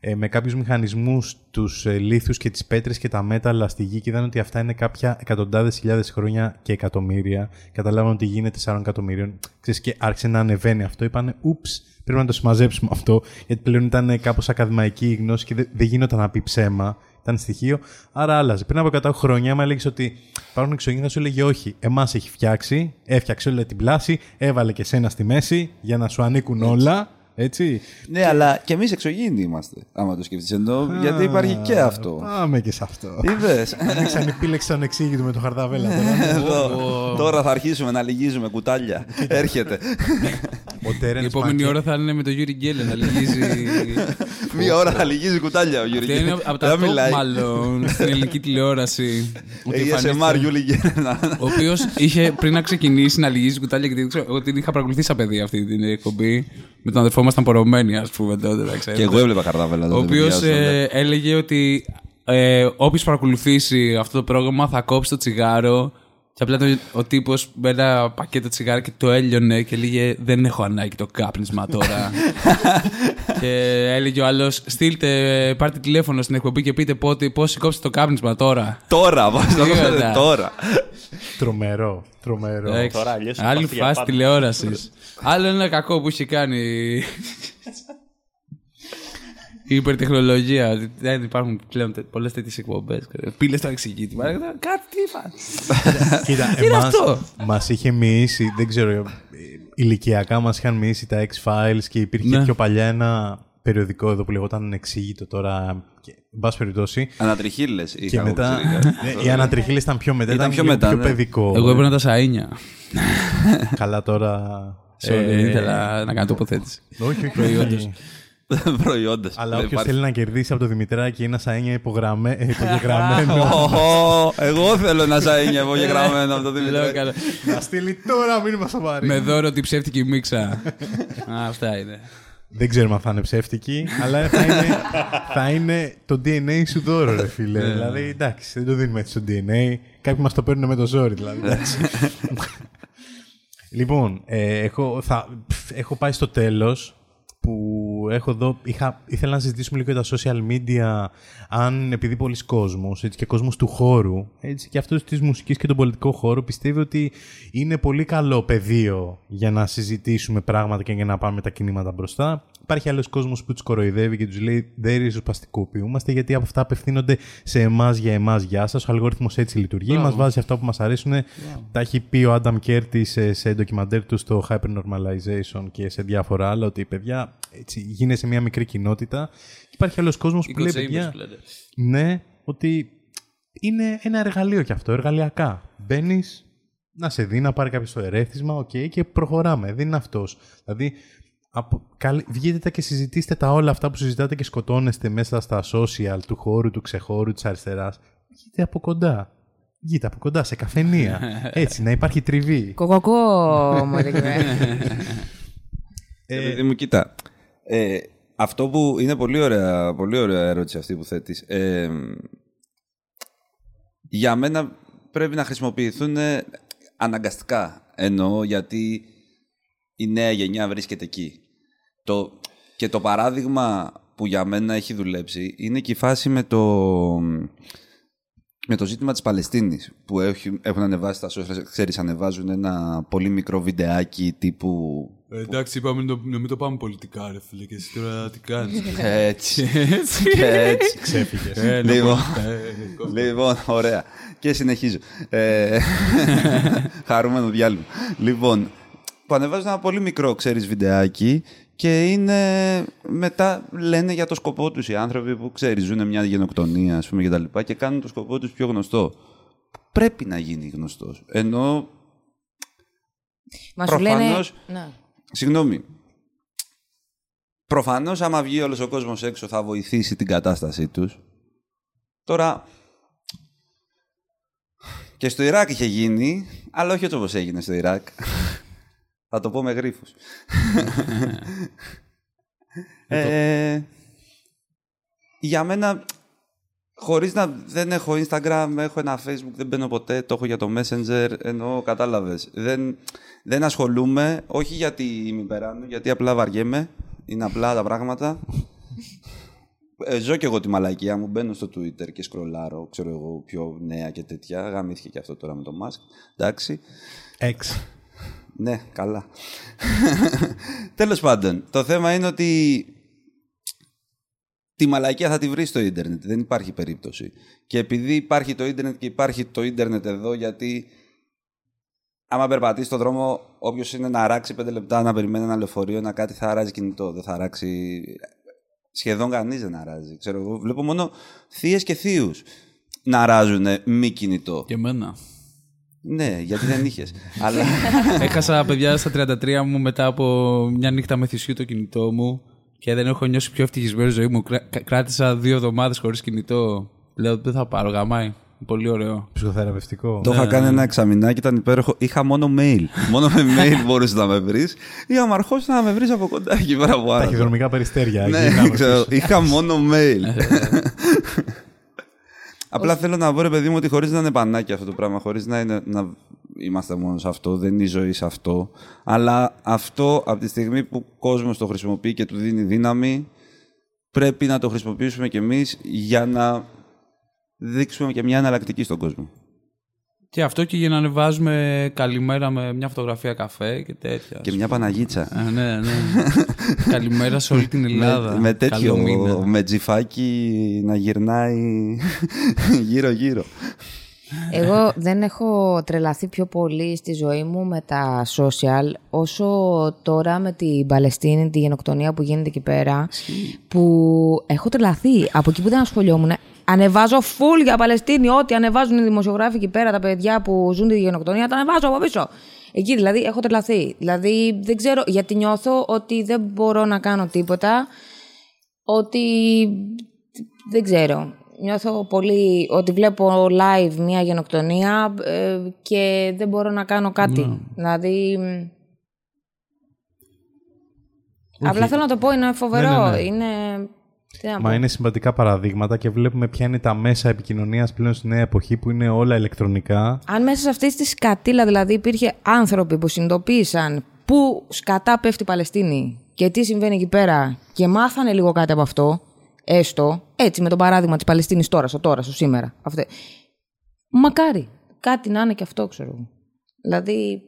ε, με κάποιους μηχανισμούς τους ε, λίθους και τις πέτρες και τα μέταλλα στη γη και είδαν ότι αυτά είναι κάποια εκατοντάδες χιλιάδες χρόνια και εκατομμύρια. Καταλάβαν ότι γίνεται 4 εκατομμύριων. Ξέρεις, και άρχισε να ανεβαίνει αυτό. Είπανε, ούψ, πρέπει να το συμμαζέψουμε αυτό. Γιατί πλέον ήταν κάπως ακαδημαϊκή η γνώση και δεν, δεν γινόταν να πει ψέμα. Ήταν στοιχείο. Άρα άλλαζε. Πριν από 100 χρόνια, άμα έλεγες ότι υπάρχουν εξωγήινοι, θα σου έλεγε όχι. Εμάς έχει φτιάξει, έφτιαξε όλη την πλάση, έβαλε και σένα στη μέση για να σου ανήκουν όλα. Έτσι. Ναι, αλλά και εμείς εξωγήινοι είμαστε. Άμα το σκεφτείς εννοώ, γιατί υπάρχει και αυτό. Πάμε και σε αυτό. Είδες. Ανοίξαν επίλεξε ανεξήγητο με το χαρδαβέλα. τώρα. <laughs> Εδώ. Τώρα θα αρχίσουμε να λυγίζουμε κουτάλια. Έρχεται. Ο Η Τέρενς επόμενη Μάκε- ώρα θα είναι με το Γιούρι Γκέλε να λυγίζει. <laughs> Μία ώρα θα λυγίζει κουτάλια ο Γιώργη. Αυτή είναι από τα Δεν top μιλάει. μάλλον στην ελληνική τηλεόραση. Ότι ASMR εμφανίστηκε. Γιούλη Γκέρνα. Ο οποίος είχε πριν να ξεκινήσει να λυγίζει κουτάλια, γιατί ξέρω, εγώ την είχα παρακολουθήσει σαν παιδί αυτή την εκπομπή. Με τον αδερφό μα ήταν πορωμένοι, ας πούμε τότε. να Και ξέρετε. εγώ έβλεπα καρδάβελα. Ο τότε, οποίος παιδιά, στο λέω. έλεγε ότι ε, όποιος παρακολουθήσει αυτό το πρόγραμμα θα κόψει το τσιγάρο. Και απλά το, ο τύπος με ένα πακέτο τσιγάρα και το έλειωνε και λέγε Δεν έχω ανάγκη το κάπνισμα τώρα. <laughs> και έλεγε ο άλλος: Στείλτε, πάρτε τηλέφωνο στην εκπομπή και πείτε πότε, πώς κόψετε το κάπνισμα τώρα. Τώρα, βάζω το Τίποτα. κόψετε τώρα. Τρομερό. Τρομερό. Εντάξει, τώρα αλλιώς Άλλη υπάρχει για φάση πάντα. τηλεόρασης. Άλλο ένα κακό που έχει κάνει. <laughs> Η υπερτεχνολογία. ότι Δεν υπάρχουν πλέον πολλές τέτοιες εκπομπές. Πύλε στο εξηγήτη. Μα, Κάτι τι είπα. Κοίτα, <laughs> Τι είναι εμάς αυτό; μας είχε μοιήσει, δεν ξέρω, ε, ηλικιακά μας είχαν μοιήσει τα X-Files και υπήρχε Ναι. πιο παλιά ένα περιοδικό εδώ που λεγόταν Ανεξήγητο τώρα, και, εν πάση περιπτώσει. Ανατριχίλε. Και μετά, ε, <laughs> οι ανατριχίλες ήταν πιο μετά, Ήταν ήταν, πιο πιο, μετά, πιο ναι. παιδικό. Εγώ έπαιρνα τα σαΐνια. Καλά τώρα... Sorry, ε, ήθελα να κάνω τοποθέτηση. Όχι, όχι, Προϊόντος. όχι. <laughs> Προϊόντα. Αλλά όποιος θέλει να κερδίσει από το Δημητράκη ένα σαΐνια υπογραμμέ, ε, <laughs> υπογεγραμμένο. Εγώ θέλω ένα σαΐνια εγώ γεγραμμένο από το Λέω Δημήτρη. καλά. να στείλει τώρα μήνυμα στο βάρη. Με δώρο την ψεύτικη μίξα. <laughs> Α, Αυτά είναι. Δεν ξέρουμε αν θα είναι ψεύτικη, αλλά θα είναι, θα είναι το DNA σου δώρο, ρε φίλε. Ναι. δηλαδή, εντάξει, δεν το δίνουμε έτσι στο DNA. Κάποιοι μας το παίρνουν με το ζόρι, δηλαδή. εντάξει. λοιπόν, ε, έχω, θα, πφ, έχω πάει στο τέλος που έχω εδώ, είχα, ήθελα να συζητήσουμε λίγο για τα social media, αν επειδή πολλοί κόσμος, έτσι, και κόσμος του χώρου, έτσι, και αυτός της μουσικής και τον πολιτικό χώρο, πιστεύει ότι είναι πολύ καλό πεδίο για να συζητήσουμε πράγματα και για να πάμε τα κινήματα μπροστά. Υπάρχει άλλος κόσμος που τους κοροϊδεύει και τους λέει δεν ριζοσπαστικοποιούμαστε γιατί από αυτά απευθύνονται σε εμάς για εμάς γεια σας. Ο αλγόριθμος έτσι λειτουργεί, μας βάζει αυτά που μας αρέσουν. Τα έχει πει ο Άνταμ Κέρτις σε, σε ντοκιμαντέρ του στο Hypernormalization και σε διάφορα άλλα ότι παιδιά έτσι, γίνεσαι μια μικρή κοινότητα και υπάρχει άλλος κόσμος που λέει Echo chambers παιδιά που λέτε. ναι, ότι είναι ένα εργαλείο κι αυτό, εργαλειακά. Μπαίνεις να σε δει, να πάρει κάποιο το ερέθισμα, οκ, και προχωράμε. Δεν είναι αυτός. Δηλαδή, από, καλ, βγείτε και συζητήστε τα όλα αυτά που συζητάτε και σκοτώνεστε μέσα στα social του χώρου, του ξεχώρου, της αριστεράς. Βγείτε από κοντά. Βγείτε από κοντά, σε καφενεία. <laughs> Έτσι, να υπάρχει τριβή. Κοκοκό, μου έλεγε. Ε, Παιδί μου, κοίτα. Ε, αυτό που είναι πολύ ωραία, πολύ ωραία ερώτηση αυτή που θέτεις. Ε, για μένα πρέπει να χρησιμοποιηθούν ε, αναγκαστικά. Εννοώ γιατί η νέα γενιά βρίσκεται εκεί. Το, και το παράδειγμα που για μένα έχει δουλέψει είναι και η φάση με το, με το ζήτημα της Παλαιστίνης που έχει, έχουν ανεβάσει τα social, ξέρεις, ανεβάζουν ένα πολύ μικρό βιντεάκι τύπου... Ε, εντάξει, είπαμε να, να μην το πάμε πολιτικά, ρε φίλε, και εσύ τώρα τι κάνεις. <laughs> Έτσι. έτσι. Και <laughs> έτσι. Ξέφυγες. Ε, ναι, λοιπόν, πολιτικά, ε, Κώστα. λοιπόν, ωραία. Και συνεχίζω. Ε, <laughs> χαρούμενο διάλειμμα. Λοιπόν, που ανεβάζουν ένα πολύ μικρό, ξέρεις, βιντεάκι και είναι μετά λένε για το σκοπό τους οι άνθρωποι που ξέρεις, ζουν μια γενοκτονία, ας πούμε, και τα λοιπά και κάνουν το σκοπό τους πιο γνωστό. Πρέπει να γίνει γνωστός. Ενώ Μα σου λένε. προφανώς Ναι. Συγγνώμη. Προφανώς, άμα βγει όλος ο κόσμος έξω, θα βοηθήσει την κατάστασή τους. Τώρα. Και στο Ιράκ είχε γίνει, αλλά όχι έτσι όπως έγινε στο Ιράκ. Θα το πω με γρίφους. <laughs> ε, για μένα, χωρίς να δεν έχω Instagram, έχω ένα Facebook, δεν μπαίνω ποτέ, το έχω για το Messenger, ενώ κατάλαβες. Δεν, δεν ασχολούμαι, όχι γιατί είμαι υπεράνω, γιατί απλά βαριέμαι, είναι απλά τα πράγματα. Ε, ζω και εγώ τη μαλακία μου, μπαίνω στο Twitter και σκρολάρω, ξέρω εγώ, πιο νέα και τέτοια. Γαμήθηκε και αυτό τώρα με το Musk. Εντάξει. Έξι. Ναι, καλά. <laughs> Τέλος πάντων, το θέμα είναι ότι τη μαλακία θα τη βρει στο ίντερνετ. Δεν υπάρχει περίπτωση. Και επειδή υπάρχει το ίντερνετ και υπάρχει το ίντερνετ εδώ, γιατί άμα περπατήσεις στον δρόμο, όποιος είναι να αράξει πέντε λεπτά να περιμένει ένα λεωφορείο, να κάτι θα αράζει κινητό. Δεν θα αράξει. Σχεδόν κανείς δεν αράζει. Ξέρω, εγώ βλέπω μόνο θείες και θείους να αράζουν μη κινητό. Και εμένα. Ναι, γιατί δεν είχες. <laughs> Αλλά. Έχασα παιδιά στα 33 μου μετά από μια νύχτα με θυσίου το κινητό μου και δεν έχω νιώσει πιο ευτυχισμένο ζωή μου. Κρά- κα- Κράτησα δύο εβδομάδες χωρίς κινητό. Λέω δεν θα πάρω, γαμάει. Πολύ ωραίο. Ψυχοθεραπευτικό. Το είχα κάνει ένα εξαμηνάκι, ήταν υπέροχο. Είχα μόνο mail. <laughs> μόνο με mail μπορούσε να με βρεις. Ή άμα αρχώσει να με βρεις από κοντά εκεί πέρα από Τα άρα. χειρονομικά περιστέρια. Ναι, εκεί κάπως ξέρω, πίσω. είχα μόνο mail. <laughs> Απλά θέλω να πω, ρε παιδί μου, ότι χωρίς να είναι πανάκι αυτό το πράγμα, χωρίς να, είναι, να είμαστε μόνο σε αυτό, δεν είναι η ζωή σε αυτό. Αλλά αυτό από τη στιγμή που ο κόσμος το χρησιμοποιεί και του δίνει δύναμη, πρέπει να το χρησιμοποιήσουμε κι εμείς για να δείξουμε και μια εναλλακτική στον κόσμο. Και αυτό και για να ανεβάζουμε καλημέρα με μια φωτογραφία καφέ και τέτοια. Και μια Παναγίτσα. Α, ναι, ναι. καλημέρα σε όλη την <laughs> Ελλάδα. με, με τέτοιο, Καλό μήνα. με τζιφάκι να γυρνάει <laughs> γύρω-γύρω. Εγώ δεν έχω τρελαθεί πιο πολύ στη ζωή μου με τα social όσο τώρα με την Παλαιστίνη, τη γενοκτονία που γίνεται εκεί πέρα που έχω τρελαθεί από εκεί που δεν ασχολιόμουν. Ανεβάζω full για Παλαιστίνη, ό,τι ανεβάζουν οι δημοσιογράφοι εκεί πέρα, τα παιδιά που ζουν τη γενοκτονία, τα ανεβάζω από πίσω. Εκεί δηλαδή έχω τρελαθεί. Δηλαδή δεν ξέρω, γιατί νιώθω ότι δεν μπορώ να κάνω τίποτα, ότι δεν ξέρω. Νιώθω πολύ ότι βλέπω live μια γενοκτονία ε, και δεν μπορώ να κάνω κάτι. Ναι. Δηλαδή... μ, Απλά θέλω να το πω, είναι φοβερό. Ναι, ναι, ναι. Είναι... Τι να Μα πω. είναι συμπατικά παραδείγματα και βλέπουμε ποια είναι τα μέσα επικοινωνίας πλέον στη νέα εποχή που είναι όλα ηλεκτρονικά. Αν μέσα σε αυτή τη σκατήλα δηλαδή υπήρχε άνθρωποι που συνειδητοποίησαν πού σκατά πέφτει η Παλαιστίνη και τι συμβαίνει εκεί πέρα και μάθανε λίγο κάτι από αυτό, έστω έτσι με το παράδειγμα της Παλαιστίνης τώρα, στο τώρα, στο σήμερα. Αυτό. Μακάρι. Κάτι να είναι και αυτό, ξέρω εγώ. Δηλαδή,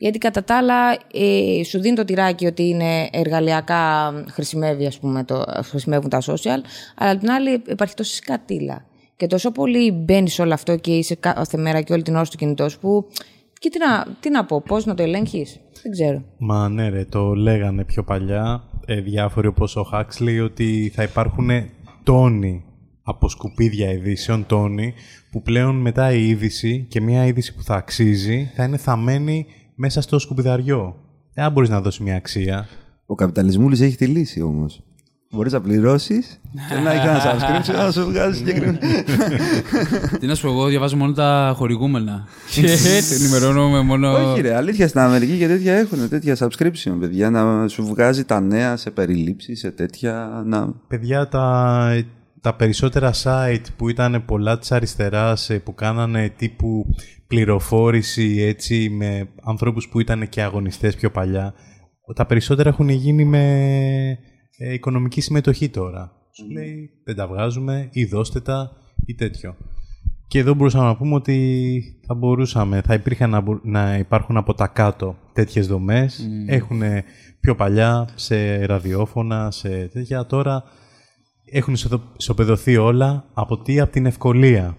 γιατί κατά τα άλλα ε, σου δίνει το τυράκι ότι είναι εργαλειακά χρησιμεύει, ας πούμε, το, χρησιμεύουν τα social, αλλά απ' την άλλη υπάρχει τόση σκατήλα. Και τόσο πολύ μπαίνεις σε όλο αυτό και είσαι κάθε μέρα και όλη την ώρα στο κινητό σου που. Και τι να, τι να πω, πώς να το ελέγχεις; Δεν ξέρω. Μα ναι, ρε, το λέγανε πιο παλιά ε, διάφοροι όπως ο Huxley ότι θα υπάρχουν τόνοι από σκουπίδια ειδήσεων, τόνοι, που πλέον μετά η είδηση και μια είδηση που θα αξίζει θα είναι θαμένη μέσα στο σκουπιδαριό. Δεν θα μπορείς να δώσει μια αξία. Ο καπιταλισμούλης έχει τη λύση όμως. Μπορείς να πληρώσεις και να έχει ένα subscription να σου βγάζει συγκεκριμένα. Τι να σου πω, εγώ διαβάζω μόνο τα χορηγούμενα. <laughs> Και την ενημερώνομαι μόνο. Όχι, ρε, αλήθεια στην Αμερική και τέτοια έχουν τέτοια subscription, παιδιά. Να σου βγάζει τα νέα σε περιλήψεις, σε τέτοια. Να... Παιδιά, τα, τα περισσότερα site που ήταν πολλά της αριστεράς, ε, που κάνανε τύπου πληροφόρηση έτσι, με ανθρώπους που ήταν και αγωνιστές πιο παλιά, τα περισσότερα έχουν γίνει με ε, οικονομική συμμετοχή τώρα. Σου λέει δεν τα βγάζουμε ή δώστε τα ή τέτοιο. Και εδώ μπορούσαμε να πούμε ότι θα μπορούσαμε, θα υπήρχαν να, μπο- να υπάρχουν από τα κάτω τέτοιες δομές. Μμμ. Έχουν πιο παλιά σε ραδιόφωνα, σε τέτοια. Τώρα έχουν ισοδο- ισοπεδωθεί όλα από τι, από την ευκολία.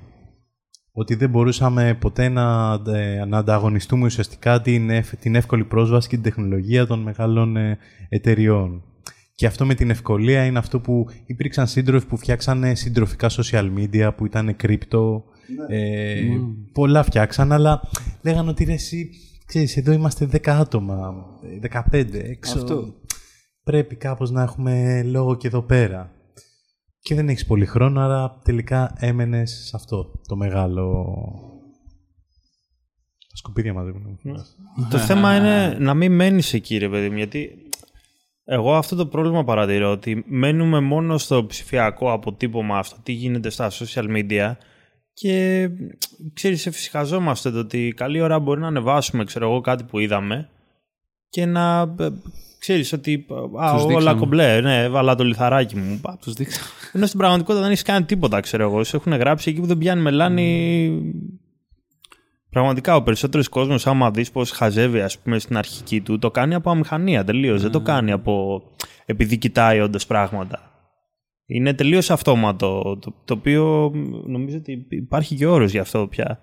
Ότι δεν μπορούσαμε ποτέ να, ε, να ανταγωνιστούμε ουσιαστικά την, ευ- την εύκολη πρόσβαση και την τεχνολογία των μεγάλων ε, εταιριών. Και αυτό με την ευκολία είναι αυτό που υπήρξαν σύντροφοι που φτιάξανε συντροφικά social media, που ήταν κρύπτο. Ε, Μμμ. Πολλά φτιάξαν, αλλά λέγανε ότι ρε, εσύ, ξέρεις, εδώ είμαστε 10 άτομα, ε, 15 έξω. Αυτό. Πρέπει κάπως να έχουμε λόγο και εδώ πέρα. Και δεν έχεις πολύ χρόνο, άρα τελικά έμενες σε αυτό το μεγάλο... Τα σκουπίδια μαζί μου. Το θέμα είναι να μην μένεις εκεί, ρε παιδί μου, γιατί εγώ αυτό το πρόβλημα παρατηρώ ότι μένουμε μόνο στο ψηφιακό αποτύπωμα αυτό, τι γίνεται στα social media και ξέρεις, εφησυχαζόμαστε το ότι καλή ώρα μπορεί να ανεβάσουμε, ξέρω εγώ, κάτι που είδαμε και να ε, ξέρεις ότι α, Τους όλα δείξαμε. κομπλέ, ναι, έβαλα το λιθαράκι μου. Πα, Τους δείξα. Ενώ στην πραγματικότητα δεν έχεις κάνει τίποτα, ξέρω εγώ. Σε έχουν γράψει εκεί που δεν πιάνει μελάνι. Πραγματικά ο περισσότερος κόσμος, άμα δεις πώς χαζεύει, ας πούμε, στην αρχική του, το κάνει από αμηχανία τελείως. Δεν το κάνει από. επειδή κοιτάει όντως πράγματα. Είναι τελείως αυτόματο. Το, το οποίο νομίζω ότι υπάρχει και όρος γι' αυτό πια.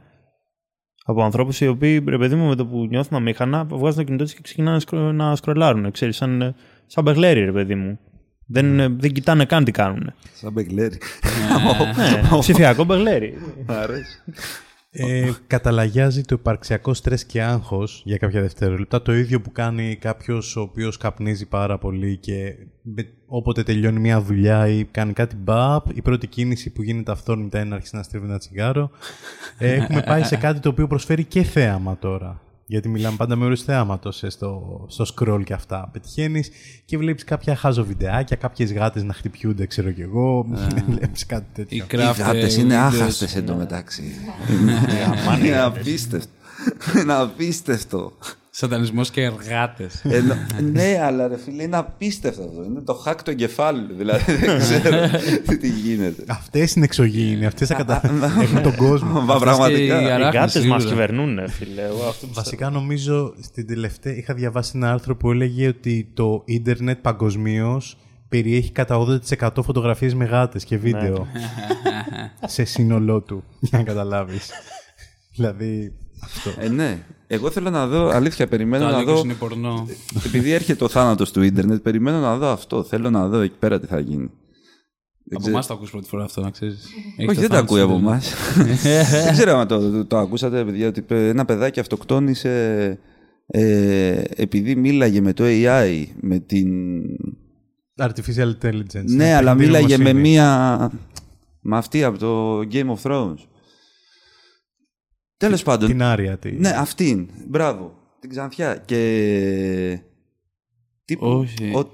Από ανθρώπους οι οποίοι, ρε παιδί μου, με το που νιώθουν αμήχανα, βγάζουν το κινητό τους και ξεκινάνε να, σκρο, να σκρολάρουν. Ξέρεις, σαν, σαν μπεγλέρι, ρε παιδί μου. Δεν, δεν κοιτάνε καν τι κάνουν. Σαν μπεγλέρι. ναι, ψηφιακό μπεγλέρι. Μ' αρέσει. Ε, καταλαγιάζει το υπαρξιακό στρες και άγχος για κάποια δευτερόλεπτα. Το ίδιο που κάνει κάποιος ο οποίος καπνίζει πάρα πολύ και με- όποτε τελειώνει μια δουλειά ή κάνει κάτι μπαπ, η πρώτη κίνηση που γίνεται αυθόρμητα είναι να αρχίσει να στρίβει ένα τσιγάρο. Ε, έχουμε πάει σε κάτι το οποίο προσφέρει και θέαμα τώρα. Γιατί μιλάμε πάντα με όρους θέαματος ε, στο, στο scroll και αυτά. Πετυχαίνεις και βλέπεις κάποια χάζο βιντεάκια, κάποιες γάτες να χτυπιούνται, ξέρω κι εγώ. <laughs> βλέπεις κάτι τέτοιο. Οι Οι γάτε είναι videos. άχαστες εντωμεταξύ. <laughs> Είναι απίστευτο. Είναι απίστευτο. Σατανισμός και εργάτες. Ενώ- ναι, αλλά ρε φίλε, είναι απίστευτο αυτό. Είναι το hack του εγκεφάλου. Δηλαδή δεν <laughs> ξέρω τι γίνεται. Αυτές είναι εξωγήινοι, αυτές θα κατα... έχουν τον κόσμο. Μα πραγματικά. οι Οι αράχνες γάτες μας σίγουρα. κυβερνούν, φίλε. Εγώ αυτό πιστεύω. Βασικά νομίζω στην τελευταία είχα διαβάσει ένα άρθρο που έλεγε ότι το ίντερνετ παγκοσμίως περιέχει κατά 80% φωτογραφίες με γάτες και βίντεο <laughs> σε σύνολό του, για να καταλάβεις. <laughs> δηλαδή, αυτό. Ε, ναι. Εγώ θέλω να δω, αλήθεια, περιμένω Το να άλλο δω. είναι πορνό. Επειδή έρχεται ο θάνατο του ίντερνετ, περιμένω να δω αυτό. Θέλω να δω εκεί πέρα τι θα γίνει. Δεν Από ξέρω- εμάς το ακούς πρώτη φορά αυτό, να ξέρεις. Έχεις Όχι, δεν το θάνατο ακούει από στο εμάς. δεν ξέρω αν το, το, το ακούσατε, παιδιά, ότι πε- ένα παιδάκι αυτοκτόνησε ε, επειδή μίλαγε με το AI, με την... Artificial intelligence. Ναι, αλλά τεχνητή μίλαγε με νοημοσύνη. μία... με αυτή από το Game of Thrones. Τέλος πάντων. Την Άρια τη. Ναι, αυτήν. Μπράβο. Την ξανθιά. Και... Τύπου, Όχι. ο-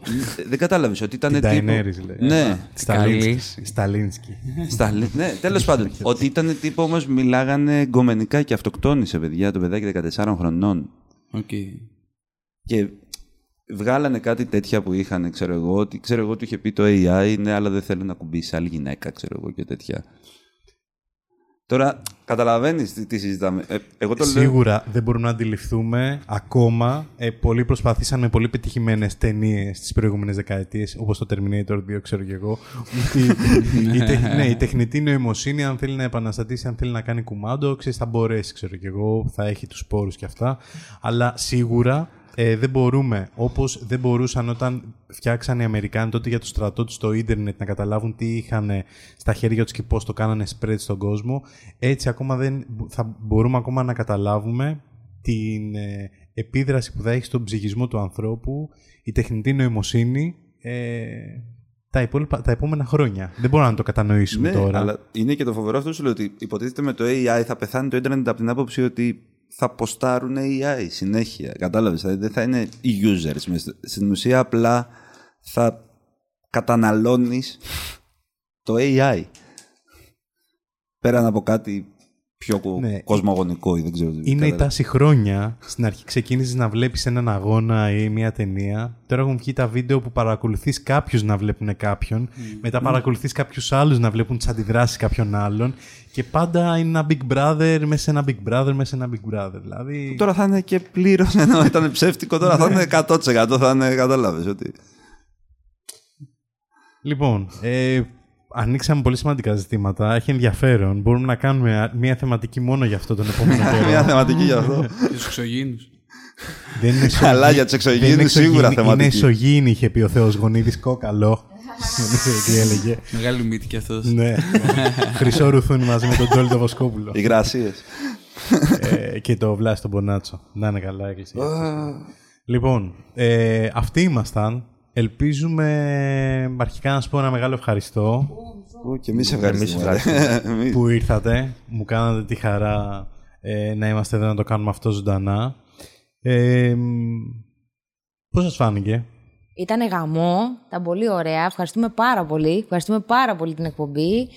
δεν κατάλαβες ότι ήταν Την τύπου... Daenerys, λέει. Ναι. Σταλίνσκι. Σταλίνσκι. Στα, ναι, τέλος πάντων. <laughs> ότι ήταν τύπο όμως μιλάγανε γκομενικά και αυτοκτόνησε, παιδιά, το παιδάκι 14 χρονών. Οκ. Και βγάλανε κάτι τέτοια που είχαν, ξέρω εγώ, ότι ξέρω εγώ του είχε πει το AI, ναι, αλλά δεν θέλω να κουμπίσει άλλη γυναίκα, ξέρω εγώ και τέτοια. Τώρα, καταλαβαίνεις τι, τι συζητάμε. Ε, εγώ το λέω. Σίγουρα δεν μπορούμε να αντιληφθούμε ακόμα. Ε, πολλοί προσπαθήσαν με πολύ πετυχημένες ταινίες τις προηγούμενες δεκαετίες, όπως το Terminator 2, ξέρω και εγώ. ότι η, τεχ- <laughs> ναι, η τεχνητή νοημοσύνη, αν θέλει να επαναστατήσει, αν θέλει να κάνει κουμάντο, ξέρεις, θα μπορέσει, ξέρω και εγώ, θα έχει τους πόρους και αυτά. Αλλά σίγουρα ε, δεν μπορούμε, όπως δεν μπορούσαν όταν φτιάξαν οι Αμερικάνοι τότε για το στρατό τους στο ίντερνετ να καταλάβουν τι είχαν στα χέρια τους και πώς το κάνανε spread στον κόσμο, έτσι ακόμα δεν θα μπορούμε ακόμα να καταλάβουμε την ε, επίδραση που θα έχει στον ψυχισμό του ανθρώπου η τεχνητή νοημοσύνη ε, τα, υπόλοιπα, τα επόμενα χρόνια. Δεν μπορούμε να το κατανοήσουμε Ναι, τώρα. αλλά είναι και το φοβερό αυτό σου λέω ότι υποτίθεται με το AI θα πεθάνει το ίντερνετ από την άποψη ότι θα ποστάρουν AI συνέχεια. Κατάλαβες. Δηλαδή δεν θα είναι οι users. μες- Στην ουσία απλά θα καταναλώνεις το AI. Πέραν από κάτι πιο κο- Ναι. κοσμογονικό ή δεν ξέρω τι. Είναι η κατάλαβες. τάση χρόνια. Στην αρχή ξεκίνησες να βλέπεις έναν αγώνα ή μια ταινία. Τώρα έχουν βγει τα βίντεο που παρακολουθείς κάποιους να βλέπουν κάποιον. Μετά παρακολουθείς κάποιους άλλους να βλέπουν τις αντιδράσεις κάποιων άλλων. Και πάντα είναι ένα Big Brother μέσα σε ένα Big Brother μέσα σε ένα Big Brother. Δηλαδή. Τώρα θα είναι και πλήρως ενώ ήταν ψεύτικο, τώρα θα είναι 100%. Θα είναι, κατάλαβες ότι. Λοιπόν, ε, ανοίξαμε πολύ σημαντικά ζητήματα. Έχει ενδιαφέρον. Μπορούμε να κάνουμε μια θεματική μόνο για αυτό τον επόμενο καιρό. Μια θεματική για αυτό. Για <laughs> τους εξωγήνου. Δεν είναι Καλά, εσωγή- για τους δεν εξωγήινους είναι σίγουρα εξωγήινη- θεματική. Είναι εσωγήινη, είχε πει ο Θεός Γονίδης κόκαλο. <laughs> Δεν ξέρω τι έλεγε. Μεγάλη μύτη κι αυτός. ναι. <laughs> Χρυσό ρουθούνι μαζί με τον Τζόλι το Βοσκόπουλο. Υγρασίε. ε, και το Βλάση τον Μπονάτσο. Να είναι καλά, έκλεισε. λοιπόν, ε, αυτοί ήμασταν. Ελπίζουμε αρχικά να σου πω ένα μεγάλο ευχαριστώ Και εμείς ευχαριστούμε. <laughs> Εμείς. που ήρθατε. Μου κάνατε τη χαρά ε, να είμαστε εδώ να το κάνουμε αυτό ζωντανά. Ε, πώς σας φάνηκε; Ήταν γαμό, ήταν πολύ ωραία. Ευχαριστούμε πάρα πολύ. Ευχαριστούμε πάρα πολύ την εκπομπή.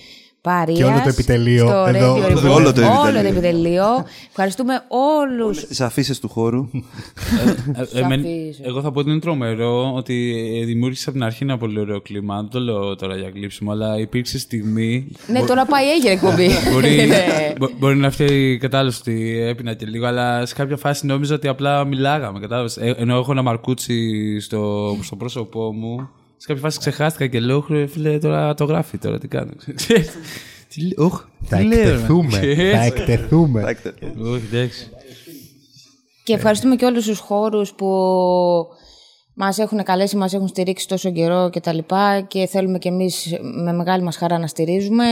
Παρίας, Και όλο το επιτελείο στο εδώ. Radio Revolt. Όλο το Όλο επιτελείο. το επιτελείο. Ευχαριστούμε όλους. Τις αφήσει του χώρου. Ε, εμεν- αφήσω. εγώ θα πω ότι είναι τρομερό ότι ε, δημιούργησε από την αρχή ένα πολύ ωραίο κλίμα. Δεν το λέω τώρα για κλείψιμο, αλλά υπήρξε στιγμή. Ναι, τώρα πάει έγινε εκπομπή. <laughs> Μπορεί, Ναι. μπο- μπορεί να φταίει κατάλαβε ότι έπεινα και λίγο, αλλά σε κάποια φάση νόμιζα ότι απλά μιλάγαμε. Κατάλαβες. Ε, ενώ έχω ένα μαρκούτσι στο, στο πρόσωπό μου, σε κάποια φάση ξεχάστηκα και λέω, «Χρε, φίλε, τώρα το γράφει τώρα, τι κάνω. Ξέρεις. <laughs> Τι λέ- Οχ, Θα τι λέω, ρε. εκτεθούμε. Ξέρεις. Θα εκτεθούμε. Όχι, εντάξει. Και ευχαριστούμε και όλους τους χώρους που μας έχουν καλέσει, μας έχουν στηρίξει τόσο καιρό και τα λοιπά και θέλουμε και εμείς με μεγάλη μας χαρά να στηρίζουμε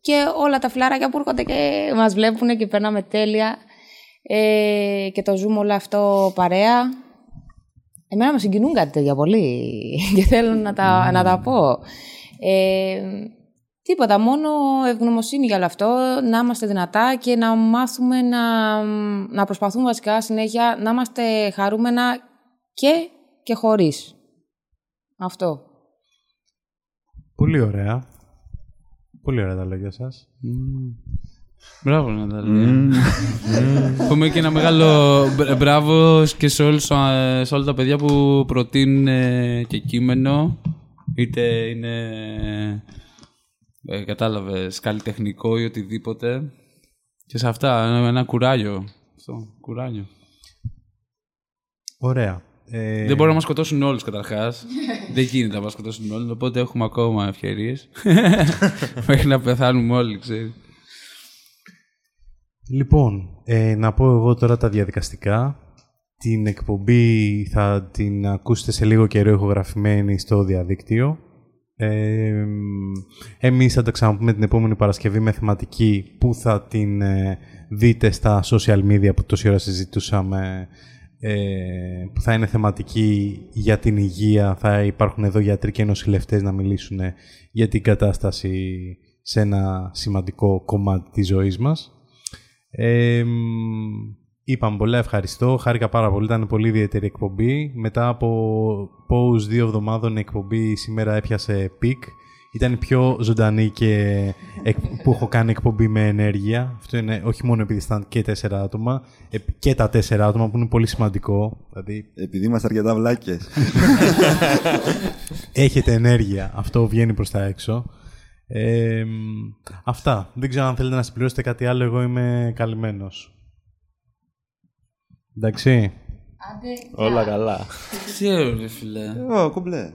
και όλα τα φιλαράκια που έρχονται και μας βλέπουν και περνάμε τέλεια ε, και το ζούμε όλο αυτό παρέα. Εμένα με συγκινούν κάτι τέτοια πολύ <laughs> και θέλω να τα, να τα πω. Ε, τίποτα, μόνο ευγνωμοσύνη για όλο αυτό, να είμαστε δυνατά και να μάθουμε να, να προσπαθούμε βασικά συνέχεια να είμαστε χαρούμενα και, και χωρίς. Αυτό. Πολύ ωραία. Πολύ ωραία τα λόγια σας. Μπράβο, Ναταλία. Πούμε και ένα μεγάλο μπ- μπράβο και σε, όλους, α, σε όλα τα παιδιά που προτείνουν ε, και κείμενο. Είτε είναι, ε, κατάλαβες, καλλιτεχνικό ή οτιδήποτε. Και σε αυτά, ένα, ένα κουράγιο. Αυτό, κουράγιο. Ωραία. Ε, Δεν μπορούν να μας σκοτώσουν όλους καταρχάς. <laughs> Δεν γίνεται να μας σκοτώσουν όλους, οπότε έχουμε ακόμα ευκαιρίες. <laughs> Μέχρι να πεθάνουμε όλοι, ξέρεις. Λοιπόν, ε, να πω εγώ τώρα τα διαδικαστικά. Την εκπομπή θα την ακούσετε σε λίγο καιρό ηχογραφημένη στο διαδίκτυο. Ε, εμείς θα τα ξαναπούμε την επόμενη Παρασκευή με θεματική που θα την ε, δείτε στα social media που τόση ώρα συζητούσαμε ε, που θα είναι θεματική για την υγεία. Θα υπάρχουν εδώ γιατροί και νοσηλευτές να μιλήσουν για την κατάσταση σε ένα σημαντικό κομμάτι της ζωής μας. Ε, μ, είπαμε πολλά ευχαριστώ. Χάρηκα πάρα πολύ. Ήταν πολύ ιδιαίτερη εκπομπή. Μετά από pause δύο εβδομάδων η εκπομπή σήμερα έπιασε peak. Ήταν η πιο ζωντανή και εκ- που έχω κάνει εκπομπή με ενέργεια. Αυτό είναι όχι μόνο επειδή ήταν και τέσσερα άτομα, ε, και τα τέσσερα άτομα που είναι πολύ σημαντικό. Δηλαδή, Επειδή είμαστε αρκετά βλάκες. <laughs> έχετε ενέργεια. Αυτό βγαίνει προς τα έξω. Ε, μ, αυτά. Δεν ξέρω αν θέλετε να συμπληρώσετε κάτι άλλο. Εγώ είμαι καλυμμένος. Εντάξει. Όλα καλά. Ξέρω, ρε φίλε. Ω, κουμπλέ.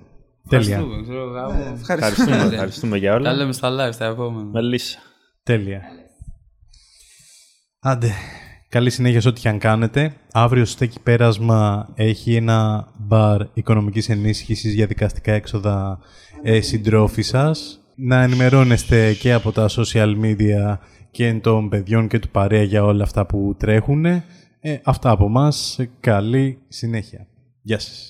Τέλεια. Ευχαριστούμε, ξέρω, γάμο. Ευχαριστούμε, Τέλεια. ευχαριστούμε για όλα. Τα λέμε στα live στα επόμενα. Μελίσσα. Τέλεια. Άντε. Καλή συνέχεια σε ό,τι και αν κάνετε. Αύριο στο Στέκι Πέρασμα έχει ένα μπαρ οικονομικής ενίσχυσης για δικαστικά έξοδα ε, συντρόφοι σας. Να ενημερώνεστε και από τα social media και των παιδιών και του παρέα για όλα αυτά που τρέχουν. Ε, αυτά από μας. Καλή συνέχεια. Γεια σας.